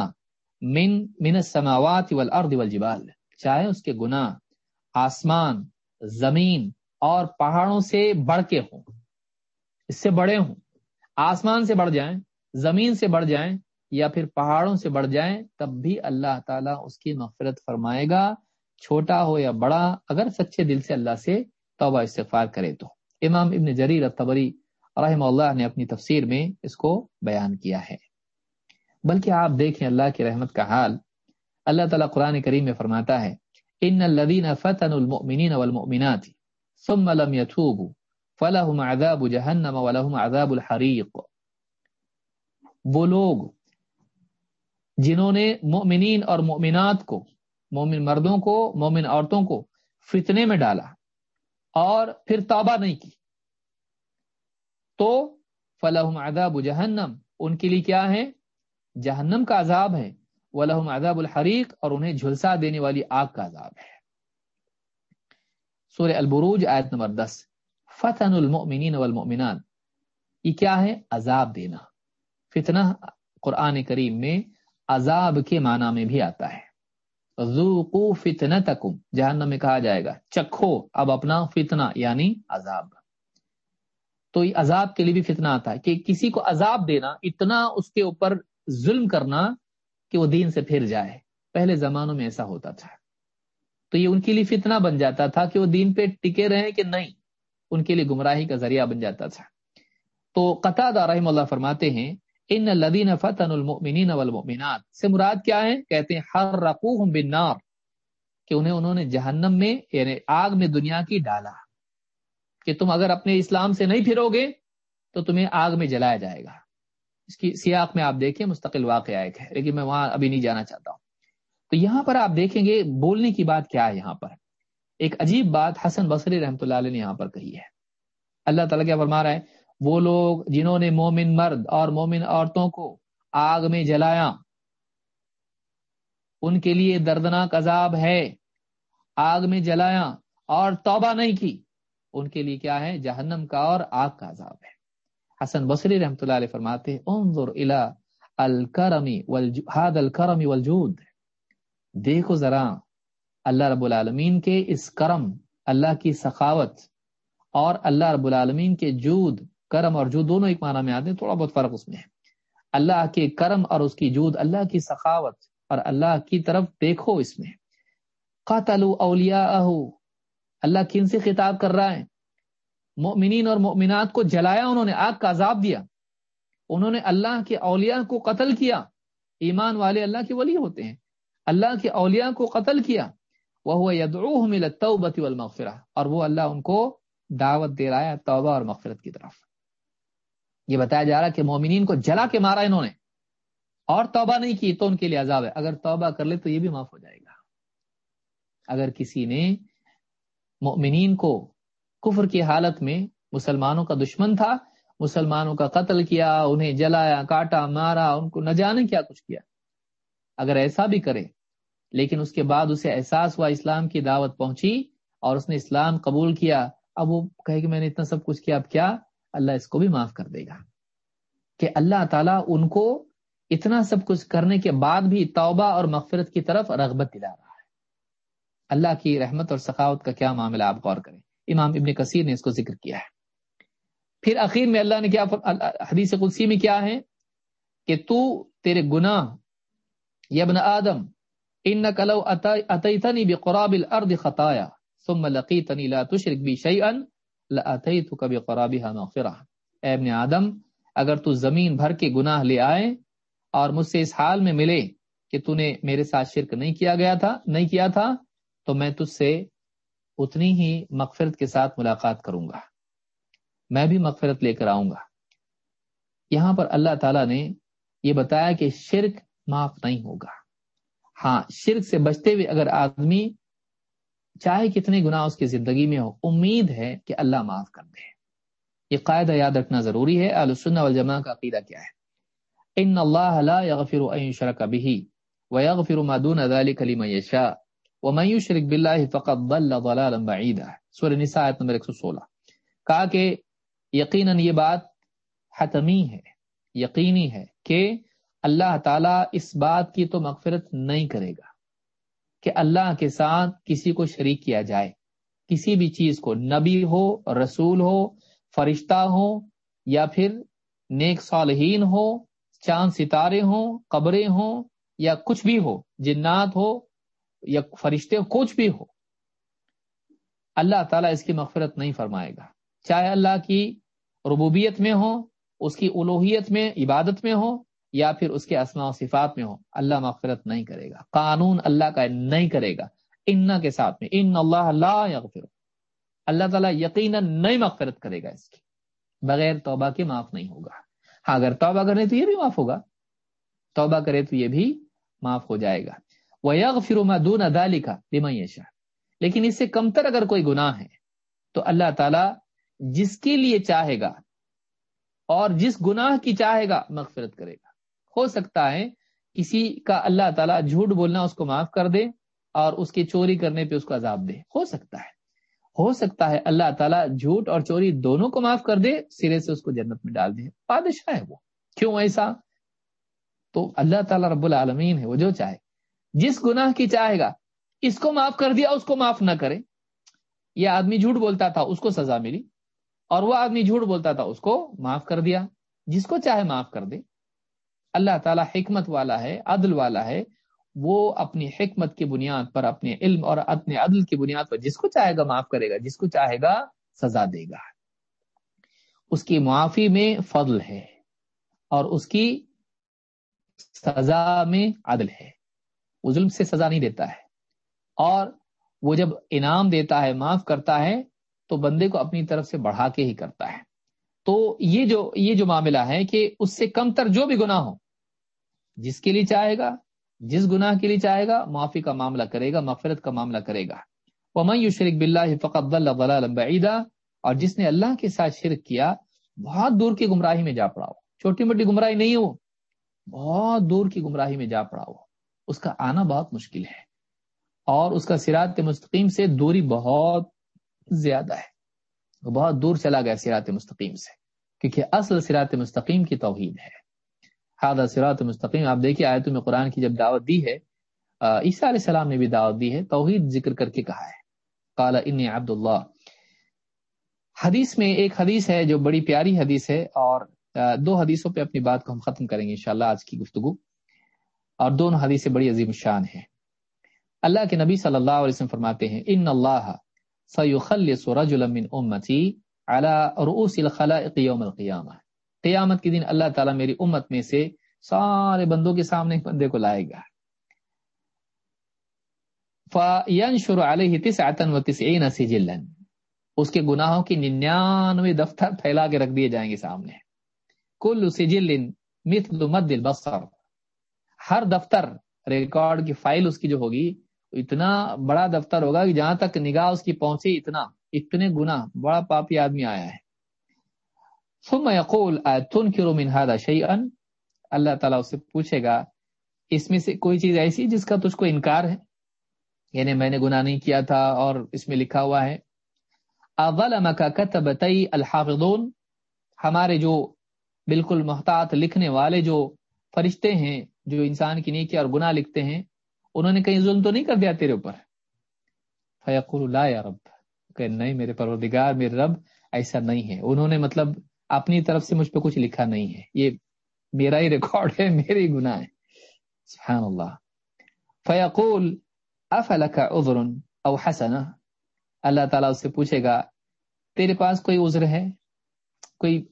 من من السماوات والارض والجبال. چاہے اس کے گناہ آسمان، زمین اور پہاڑوں سے بڑھ کے ہوں، اس سے بڑے ہوں، آسمان سے بڑھ جائیں، زمین سے بڑھ جائیں یا پھر پہاڑوں سے بڑھ جائیں، تب بھی اللہ تعالیٰ اس کی مغفرت فرمائے گا، چھوٹا ہو یا بڑا، اگر سچے دل سے اللہ سے توبہ استغفار کرے تو۔ امام ابن جریر الطبری رحم اللہ نے اپنی تفسیر میں اس کو بیان کیا ہے۔ بلکہ آپ دیکھیں اللہ کی رحمت کا حال۔ اللہ تعالیٰ قرآن کریم میں فرماتا ہے، ان الذين فتنوا المؤمنين والمؤمنات ثم لم يتوبوا فلهم عذاب جهنم ولهم عذاب الحريق وہ لوگ جنہوں نے مؤمنین اور مؤمنات کو مومن مردوں کو مومن عورتوں کو فتنے میں ڈالا اور پھر توبہ نہیں کی۔ تو فلاحم عذاب جہنم ان کے لیے کیا ہے؟ جہنم کا عذاب ہے۔ ولہم عذاب الحریق اور انہیں جھلسا دینے والی آگ کا عذاب ہے۔ سورہ البروج آیت نمبر دس۔ فتن المؤمنین والمؤمنات۔ یہ کیا ہے؟ عذاب دینا۔ فتنہ قرآن کریم میں عذاب کے معنی میں بھی آتا ہے۔ ذوقو فتنتکم جہنم میں کہا جائے گا، چکھو اب اپنا فتنہ یعنی عذاب۔ تو یہ عذاب کے لیے بھی فتنہ آتا ہے کہ کسی کو عذاب دینا، اتنا اس کے اوپر ظلم کرنا کہ وہ دین سے پھر جائے۔ پہلے زمانوں میں ایسا ہوتا تھا۔ تو یہ ان کے لیے فتنہ بن جاتا تھا کہ وہ دین پہ ٹکے رہے کہ نہیں، ان کے لیے گمراہی کا ذریعہ بن جاتا تھا۔ تو قطع رحم اللہ فرماتے ہیں، ان لدین فتن المؤمنین والمؤمنات سے مراد کیا ہے؟ کہتے ہیں ہر رقوہم بالنار کہ انہیں انہوں نے جہنم میں یعنی آگ میں دنیا کی ڈالا۔ کہ تم اگر اپنے اسلام سے نہیں پھرو گے تو تمہیں آگ میں جلایا جائے گا۔ اس کی سیاق میں آپ دیکھیں، مستقل واقعہ ایک ہے، لیکن میں وہاں ابھی نہیں جانا چاہتا ہوں۔ تو یہاں پر آپ دیکھیں گے بولنے کی بات کیا ہے یہاں پر۔ ایک عجیب بات حسن بصری رحمۃ اللہ علیہ نے یہاں پر کہی ہے۔ اللہ تعالیٰ کیا فرما رہا ہے؟ وہ لوگ جنہوں نے مومن مرد اور مومن عورتوں کو آگ میں جلایا، ان کے لیے دردناک عذاب ہے۔ آگ میں جلایا اور توبہ نہیں کی۔ ان کے لیے کیا ہے؟ جہنم کا اور آگ کا عذاب ہے۔ حسن بصری رحمۃ اللہ علیہ فرماتے انظر الى الکرمی هذا الکرم والجود۔ دیکھو ذرا، اللہ رب العالمین کے اس کرم، اللہ کی سخاوت اور اللہ رب العالمین کے جود، کرم اور جود دونوں ایک معنی میں آتے ہیں، تھوڑا بہت فرق اس میں ہے۔ اللہ کے کرم اور اس کی جود، اللہ کی سخاوت اور اللہ کی طرف دیکھو اس میں۔ قاتلوا اولیاء اللہ کن سے خطاب کر رہا ہے؟ مؤمنین اور مؤمنات کو جلایا انہوں نے، آگ کا عذاب دیا۔ انہوں نے اللہ کے اولیاء کو قتل کیا۔ ایمان والے اللہ کے ولی ہوتے ہیں۔ اللہ کے اولیاء کو قتل کیا۔ وہ یدعوہم التوبۃ والمغفرہ۔ اور وہ اللہ ان کو دعوت دے رہا ہے توبہ اور مغفرت کی طرف۔ یہ بتایا جا رہا ہے کہ مومنین کو جلا کے مارا انہوں نے۔ اور توبہ نہیں کی تو ان کے لیے عذاب ہے۔ اگر توبہ کر لے تو یہ بھی معاف ہو جائے گا۔ اگر کسی نے مومنین کو کفر کی حالت میں مسلمانوں کا دشمن تھا، مسلمانوں کا قتل کیا، انہیں جلایا، کاٹا، مارا، ان کو نہ جانے کیا کچھ کیا۔ اگر ایسا بھی کرے، لیکن اس کے بعد اسے احساس ہوا، اسلام کی دعوت پہنچی اور اس نے اسلام قبول کیا، اب وہ کہے کہ میں نے اتنا سب کچھ کیا، اب کیا؟ اللہ اس کو بھی معاف کر دے گا۔ کہ اللہ تعالیٰ ان کو اتنا سب کچھ کرنے کے بعد بھی توبہ اور مغفرت کی طرف رغبت دلا رہا اللہ کی رحمت اور سخاوت کا کیا معاملہ آپ غور کریں۔ امام ابن کثیر نے اس کو ذکر کیا ہے۔ پھر اخیر میں اللہ نے کیا حدیث قدسی میں کیا ہے کہ تو تیرے گناہ یبن آدم انك لو اتيتني بقراب الارض خطايا ثم لقيتني لا تشرك بي شيئا لاتيتك بقرابها مغفرة اے ابن آدم، اگر تو زمین بھر کے گناہ لے آئے اور مجھ سے اس حال میں ملے کہ تو نے میرے ساتھ شرک نہیں کیا گیا تھا، نہیں کیا تھا تو میں تجھ سے اتنی ہی مغفرت کے ساتھ ملاقات کروں گا۔ میں بھی مغفرت لے کر آؤں گا۔ یہاں پر اللہ تعالیٰ نے یہ بتایا کہ شرک معاف نہیں ہوگا۔ ہاں شرک سے بچتے ہوئے اگر آدمی چاہے کتنے گناہ اس کی زندگی میں ہو امید ہے کہ اللہ معاف کر دے۔ یہ قاعدہ یاد رکھنا ضروری ہے۔ السنہ والجماع کا عقیدہ کیا ہے؟ ان اللہ لا يغفر ان يشرك به ويغفر ما دون ذلك لمن يشاء ومن يشرك بالله فقد ضل ضلالا بعيدا۔ سورہ نساء ایت نمبر 116 کہا کہ یقینا یہ بات حتمی ہے، یقینی ہے کہ اللہ تعالیٰ اس بات کی تو مغفرت نہیں کرے گا کہ اللہ کے ساتھ کسی کو شریک کیا جائے۔ کسی بھی چیز کو، نبی ہو، رسول ہو، فرشتہ ہو، یا پھر نیک صالحین ہو، چاند ستارے ہوں، قبریں ہوں، یا کچھ بھی ہو، جنات ہو یا فرشتے کچھ بھی ہو، اللہ تعالیٰ اس کی مغفرت نہیں فرمائے گا۔ چاہے اللہ کی ربوبیت میں ہو اس کی الوحیت میں، عبادت میں ہو یا پھر اس کے اسماء و صفات میں ہو اللہ مغفرت نہیں کرے گا۔ قانون اللہ کا نہیں کرے گا۔ ان کے ساتھ میں، ان اللہ اللہ یغفر اللہ تعالیٰ یقیناً نہیں مغفرت کرے گا اس کی۔ بغیر توبہ کے معاف نہیں ہوگا۔ ہاں اگر توبہ کرے تو یہ بھی معاف ہوگا۔ توبہ کرے تو یہ بھی معاف ہو جائے گا۔ وہ یغ فرما دون ادا لکھا لیکن اس سے کمتر اگر کوئی گناہ ہے، تو اللہ تعالیٰ جس کے لیے چاہے گا اور جس گناہ کی چاہے گا، مغفرت کرے گا۔ ہو سکتا ہے کسی کا اللہ تعالیٰ جھوٹ بولنا اس کو معاف کر دے اور اس کی چوری کرنے پہ اس کو عذاب دے۔ ہو سکتا ہے۔ ہو سکتا ہے اللہ تعالیٰ جھوٹ اور چوری دونوں کو معاف کر دے، سرے سے اس کو جنت میں ڈال دے۔ بادشاہ ہے وہ۔ کیوں ایسا؟ تو اللہ تعالیٰ رب العالمین ہے، وہ جو چاہے۔ جس گناہ کی چاہے گا، اس کو معاف کر دیا، اس کو معاف نہ کرے۔ یہ آدمی جھوٹ بولتا تھا، اس کو سزا ملی۔ اور وہ آدمی جھوٹ بولتا تھا، اس کو معاف کر دیا۔ جس کو چاہے معاف کر دے۔ اللہ تعالیٰ حکمت والا ہے، عدل والا ہے۔ وہ اپنی حکمت کی بنیاد پر، اپنے علم اور اپنے عدل کی بنیاد پر جس کو چاہے گا معاف کرے گا، جس کو چاہے گا سزا دے گا۔ اس کی معافی میں فضل ہے اور اس کی سزا میں عدل ہے۔ وہ ظلم سے سزا نہیں دیتا ہے۔ اور وہ جب انعام دیتا ہے، معاف کرتا ہے، تو بندے کو اپنی طرف سے بڑھا کے ہی کرتا ہے۔ تو یہ جو یہ جو معاملہ ہے کہ اس سے کم تر جو بھی گناہ ہو، جس کے لیے چاہے گا، جس گناہ کے لیے چاہے گا، معافی کا معاملہ کرے گا، مغفرت کا معاملہ کرے گا۔ وہ شرک بلّہ فقط اللہ اور جس نے اللہ کے ساتھ شرک کیا، بہت دور کی گمراہی میں جا پڑا ہو۔ چھوٹی موٹی گمراہی نہیں ہو، بہت دور کی گمراہی میں جا پڑا ہو۔ اس کا آنا بہت مشکل ہے اور اس کا سرات مستقیم سے دوری بہت زیادہ ہے وہ بہت دور چلا گیا سرات مستقیم سے، کیونکہ اصل سرات مستقیم کی توحید ہے۔ ہادہ سرات مستقیم، آپ دیکھیے آیتوں میں قرآن کی جب دعوت دی ہے عیسیٰ علیہ السلام نے بھی دعوت دی ہے، توحید ذکر کر کے کہا ہے۔ کالا ان عبد اللہ۔ حدیث میں ایک حدیث ہے جو بڑی پیاری حدیث ہے اور دو حدیثوں پہ اپنی بات کو ہم ختم کریں گے انشاءاللہ آج کی گفتگو۔ اور دونوں حدیثیں بڑی عظیم شان ہیں اللہ کے نبی صلی اللہ علیہ وسلم فرماتے ہیں، ان اللہ سیخلص رجلا من امتی على رؤوس الخلائق یوم القیامہ۔ قیامت کے دن اللہ تعالیٰ میری امت میں سے سارے بندوں کے سامنے بندے کو لائے گا۔ فینشر علیہ تسعتا و تسعین سجلا۔ اس کے گناہوں کی ننانوے دفتر پھیلا کے رکھ دیے جائیں گے سامنے۔ کل سجل مثل مد البصر۔ ہر دفتر ریکارڈ کی فائل اس کی جو ہوگی، اتنا بڑا دفتر ہوگا کہ جہاں تک نگاہ اس کی پہنچی، اتنا، اتنے گنا بڑا پاپی آدمی آیا ہے۔ ثم يقول من هذا شيئا اللہ تعالیٰ اس سے پوچھے گا، اس میں سے کوئی چیز ایسی جس کا تجھ کو انکار ہے؟ یعنی میں نے گناہ نہیں کیا تھا اور اس میں لکھا ہوا ہے اظلمك كتبتي الحافظون؟ ہمارے جو بالکل محتاط لکھنے والے جو فرشتے ہیں جو انسان کی نیکی اور گناہ لکھتے ہیں، انہوں نے کہیں ظلم تو نہیں کر دیا تیرے اوپر؟ فیقول لا یا رب، کہ نہیں میرے پروردگار، میرے رب ایسا نہیں ہے۔ انہوں نے مطلب اپنی طرف سے مجھ پہ کچھ لکھا نہیں ہے۔ یہ میرا ہی ریکارڈ ہے، میرے ہی گناہ ہے سبحان اللہ۔ فیقول، افلک عذر او حسنہ اللہ تعالیٰ اس سے پوچھے گا، تیرے پاس کوئی عذر ہے؟ کوئی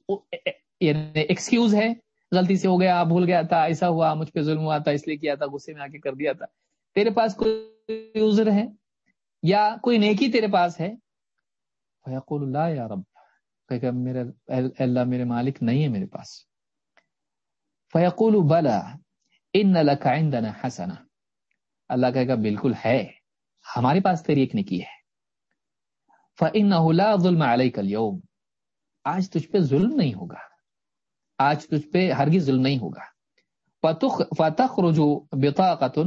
یعنی ایکسکیوز ہے؟ غلطی سے ہو گیا، بھول گیا تھا، ایسا ہوا، مجھ پہ ظلم ہوا تھا، اس لیے کیا تھا، غصے میں آ کے کر دیا تھا۔ تیرے پاس کوئی عذر ہے؟ یا کوئی نیکی تیرے پاس ہے؟ فیقول اللہ یا رب۔ کہ میرے اللہ، میرے مالک نہیں ہے میرے پاس۔ فیقول بلا ان لک عندنا حسنا اللہ کہے گا، بالکل ہے۔ ہمارے پاس تیری ایک نیکی ہے۔ فإنه لا ظلم عليك اليوم۔ آج تجھ پہ ظلم نہیں ہوگا۔ آج تجھ پہ ہرگز ظلم نہیں ہوگا۔ فتخرج بطاقه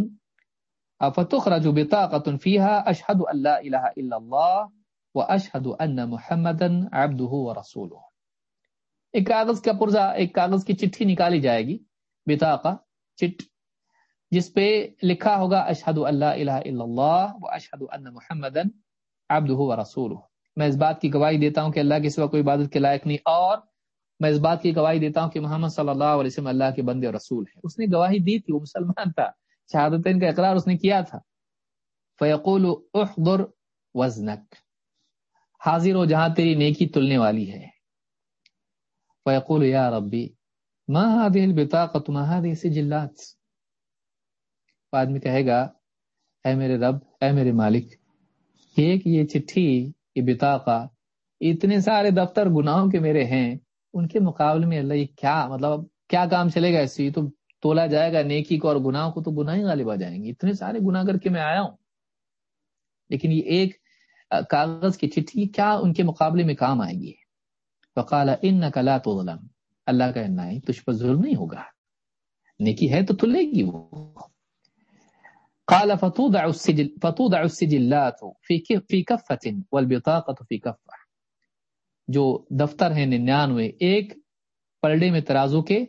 فتخرج بطاقة فيها أشهد أن لا إله إلا الله وأشهد أن محمدا عبده ورسوله۔ ایک کاغذ کا پرزا ایک کاغذ کی چٹھی نکالی جائے گی، بطاقہ، چٹ، جس پہ لکھا ہوگا اشہد اللہ الہ الا اللہ و اشہد ان محمدا عبده ورسوله۔ میں اس بات کی گواہی دیتا ہوں کہ اللہ کے سوا کوئی عبادت کے لائق نہیں، اور میں اس بات کی گواہی دیتا ہوں کہ محمد صلی اللہ علیہ وسلم اللہ کے بندے اور رسول ہے اس نے گواہی دی تھی، وہ مسلمان تھا۔ شہادتین کا اقرار اس نے کیا تھا۔ فیقول، احضر وزنک۔ حاضر ہو جہاں تیری نیکی تلنے والی ہے۔ فیقول، یا ربی، ما هذه البطاقه ما هذه سجلات آدمی کہے گا، اے میرے رب، اے میرے مالک، ایک یہ چٹھی، یہ بطاقہ، اتنے سارے دفتر گناہوں کے میرے ہیں ان کے مقابلے میں اللہ یہ کیا مطلب کیا کام چلے گا اس تو تولا جائے گا، نیکی کو اور گناہ کو تو گناہ ہی غالب آ جائیں گے۔ اتنے سارے گناہ کر کے میں آیا ہوں۔ لیکن یہ ایک کاغذ کی چٹھی کیا ان کے مقابلے میں کام آئے گی؟ فقال ان لا تظلم۔ اللہ کا نہیں تجھ پر ظلم نہیں ہوگا۔ نیکی ہے تو تو لے گی وہ۔ قال فتوضع السجل، فتوضع السجلات في في كفه والبطاقه في كفه جو دفتر ہیں ننانوے، ایک پلڑے میں ترازو کے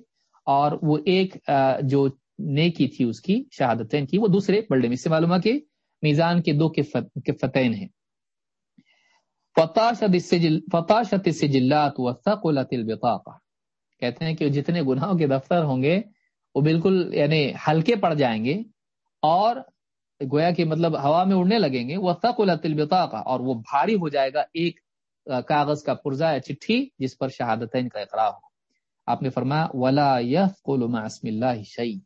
اور وہ ایک جو نیکی تھی اس کی شہادتین کی، وہ دوسرے پلڑے میں سے معلوم کہ میزان کے دو کفتین ہیں۔ فتاشت السجلات وثقلت البطاقه کہتے ہیں کہ جتنے گناہوں کے دفتر ہوں گے، وہ بالکل یعنی ہلکے پڑ جائیں گے اور گویا کہ مطلب ہوا میں اڑنے لگیں گے۔ وہ البطاقہ اور وہ بھاری ہو جائے گا ایک کاغذ کا پرزا یا چٹھی جس پر شہادتین کا اقرار ہو۔ آپ نے فرمایا، ولا يثقل مع اسم اللہ شيء۔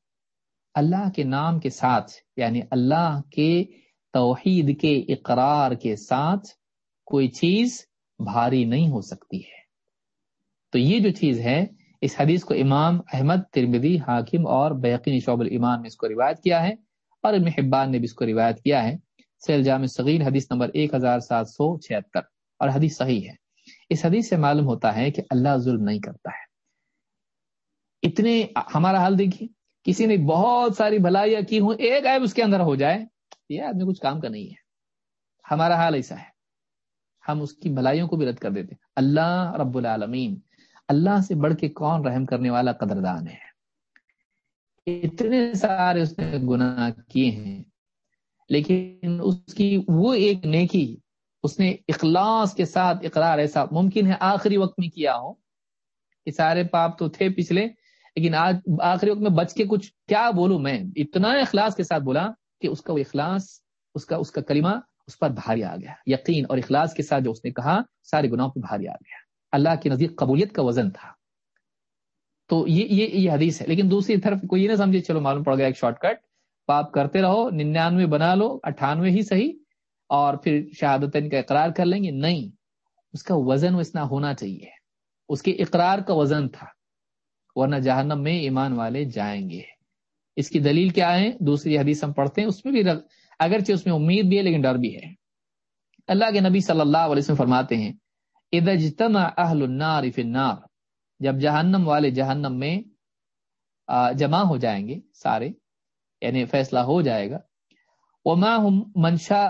اللہ کے نام کے ساتھ یعنی اللہ کے توحید کے اقرار کے ساتھ کوئی چیز بھاری نہیں ہو سکتی ہے۔ تو یہ جو چیز ہے، اس حدیث کو امام احمد ترمدی حاکم اور بیقین شعب الایمان میں اس کو روایت کیا ہے اور ابن حبان نے بھی اس کو روایت کیا ہے۔ سیل جامع صغیر حدیث نمبر 1776 اور حدیث صحیح ہے۔ اس حدیث سے معلوم ہوتا ہے کہ اللہ ظلم نہیں کرتا ہے۔ اتنے ہمارا حال دیکھیے، کسی نے بہت ساری بھلائیاں کی ہوں، ایک عیب اس کے اندر ہو جائے، یہ آدمی کچھ کام کا نہیں ہے۔ ہمارا حال ایسا ہے۔ ہم اس کی بھلائیوں کو بھی رد کر دیتے اللہ رب العالمین، اللہ سے بڑھ کے کون رحم کرنے والا قدردان ہے؟ اتنے سارے اس نے گناہ کیے ہیں، لیکن اس کی وہ ایک نیکی اس نے اخلاص کے ساتھ اقرار ایسا ممکن ہے آخری وقت میں کیا ہو یہ سارے پاپ تو تھے پچھلے، لیکن آج آخری وقت میں بچ کے کچھ کیا بولوں میں؟ اتنا اخلاص کے ساتھ بولا کہ اس کا وہ اخلاص، اس کا اس کا کلمہ اس پر بھاری آ گیا۔ یقین اور اخلاص کے ساتھ جو اس نے کہا، سارے گناہوں پہ بھاری آ گیا۔ اللہ کے نزدیک قبولیت کا وزن تھا۔ تو یہ یہ یہ حدیث ہے۔ لیکن دوسری طرف کوئی یہ نہ سمجھے، چلو معلوم پڑ گیا ایک شارٹ کٹ۔ پاپ کرتے رہو، ننانوے بنا لو، اٹھانوے ہی صحیح۔ اور پھر شہادت کا اقرار کر لیں گے؟ نہیں. اس کا وزن وسنا ہونا چاہیے. اس کے اقرار کا وزن تھا، ورنہ جہنم میں ایمان والے جائیں گے. اس کی دلیل کیا ہے؟ دوسری حدیث ہم پڑھتے ہیں، اس میں بھی اگرچہ اس میں امید بھی ہے لیکن ڈر بھی ہے. اللہ کے نبی صلی اللہ علیہ وسلم فرماتے ہیں اہل النار فی النار. جب جہنم والے جہنم میں جمع ہو جائیں گے سارے یعنی فیصلہ ہو جائے گا، وما هم منشا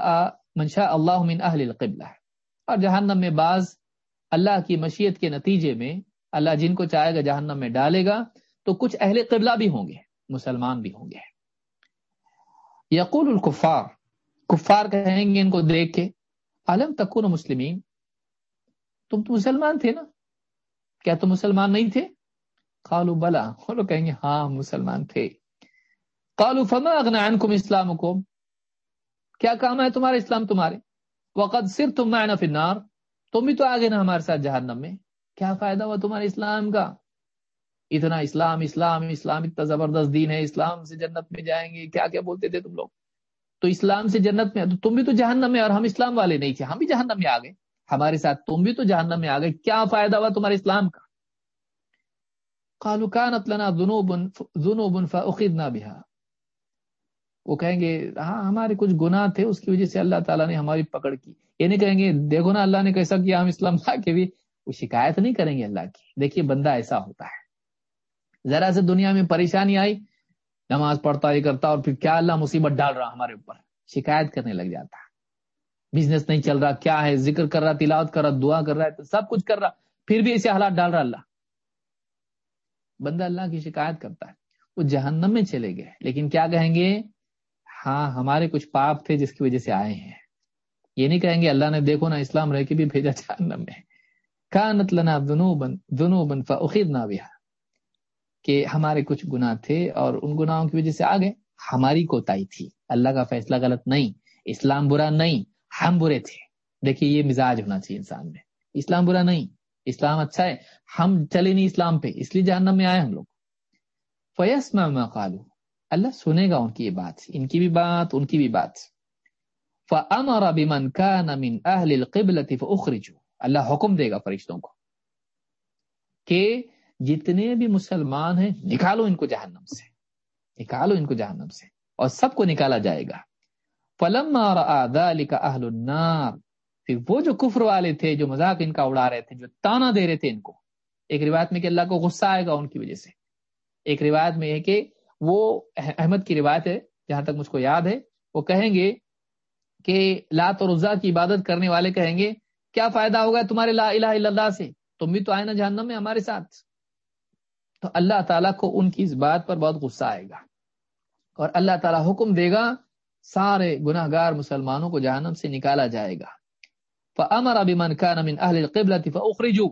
منشا اللہ من اہل القبلہ۔ اور جہنم میں بعض اللہ کی مشیت کے نتیجے میں اللہ جن کو چاہے گا جہنم میں ڈالے گا، تو کچھ اہل قبلہ بھی ہوں گے، مسلمان بھی ہوں گے۔ یقول الکفار، کفار کہیں گے ان کو دیکھ کے علم تکون مسلمین؟ تم تو مسلمان تھے نا؟ کیا تم مسلمان نہیں تھے؟ قالو بلا وہ لوگ کہیں گے ہاں مسلمان تھے۔ قالو فما اغنا عنکم اسلامکم کیا کام ہے تمہارا؟ اسلام تمہارے۔ وقت صرف تم معنا فی النار۔ تم بھی تو آگے نا ہمارے ساتھ جہنم میں۔ کیا فائدہ ہوا تمہارے اسلام کا؟ اتنا اسلام اسلام اسلام، اتنا زبردست دین ہے۔ اسلام سے جنت میں جائیں گے۔ کیا کیا بولتے تھے تم لوگ؟ تو اسلام سے جنت میں تم بھی تو جہنم میں اور ہم اسلام والے نہیں تھے۔ ہم بھی جہنم میں آ گئے۔ ہمارے ساتھ تم بھی تو جہنم میں آ گئے۔ کیا فائدہ ہوا تمہارے اسلام کا؟ وہ کہیں گے ہاں ہمارے کچھ گناہ تھے، اس کی وجہ سے اللہ تعالیٰ نے ہماری پکڑ کی۔ یہ نہیں کہیں گے، دیکھو نا، اللہ نے کیسا کیا، ہم اسلام لا کے بھی وہ شکایت نہیں کریں گے اللہ کی۔ دیکھیے، بندہ ایسا ہوتا ہے۔ ذرا سے دنیا میں پریشانی آئی، نماز پڑھتا یہ کرتا، اور پھر کیا اللہ مصیبت ڈال رہا ہمارے اوپر؟ شکایت کرنے لگ جاتا۔ ہے بزنس نہیں چل رہا، کیا ہے؟ ذکر کر رہا، تلاوت کر رہا، دعا کر رہا ہے سب کچھ کر رہا۔ پھر بھی ایسے حالات ڈال رہا اللہ۔ بندہ اللہ کی شکایت کرتا ہے، وہ جہنم میں چلے گئے۔ لیکن کیا کہیں گے؟ ہاں ہمارے کچھ پاپ تھے جس کی وجہ سے آئے ہیں۔ یہ نہیں کہیں گے اللہ نے دیکھو نا، اسلام رہ کے بھی بھیجا جہنم میں۔ کانت لنا ذنوبن ذنوبن فاخذنا بها۔ کہ ہمارے کچھ گناہ تھے اور ان گناہوں کی وجہ سے آگے ہماری کوتاہی تھی۔ اللہ کا فیصلہ غلط نہیں۔ اسلام برا نہیں۔ ہم برے تھے۔ دیکھیے، یہ مزاج ہونا چاہیے انسان میں۔ اسلام برا نہیں۔ اسلام اچھا ہے۔ ہم چلے نہیں اسلام پہ، اس لیے جہنم میں آئے ہم لوگ۔ فیس میں قالو۔ اللہ سنے گا ان کی یہ بات، ان کی بھی بات، ان کی بھی بات۔ فَأَمَرَ بِمَنْ كَانَ مِنْ أَهْلِ الْقِبْلَةِ فَأُخْرِجُوا۔ اللہ حکم دے گا فرشتوں کو کہ جتنے بھی مسلمان ہیں، نکالو ان کو جہنم سے۔ نکالو ان کو جہنم سے۔ اور سب کو نکالا جائے گا۔ پلم اہل النار۔ پھر وہ جو کفر والے تھے، جو مذاق ان کا اڑا رہے تھے، جو تانا دے رہے تھے ان کو۔ ایک روایت میں کہ اللہ کو غصہ آئے گا ان کی وجہ سے۔ ایک روایت میں ہے کہ وہ احمد کی روایت ہے، جہاں تک مجھ کو یاد ہے، وہ کہیں گے کہ لات اور رضا کی عبادت کرنے والے کہیں گے، کیا فائدہ ہوگا تمہارے لا الہ الا اللہ سے؟ تم بھی تو آئے نا جہنم میں ہمارے ساتھ۔ تو اللہ تعالیٰ کو ان کی اس بات پر بہت غصہ آئے گا۔ اور اللہ تعالیٰ حکم دے گا، سارے گناہ گار مسلمانوں کو جہنم سے نکالا جائے گا۔ فأمر بمن كان من أهل القبلة فأخرجوا۔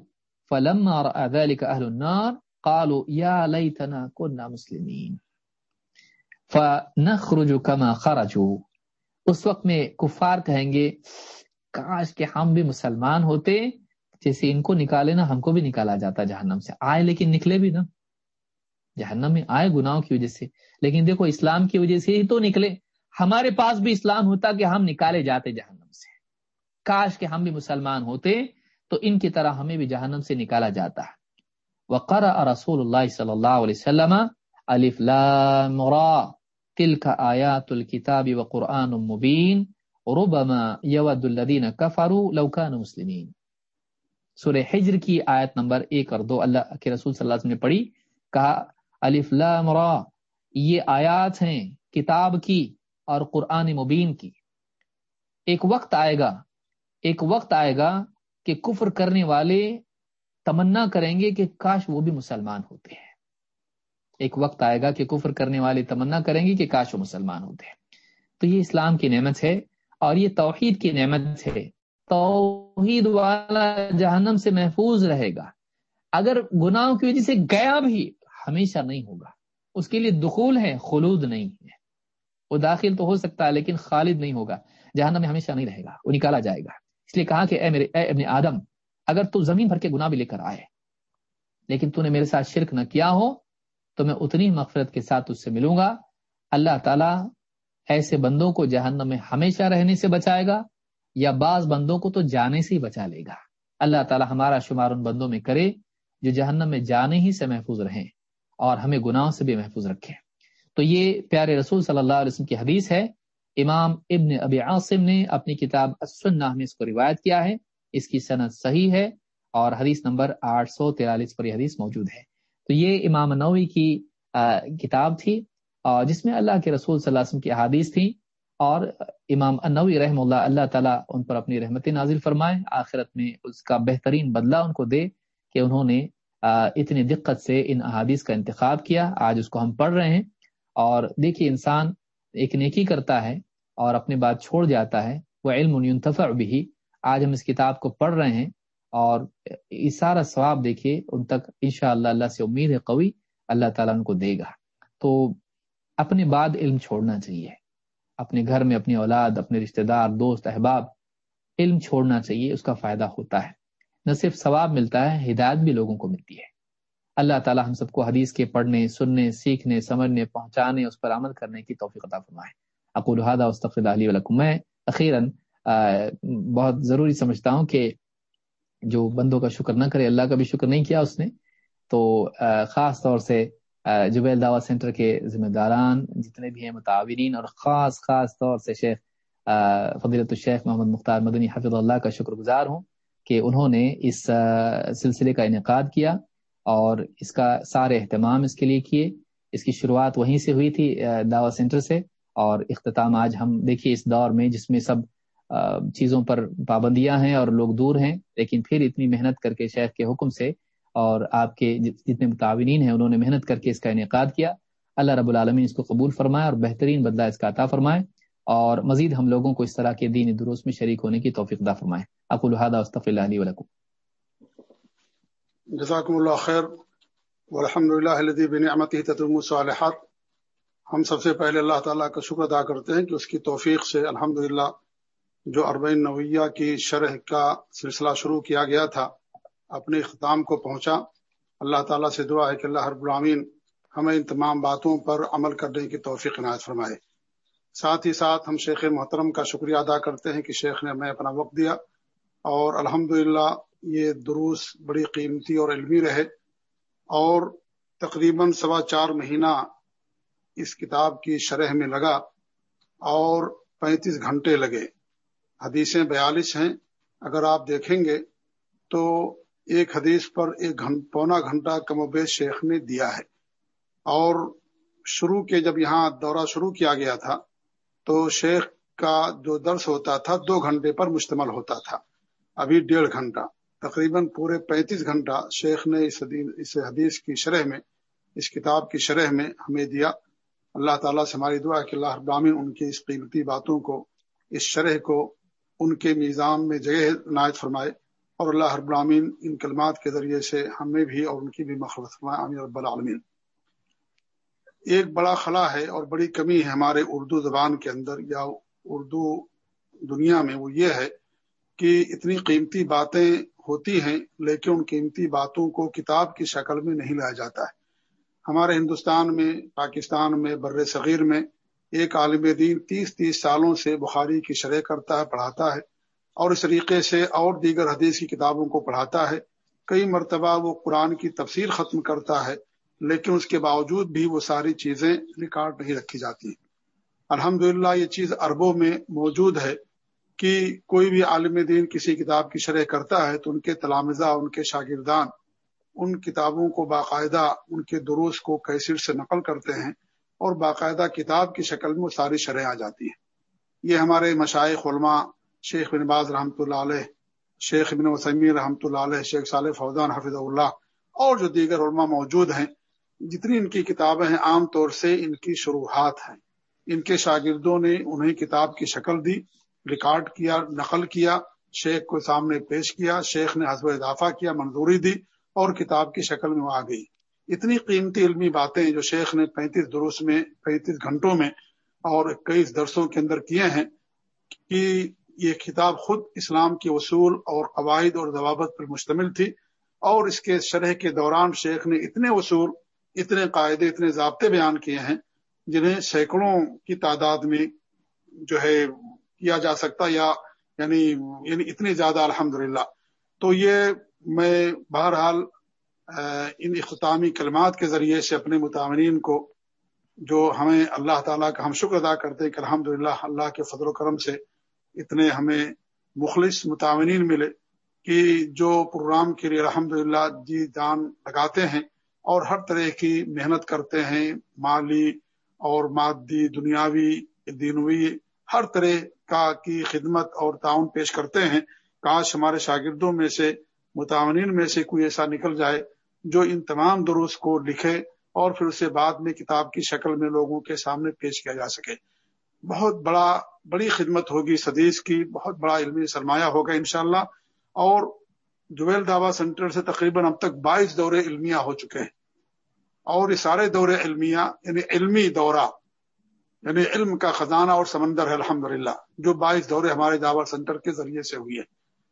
فلما رأى ذلك أهل النار قالوا يا ليتنا كنا مسلمين۔ فنخرج كما خرجوا۔ اس وقت میں کفار کہیں گے، کاش کہ ہم بھی مسلمان ہوتے، جیسے ان کو نکالے نا، ہم کو بھی نکالا جاتا جہنم سے۔ آئے لیکن نکلے بھی نا۔ جہنم میں آئے گناہوں کی وجہ سے۔ لیکن دیکھو، اسلام کی وجہ سے ہی تو نکلے۔ ہمارے پاس بھی اسلام ہوتا کہ ہم نکالے جاتے جہنم سے۔ کاش کہ ہم بھی مسلمان ہوتے، تو ان کی طرح ہمیں بھی جہنم سے نکالا جاتا۔ وقر رسول اللہ صلی اللہ علیہ وسلم الف لام را۔ تلك آیات الكتاب وقرآن مبین ربما یود الذین کفروا لو كانوا مسلمین سورہ حجر کی آیت نمبر ایک اور دو، اللہ کے رسول صلی اللہ علیہ وسلم نے پڑھی، کہا، الف لام را، یہ آیات ہیں کتاب کی اور قرآن مبین کی۔ ایک وقت آئے گا، ایک وقت آئے گا کہ کفر کرنے والے تمنا کریں گے کہ کاش وہ بھی مسلمان ہوتے ہیں۔ ایک وقت آئے گا کہ کفر کرنے والے تمنا کریں گے کہ کاش وہ مسلمان ہوتے۔ ہیں تو یہ اسلام کی نعمت ہے اور یہ توحید کی نعمت ہے۔ توحید والا جہنم سے محفوظ رہے گا۔ اگر گناہوں کی وجہ سے گیا بھی ہمیشہ نہیں ہوگا۔ اس کے لیے دخول ہے، خلود نہیں ہے۔ وہ داخل تو ہو سکتا ہے لیکن خالد نہیں ہوگا۔ جہنم میں ہمیشہ نہیں رہے گا، وہ نکالا جائے گا۔ اس لیے کہا کہ اے میرے اے ابن آدم، اگر تو زمین بھر کے گناہ بھی لے کر آئے، لیکن تو نے میرے ساتھ شرک نہ کیا ہو تو میں اتنی مغفرت کے ساتھ اس سے ملوں گا۔ اللہ تعالیٰ ایسے بندوں کو جہنم میں ہمیشہ رہنے سے بچائے گا یا بعض بندوں کو تو جانے سے ہی بچا لے گا۔ اللہ تعالیٰ ہمارا شمار ان بندوں میں کرے جو جہنم میں جانے ہی سے محفوظ رہیں اور ہمیں گناہوں سے بھی محفوظ رکھیں۔ تو یہ پیارے رسول صلی اللہ علیہ وسلم کی حدیث ہے۔ امام ابن ابی عاصم نے اپنی کتاب السنہ میں اس کو روایت کیا ہے۔ اس کی صنعت صحیح ہے اور حدیث نمبر آٹھ سو تیرالیس پر یہ حدیث موجود ہے۔ تو یہ امام نوی کی کتاب تھی اور جس میں اللہ کے رسول صلی اللہ علیہ وسلم کی حادیث تھی اور امام انوی رحم اللہ اللہ تعالیٰ ان پر اپنی رحمت نازل فرمائے، آخرت میں اس کا بہترین بدلہ ان کو دے کہ انہوں نے اتنی دقت سے ان احادیث کا انتخاب کیا، آج اس کو ہم پڑھ رہے ہیں اور دیکھیے انسان ایک نیکی کرتا ہے اور اپنی بات چھوڑ جاتا ہے، وہ علم ينتفع بھی آج ہم اس کتاب کو پڑھ رہے ہیں اور یہ سارا ثواب دیکھیے، ان تک انشاءاللہ اللہ اللہ سے امید ہے، قوی اللہ تعالیٰ ان کو دے گا۔ تو اپنے بعد علم چھوڑنا چاہیے۔ اپنے گھر میں اپنی اولاد، اپنے رشتہ دار، دوست، احباب، علم چھوڑنا چاہیے، اس کا فائدہ ہوتا ہے۔ نہ صرف ثواب ملتا ہے، ہدایت بھی لوگوں کو ملتی ہے۔ اللہ تعالیٰ ہم سب کو حدیث کے پڑھنے، سننے، سیکھنے، سمجھنے، پہنچانے، اس پر عمل کرنے کی توفیق عطا فرمائے۔ اقول هذا واستغفر علی ولکم میں اخیرا بہت ضروری سمجھتا ہوں کہ جو بندوں کا شکر نہ کرے، اللہ کا بھی شکر نہیں کیا اس نے، تو خاص طور سے جبیل دعوت سینٹر کے ذمہ داران جتنے بھی ہیں متعاونین اور خاص خاص طور سے شیخ فضیلت الشیخ محمد مختار مدنی حفظ اللہ کا شکر گزار ہوں کہ انہوں نے اس سلسلے کا انعقاد کیا اور اس کا سارے اہتمام اس کے لیے کیے۔ اس کی شروعات وہیں سے ہوئی تھی دعوت سینٹر سے اور اختتام آج ہم دیکھیے اس دور میں جس میں سب چیزوں پر پابندیاں ہیں اور لوگ دور ہیں، لیکن پھر اتنی محنت کر کے شیخ کے حکم سے اور آپ کے جتنے متعاونین ہیں، انہوں نے محنت کر کے اس کا انعقاد کیا۔ اللہ رب العالمین اس کو قبول فرمائے اور بہترین بدلہ اس کا عطا فرمائے اور مزید ہم لوگوں کو اس طرح کے دین درست میں شریک ہونے کی توفیق دا فرمائے۔ اقول هذا استغفر الله لي ولكم۔ جزاکم اللہ خیر۔ والحمد للہ الذي بنعمته تتم الصالحات۔ ہم سب سے پہلے اللہ تعالیٰ کا شکر ادا کرتے ہیں کہ اس کی توفیق سے الحمد جو اربعین نویہ کی شرح کا سلسلہ شروع کیا گیا تھا، اپنے اختتام کو پہنچا۔ اللہ تعالیٰ سے دعا ہے کہ اللہ ہر برامین ہمیں ان تمام باتوں پر عمل کرنے کی توفیق عنایت فرمائے۔ ساتھ ہی ساتھ ہم شیخ محترم کا شکریہ ادا کرتے ہیں کہ شیخ نے ہمیں اپنا وقت دیا۔ اور الحمد یہ دروس بڑی قیمتی اور علمی رہے۔ اور تقریباً سوا چار مہینہ اس کتاب کی شرح میں لگا اور پینتیس گھنٹے لگے۔ حدیثیں بیالیس ہیں۔ اگر آپ دیکھیں گے تو ایک حدیث پر ایک پونا گھنٹہ کم و بیش شیخ نے دیا ہے۔ اور شروع کے جب یہاں دورہ شروع کیا گیا تھا تو شیخ کا جو درس ہوتا تھا دو گھنٹے پر مشتمل ہوتا تھا۔ ابھی ڈیڑھ گھنٹہ، تقریباً پورے پینتیس گھنٹہ شیخ نے اس حدیث کی شرح میں، اس کتاب کی شرح میں ہمیں دیا۔ اللہ تعالیٰ سے ہماری دعا کہ اللہ ابامن ان کی اس قیمتی باتوں کو، اس شرح کو ان کے میزان میں جگہ عنایت فرمائے اور اللہ ابرامین ان کلمات کے ذریعے سے ہمیں بھی اور ان کی بھی مخلط فرمائے. عامر رب العالمین. ایک بڑا خلا ہے اور بڑی کمی ہے ہمارے اردو زبان کے اندر یا اردو دنیا میں وہ یہ ہے کہ اتنی قیمتی باتیں ہوتی ہیں لیکن ان قیمتی باتوں کو کتاب کی شکل میں نہیں لایا جاتا ہے. ہمارے ہندوستان میں، پاکستان میں بر صغیر میں ایک عالم دین تیس تیس سالوں سے بخاری کی شرح کرتا ہے، پڑھاتا ہے اور اس طریقے سے اور دیگر حدیث کی کتابوں کو پڑھاتا ہے۔ کئی مرتبہ وہ قرآن کی تفسیر ختم کرتا ہے، لیکن اس کے باوجود بھی وہ ساری چیزیں ریکارڈ نہیں رکھی جاتی۔ الحمد یہ چیز اربوں میں موجود ہے کہ کوئی بھی عالم دین کسی کتاب کی شرح کرتا ہے تو ان کے تلامزہ ان کے شاگردان ان کتابوں کو باقاعدہ، ان کے دروس کو کیسر سے نقل کرتے ہیں۔ اور باقاعدہ کتاب کی شکل میں وہ ساری شرح آ جاتی ہیں یہ ہمارے مشائق علماء شیخ بن باز رحمۃ اللہ علیہ، شیخ بن وسمی رحمۃ اللہ علیہ، شیخ صالح فوزان حفظ اللہ اور جو دیگر علماء موجود ہیں، جتنی ان کی کتابیں ہیں، عام طور سے ان کی شروحات ہیں۔ ان کے شاگردوں نے انہیں کتاب کی شکل دی، ریکارڈ کیا، نقل کیا، شیخ کو سامنے پیش کیا، شیخ نے حسب اضافہ کیا، منظوری دی اور کتاب کی شکل میں وہ آ گئی۔ اتنی قیمتی علمی باتیں جو شیخ نے پینتیس دروس میں، پینتیس گھنٹوں میں اور اکیس درسوں کے اندر کیے ہیں کہ یہ کتاب خود اسلام کے اصول اور قواعد اور ضوابط پر مشتمل تھی اور اس کے شرح کے دوران شیخ نے اتنے اصول، اتنے قاعدے، اتنے ضابطے بیان کیے ہیں جنہیں سینکڑوں کی تعداد میں جو ہے کیا جا سکتا یا یعنی یعنی اتنی زیادہ الحمد تو یہ میں بہرحال ان اختتامی کلمات کے ذریعے سے اپنے متعمرین کو جو ہمیں اللہ تعالیٰ کا ہم شکر ادا کرتے کہ الحمد اللہ کے فضل و کرم سے اتنے ہمیں مخلص متعمرین ملے کہ جو پروگرام کے لیے الحمد للہ جی جان لگاتے ہیں اور ہر طرح کی محنت کرتے ہیں، مالی اور مادی، دنیاوی، دینوی، ہر طرح کا کی خدمت اور تعاون پیش کرتے ہیں۔ کاش ہمارے شاگردوں میں سے متعمرین میں سے کوئی ایسا نکل جائے جو ان تمام دروس کو لکھے اور پھر اسے بعد میں کتاب کی شکل میں لوگوں کے سامنے پیش کیا جا سکے۔ بہت بڑا، بڑی خدمت ہوگی سدیش کی، بہت بڑا علمی سرمایہ ہوگا انشاءاللہ۔ اور جویل دعوی سینٹر سے تقریباً اب تک بائیس دورے علمیہ ہو چکے ہیں۔ اور یہ سارے دورے علمیہ یعنی علمی دورہ یعنی علم کا خزانہ اور سمندر ہے الحمد جو بائیس دورے ہمارے دعوی سینٹر کے ذریعے سے ہوئی ہے۔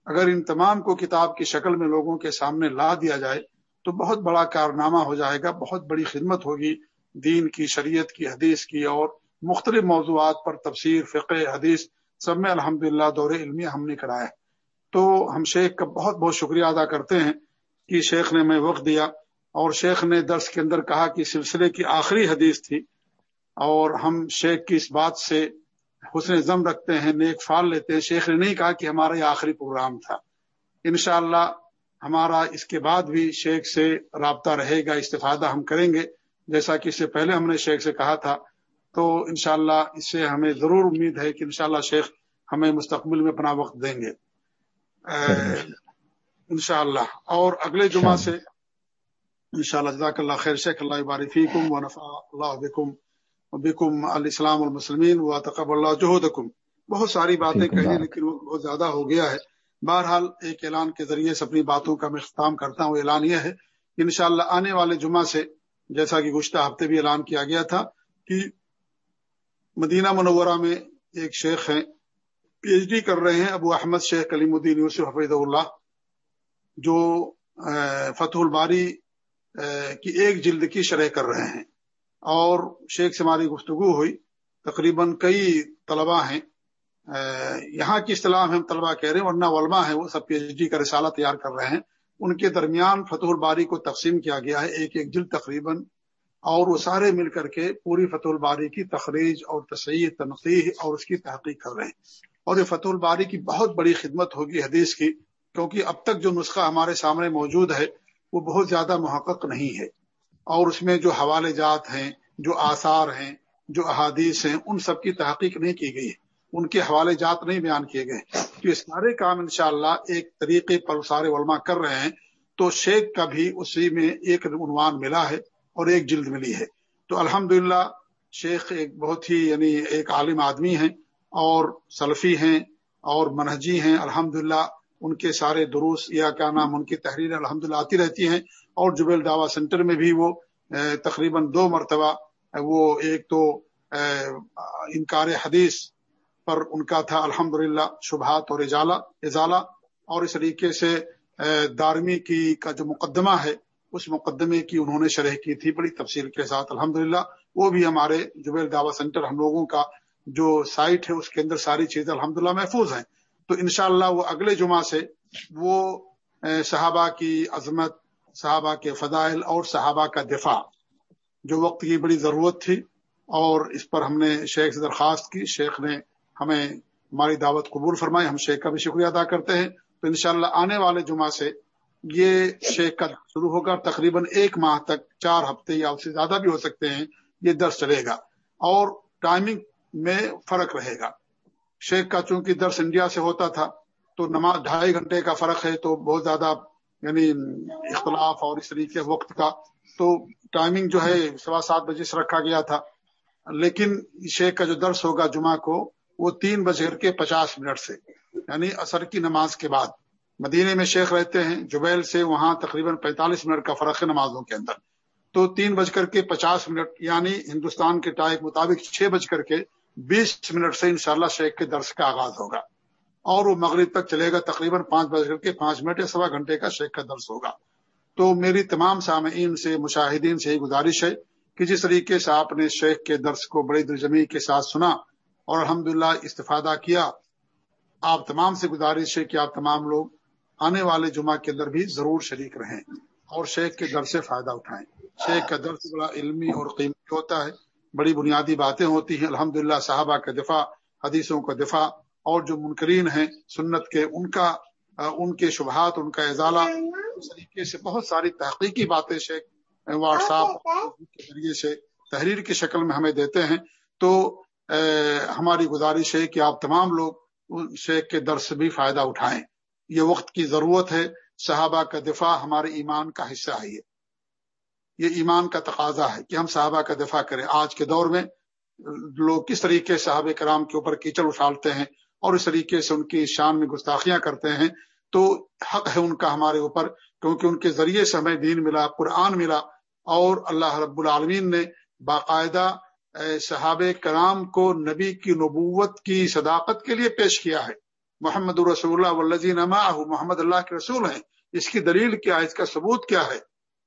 اگر ان تمام کو کتاب کی شکل میں لوگوں کے سامنے لا دیا جائے تو بہت بڑا کارنامہ ہو جائے گا، بہت بڑی خدمت ہوگی دین کی، شریعت کی، حدیث کی اور مختلف موضوعات پر تفسیر، فقہ، حدیث سب میں الحمد للہ دور علمی ہم نے کرایا تو ہم شیخ کا بہت بہت شکریہ ادا کرتے ہیں کہ شیخ نے میں وقت دیا اور شیخ نے درس کے اندر کہا کہ سلسلے کی آخری حدیث تھی اور ہم شیخ کی اس بات سے حسن ضم رکھتے ہیں، نیک فال لیتے ہیں۔ شیخ نے نہیں کہا کہ ہمارا یہ آخری پروگرام تھا۔ انشاءاللہ ہمارا اس کے بعد بھی شیخ سے رابطہ رہے گا استفادہ ہم کریں گے۔ جیسا کہ اس سے پہلے ہم نے شیخ سے کہا تھا۔ تو انشاءاللہ اس سے ہمیں ضرور امید ہے کہ انشاءاللہ شیخ ہمیں مستقبل میں اپنا وقت دیں گے۔ انشاءاللہ۔ اور اگلے جمعہ سے انشاءاللہ جزاک اللہ خیر شیخ اللہ بارفیکم و نفع اللہ بکم بکم الاسلام المسلمین و تقب اللہ جہدکم۔ بہت ساری باتیں کہیں لیکن وہ بہت زیادہ ہو گیا ہے۔ بہرحال ایک اعلان کے ذریعے سے اپنی باتوں کا میں اختتام کرتا ہوں۔ اعلان یہ ہے کہ انشاءاللہ آنے والے جمعہ سے جیسا کہ گزشتہ ہفتے بھی اعلان کیا گیا تھا کہ مدینہ منورہ میں ایک شیخ ہیں، پی ایچ ڈی کر رہے ہیں، ابو احمد شیخ کلیم الدین یوسف حفیظ اللہ، جو فتح الباری کی ایک جلد کی شرح کر رہے ہیں۔ اور شیخ سے ہماری گفتگو ہوئی، تقریباً کئی طلباء ہیں۔ یہاں کی اصطلاح ہم طلبہ کہہ رہے ہیں، ورنہ علماء ہیں، وہ سب پی ایچ ڈی کا رسالہ تیار کر رہے ہیں۔ ان کے درمیان فتح الباری کو تقسیم کیا گیا ہے، ایک ایک جلد تقریباً، اور وہ سارے مل کر کے پوری فتح الباری کی تخریج اور تصحیح، تنقیح اور اس کی تحقیق کر رہے ہیں۔ اور یہ فتح الباری کی بہت بڑی خدمت ہوگی حدیث کی، کیونکہ اب تک جو نسخہ ہمارے سامنے موجود ہے، وہ بہت زیادہ محقق نہیں ہے۔ اور اس میں جو حوالے جات ہیں، جو آثار ہیں، جو احادیث ہیں، ان سب کی تحقیق نہیں کی گئی ہے۔ ان کے حوالے جات نہیں بیان کیے گئے تو یہ سارے کام انشاءاللہ ایک طریقے پر سارے علماء کر رہے ہیں۔ تو شیخ کا بھی اسی میں ایک عنوان ملا ہے اور ایک جلد ملی ہے۔ تو الحمد شیخ ایک بہت ہی یعنی ایک عالم آدمی ہیں اور سلفی ہیں اور منہجی ہیں۔ الحمد ان کے سارے دروس یا کیا نام ان کی تحریر الحمد آتی رہتی ہیں۔ اور جبیل دعوی سینٹر میں بھی وہ تقریباً دو مرتبہ وہ ایک تو انکار حدیث پر ان کا تھا الحمد للہ شبہات اور اجالا اجالا اور اس طریقے سے دارمی کی کا جو مقدمہ ہے، اس مقدمے کی انہوں نے شرح کی تھی بڑی تفصیل کے ساتھ۔ الحمد وہ بھی ہمارے جبیل دعوی سینٹر ہم لوگوں کا جو سائٹ ہے، اس کے اندر ساری چیزیں الحمد محفوظ ہیں۔ تو انشاءاللہ وہ اگلے جمعہ سے وہ صحابہ کی عظمت، صحابہ کے فضائل اور صحابہ کا دفاع، جو وقت کی بڑی ضرورت تھی اور اس پر ہم نے شیخ سے درخواست کی۔ شیخ نے ہمیں ہماری دعوت قبول فرمائی ہم شیخ کا بھی شکریہ ادا کرتے ہیں۔ تو انشاءاللہ آنے والے جمعہ سے یہ شیخ کا شروع ہوگا تقریباً ایک ماہ تک چار ہفتے یا اس سے زیادہ بھی ہو سکتے ہیں یہ درس چلے گا۔ اور ٹائمنگ میں فرق رہے گا۔ شیخ کا چونکہ درس انڈیا سے ہوتا تھا، تو نماز ڈھائی گھنٹے کا فرق ہے، تو بہت زیادہ یعنی اختلاف اور اس طریقے وقت کا۔ تو ٹائمنگ جو ہے، سوا سات بجے سے رکھا گیا تھا۔ لیکن شیخ کا جو درس ہوگا جمعہ کو وہ تین بج کر کے پچاس منٹ سے یعنی اثر کی نماز کے بعد۔ مدینے میں شیخ رہتے ہیں، جبیل سے وہاں تقریباً پینتالیس منٹ کا فرق ہے نمازوں کے اندر۔ تو تین بج کر کے پچاس منٹ یعنی ہندوستان کے ٹائم مطابق چھ بج کر کے بیس منٹ سے انشاءاللہ شیخ کے درس کا آغاز ہوگا۔ اور وہ مغرب تک چلے گا، تقریباً پانچ بج کر کے پانچ منٹ یا سوا گھنٹے کا شیخ کا درس ہوگا۔ تو میری تمام سامعین سے، مشاہدین سے یہ گزارش ہے کہ جس طریقے سے آپ نے شیخ کے درس کو بڑی دلجمی کے ساتھ سنا اور الحمدللہ استفادہ کیا۔ آپ تمام سے گزارش ہے کہ آپ تمام لوگ آنے والے جمعہ کے اندر بھی ضرور شریک رہیں اور شیخ کے در سے فائدہ اٹھائیں۔ شیخ کا درس بڑا علمی اور قیمتی ہوتا ہے بڑی بنیادی باتیں ہوتی ہیں۔ الحمد صحابہ کا دفاع حدیثوں کا دفاع اور جو منکرین ہیں سنت کے ان کا ان کے شبہات ان کا ازالہ اس طریقے سے بہت ساری تحقیقی باتیں شیخ واٹس ایپ کے ذریعے سے تحریر کی شکل میں ہمیں دیتے ہیں۔ تو ہماری گزارش ہے کہ آپ تمام لوگ شیخ کے در سے بھی فائدہ اٹھائیں۔ یہ وقت کی ضرورت ہے۔ صحابہ کا دفاع ہمارے ایمان کا حصہ ہے۔ یہ یہ ایمان کا تقاضا ہے کہ ہم صحابہ کا دفاع کریں۔ آج کے دور میں لوگ کس طریقے سے صحابہ کرام کے اوپر کیچڑ اچھالتے ہیں اور اس طریقے سے ان کی شان میں گستاخیاں کرتے ہیں، تو حق ہے ان کا ہمارے اوپر، کیونکہ ان کے ذریعے سے ہمیں دین ملا، قرآن ملا اور اللہ رب العالمین نے باقاعدہ صحابہ کرام کو نبی کی نبوت کی صداقت کے لیے پیش کیا ہے۔ محمد الرسول اللہ والذین معه محمد اللہ کے رسول ہیں۔ اس کی دلیل کیا ہے؟ اس کا ثبوت کیا ہے؟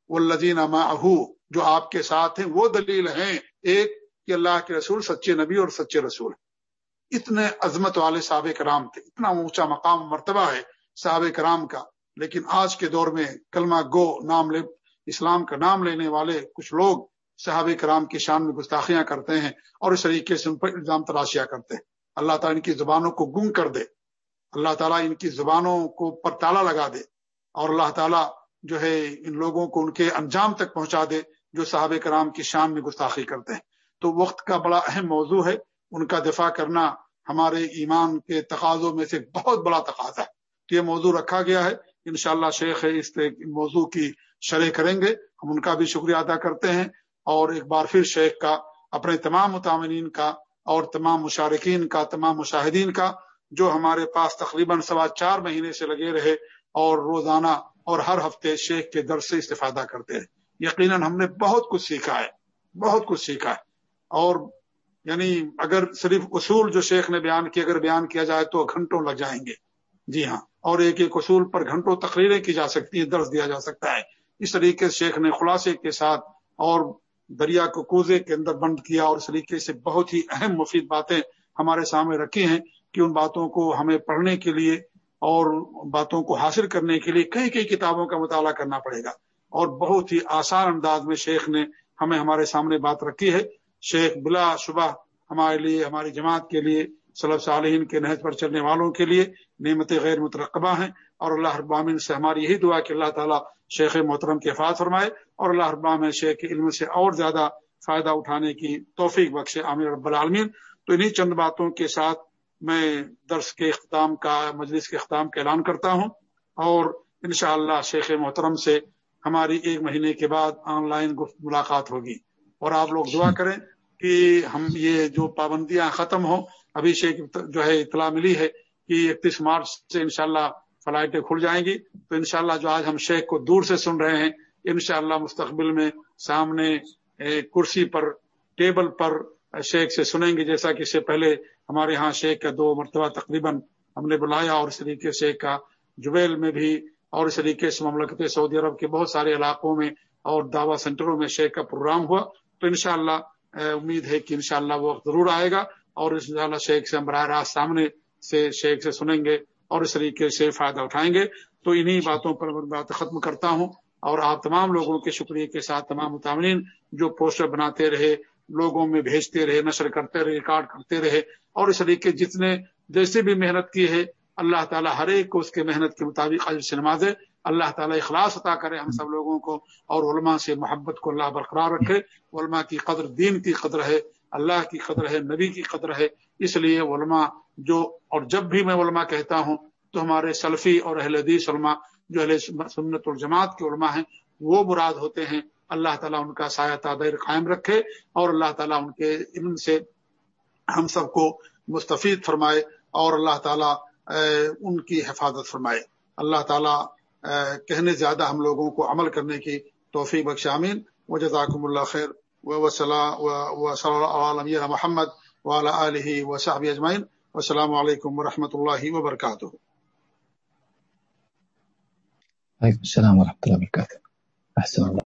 والذین معه جو آپ کے ساتھ ہیں، وہ دلیل ہیں۔ ایک، کہ اللہ کے رسول سچے نبی اور سچے رسول اتنے عظمت والے صحابہ کرام تھے۔ اتنا اونچا مقام مرتبہ ہے صحابہ کرام کا۔ لیکن آج کے دور میں کلمہ گو نام لے، اسلام کا نام لینے والے کچھ لوگ صحابہ کرام کی شان میں گستاخیاں کرتے ہیں اور اس طریقے سے ان پر الزام تراشیاں کرتے ہیں۔ اللہ تعالیٰ ان کی زبانوں کو گم کر دے۔ اللہ تعالیٰ ان کی زبانوں کو پر تالا لگا دے اور اللہ تعالیٰ جو ہے ان لوگوں کو ان کے انجام تک پہنچا دے جو صحابہ کرام کی شان میں گستاخی کرتے ہیں۔ تو وقت کا بڑا اہم موضوع ہے۔ ان کا دفاع کرنا ہمارے ایمان کے تقاضوں میں سے بہت بڑا تقاضا ہے۔ تو یہ موضوع رکھا گیا ہے۔ انشاءاللہ شیخ اس موضوع کی شرح کریں گے۔ ہم ان کا بھی شکریہ ادا کرتے ہیں۔ اور ایک بار پھر شیخ کا، اپنے تمام متامین کا اور تمام مشارقین کا، تمام مشاہدین کا، جو ہمارے پاس تقریباً سوا چار مہینے سے لگے رہے اور روزانہ اور ہر ہفتے شیخ کے در سے استفادہ کرتے ہیں۔ یقیناً ہم نے بہت کچھ سیکھا ہے، بہت کچھ سیکھا ہے۔ اور یعنی اگر صرف اصول جو شیخ نے بیان کیا اگر بیان کیا جائے تو گھنٹوں لگ جائیں گے۔ جی ہاں اور ایک ایک اصول پر گھنٹوں تقریریں کی جا سکتی ہیں، درس دیا جا سکتا ہے۔ اس طریقے سے شیخ نے خلاصے کے ساتھ اور دریا کو کوزے کے اندر بند کیا اور اس طریقے سے بہت ہی اہم مفید باتیں ہمارے سامنے رکھی ہیں کہ ان باتوں کو ہمیں پڑھنے کے لیے اور باتوں کو حاصل کرنے کے لیے کئی کئی کتابوں کا مطالعہ کرنا پڑے گا اور بہت ہی آسان انداز میں شیخ نے ہمیں ہمارے سامنے بات رکھی ہے۔ شیخ بلا شبہ ہمارے لیے، ہماری جماعت کے لیے صلب صالحین کے نہج پر چلنے والوں کے لیے نعمت غیر مترقبہ ہیں اور اللہ ابامن سے ہماری یہی دعا کہ اللہ تعالیٰ شیخ محترم کے فات فرمائے۔ اور اللہ ابام شیخ کے علم سے اور زیادہ فائدہ اٹھانے کی توفیق بخش عامر رب العالمین. تو انہیں چند باتوں کے ساتھ میں درس کے اختتام کا، مجلس کے اختتام کا اعلان کرتا ہوں اور انشاءاللہ شیخ محترم سے ہماری ایک مہینے کے بعد آن لائن ملاقات ہوگی اور آپ لوگ دعا کریں کہ ہم یہ جو پابندیاں ختم ہوں، ابھی شیخ جو ہے اطلاع ملی ہے کہ اکتیس مارچ سے انشاءاللہ فلائٹیں کھل جائیں گی. تو انشاءاللہ جو آج ہم شیخ کو دور سے سن رہے ہیں انشاءاللہ مستقبل میں سامنے کرسی پر، ٹیبل پر شیخ سے سنیں گے، جیسا کہ اس سے پہلے ہمارے ہاں شیخ کا دو مرتبہ تقریباً ہم نے بلایا اور اس طریقے سے کا جبیل میں بھی اور اس طریقے سے مملکت سعودی عرب کے بہت سارے علاقوں میں اور دعوی سینٹروں میں شیخ کا پروگرام ہوا۔ تو انشاءاللہ امید ہے کہ انشاءاللہ وہ وقت ضرور آئے گا اور ان شاء اللہ شیخ سے ہم براہ راست سامنے سے شیخ سے سنیں گے اور اس طریقے سے فائدہ اٹھائیں گے۔ تو انہی باتوں پر بات ختم کرتا ہوں۔ اور آپ تمام لوگوں کے شکریہ کے ساتھ، تمام متعمین جو پوسٹر بناتے رہے، لوگوں میں بھیجتے رہے، نشر کرتے رہے، ریکارڈ کرتے رہے، اور اس طریقے جتنے جیسے بھی محنت کی ہے، اللہ تعالیٰ ہر ایک کو اس کے محنت کے مطابق سے نمازے اللہ تعالیٰ اخلاص عطا کرے ہم سب لوگوں کو، اور علماء سے محبت کو اللہ برقرار رکھے، علماء کی قدر، دین کی قدر ہے، اللہ کی قدر ہے، نبی کی قدر ہے، اس لیے علماء جو، اور جب بھی میں علماء کہتا ہوں تو ہمارے سلفی اور اہل حدیث علماء جو اہل سنت الجماعت کے علماء ہیں، وہ مراد ہوتے ہیں۔ اللہ تعالیٰ ان کا سایہ تعدیر قائم رکھے اور اللہ تعالیٰ ان کے علم سے ہم سب کو مستفید فرمائے اور اللہ تعالیٰ ان کی حفاظت فرمائے۔ اللہ تعالیٰ کہنے زیادہ ہم لوگوں کو عمل کرنے کی توفیق بخش امین و جزاکم اللہ خیر و محمد وعلى آله وصحبه أجمعين والسلام عليكم ورحمة الله وبركاته وعلیکم السلام ورحمة الله وبركاته أحسن الله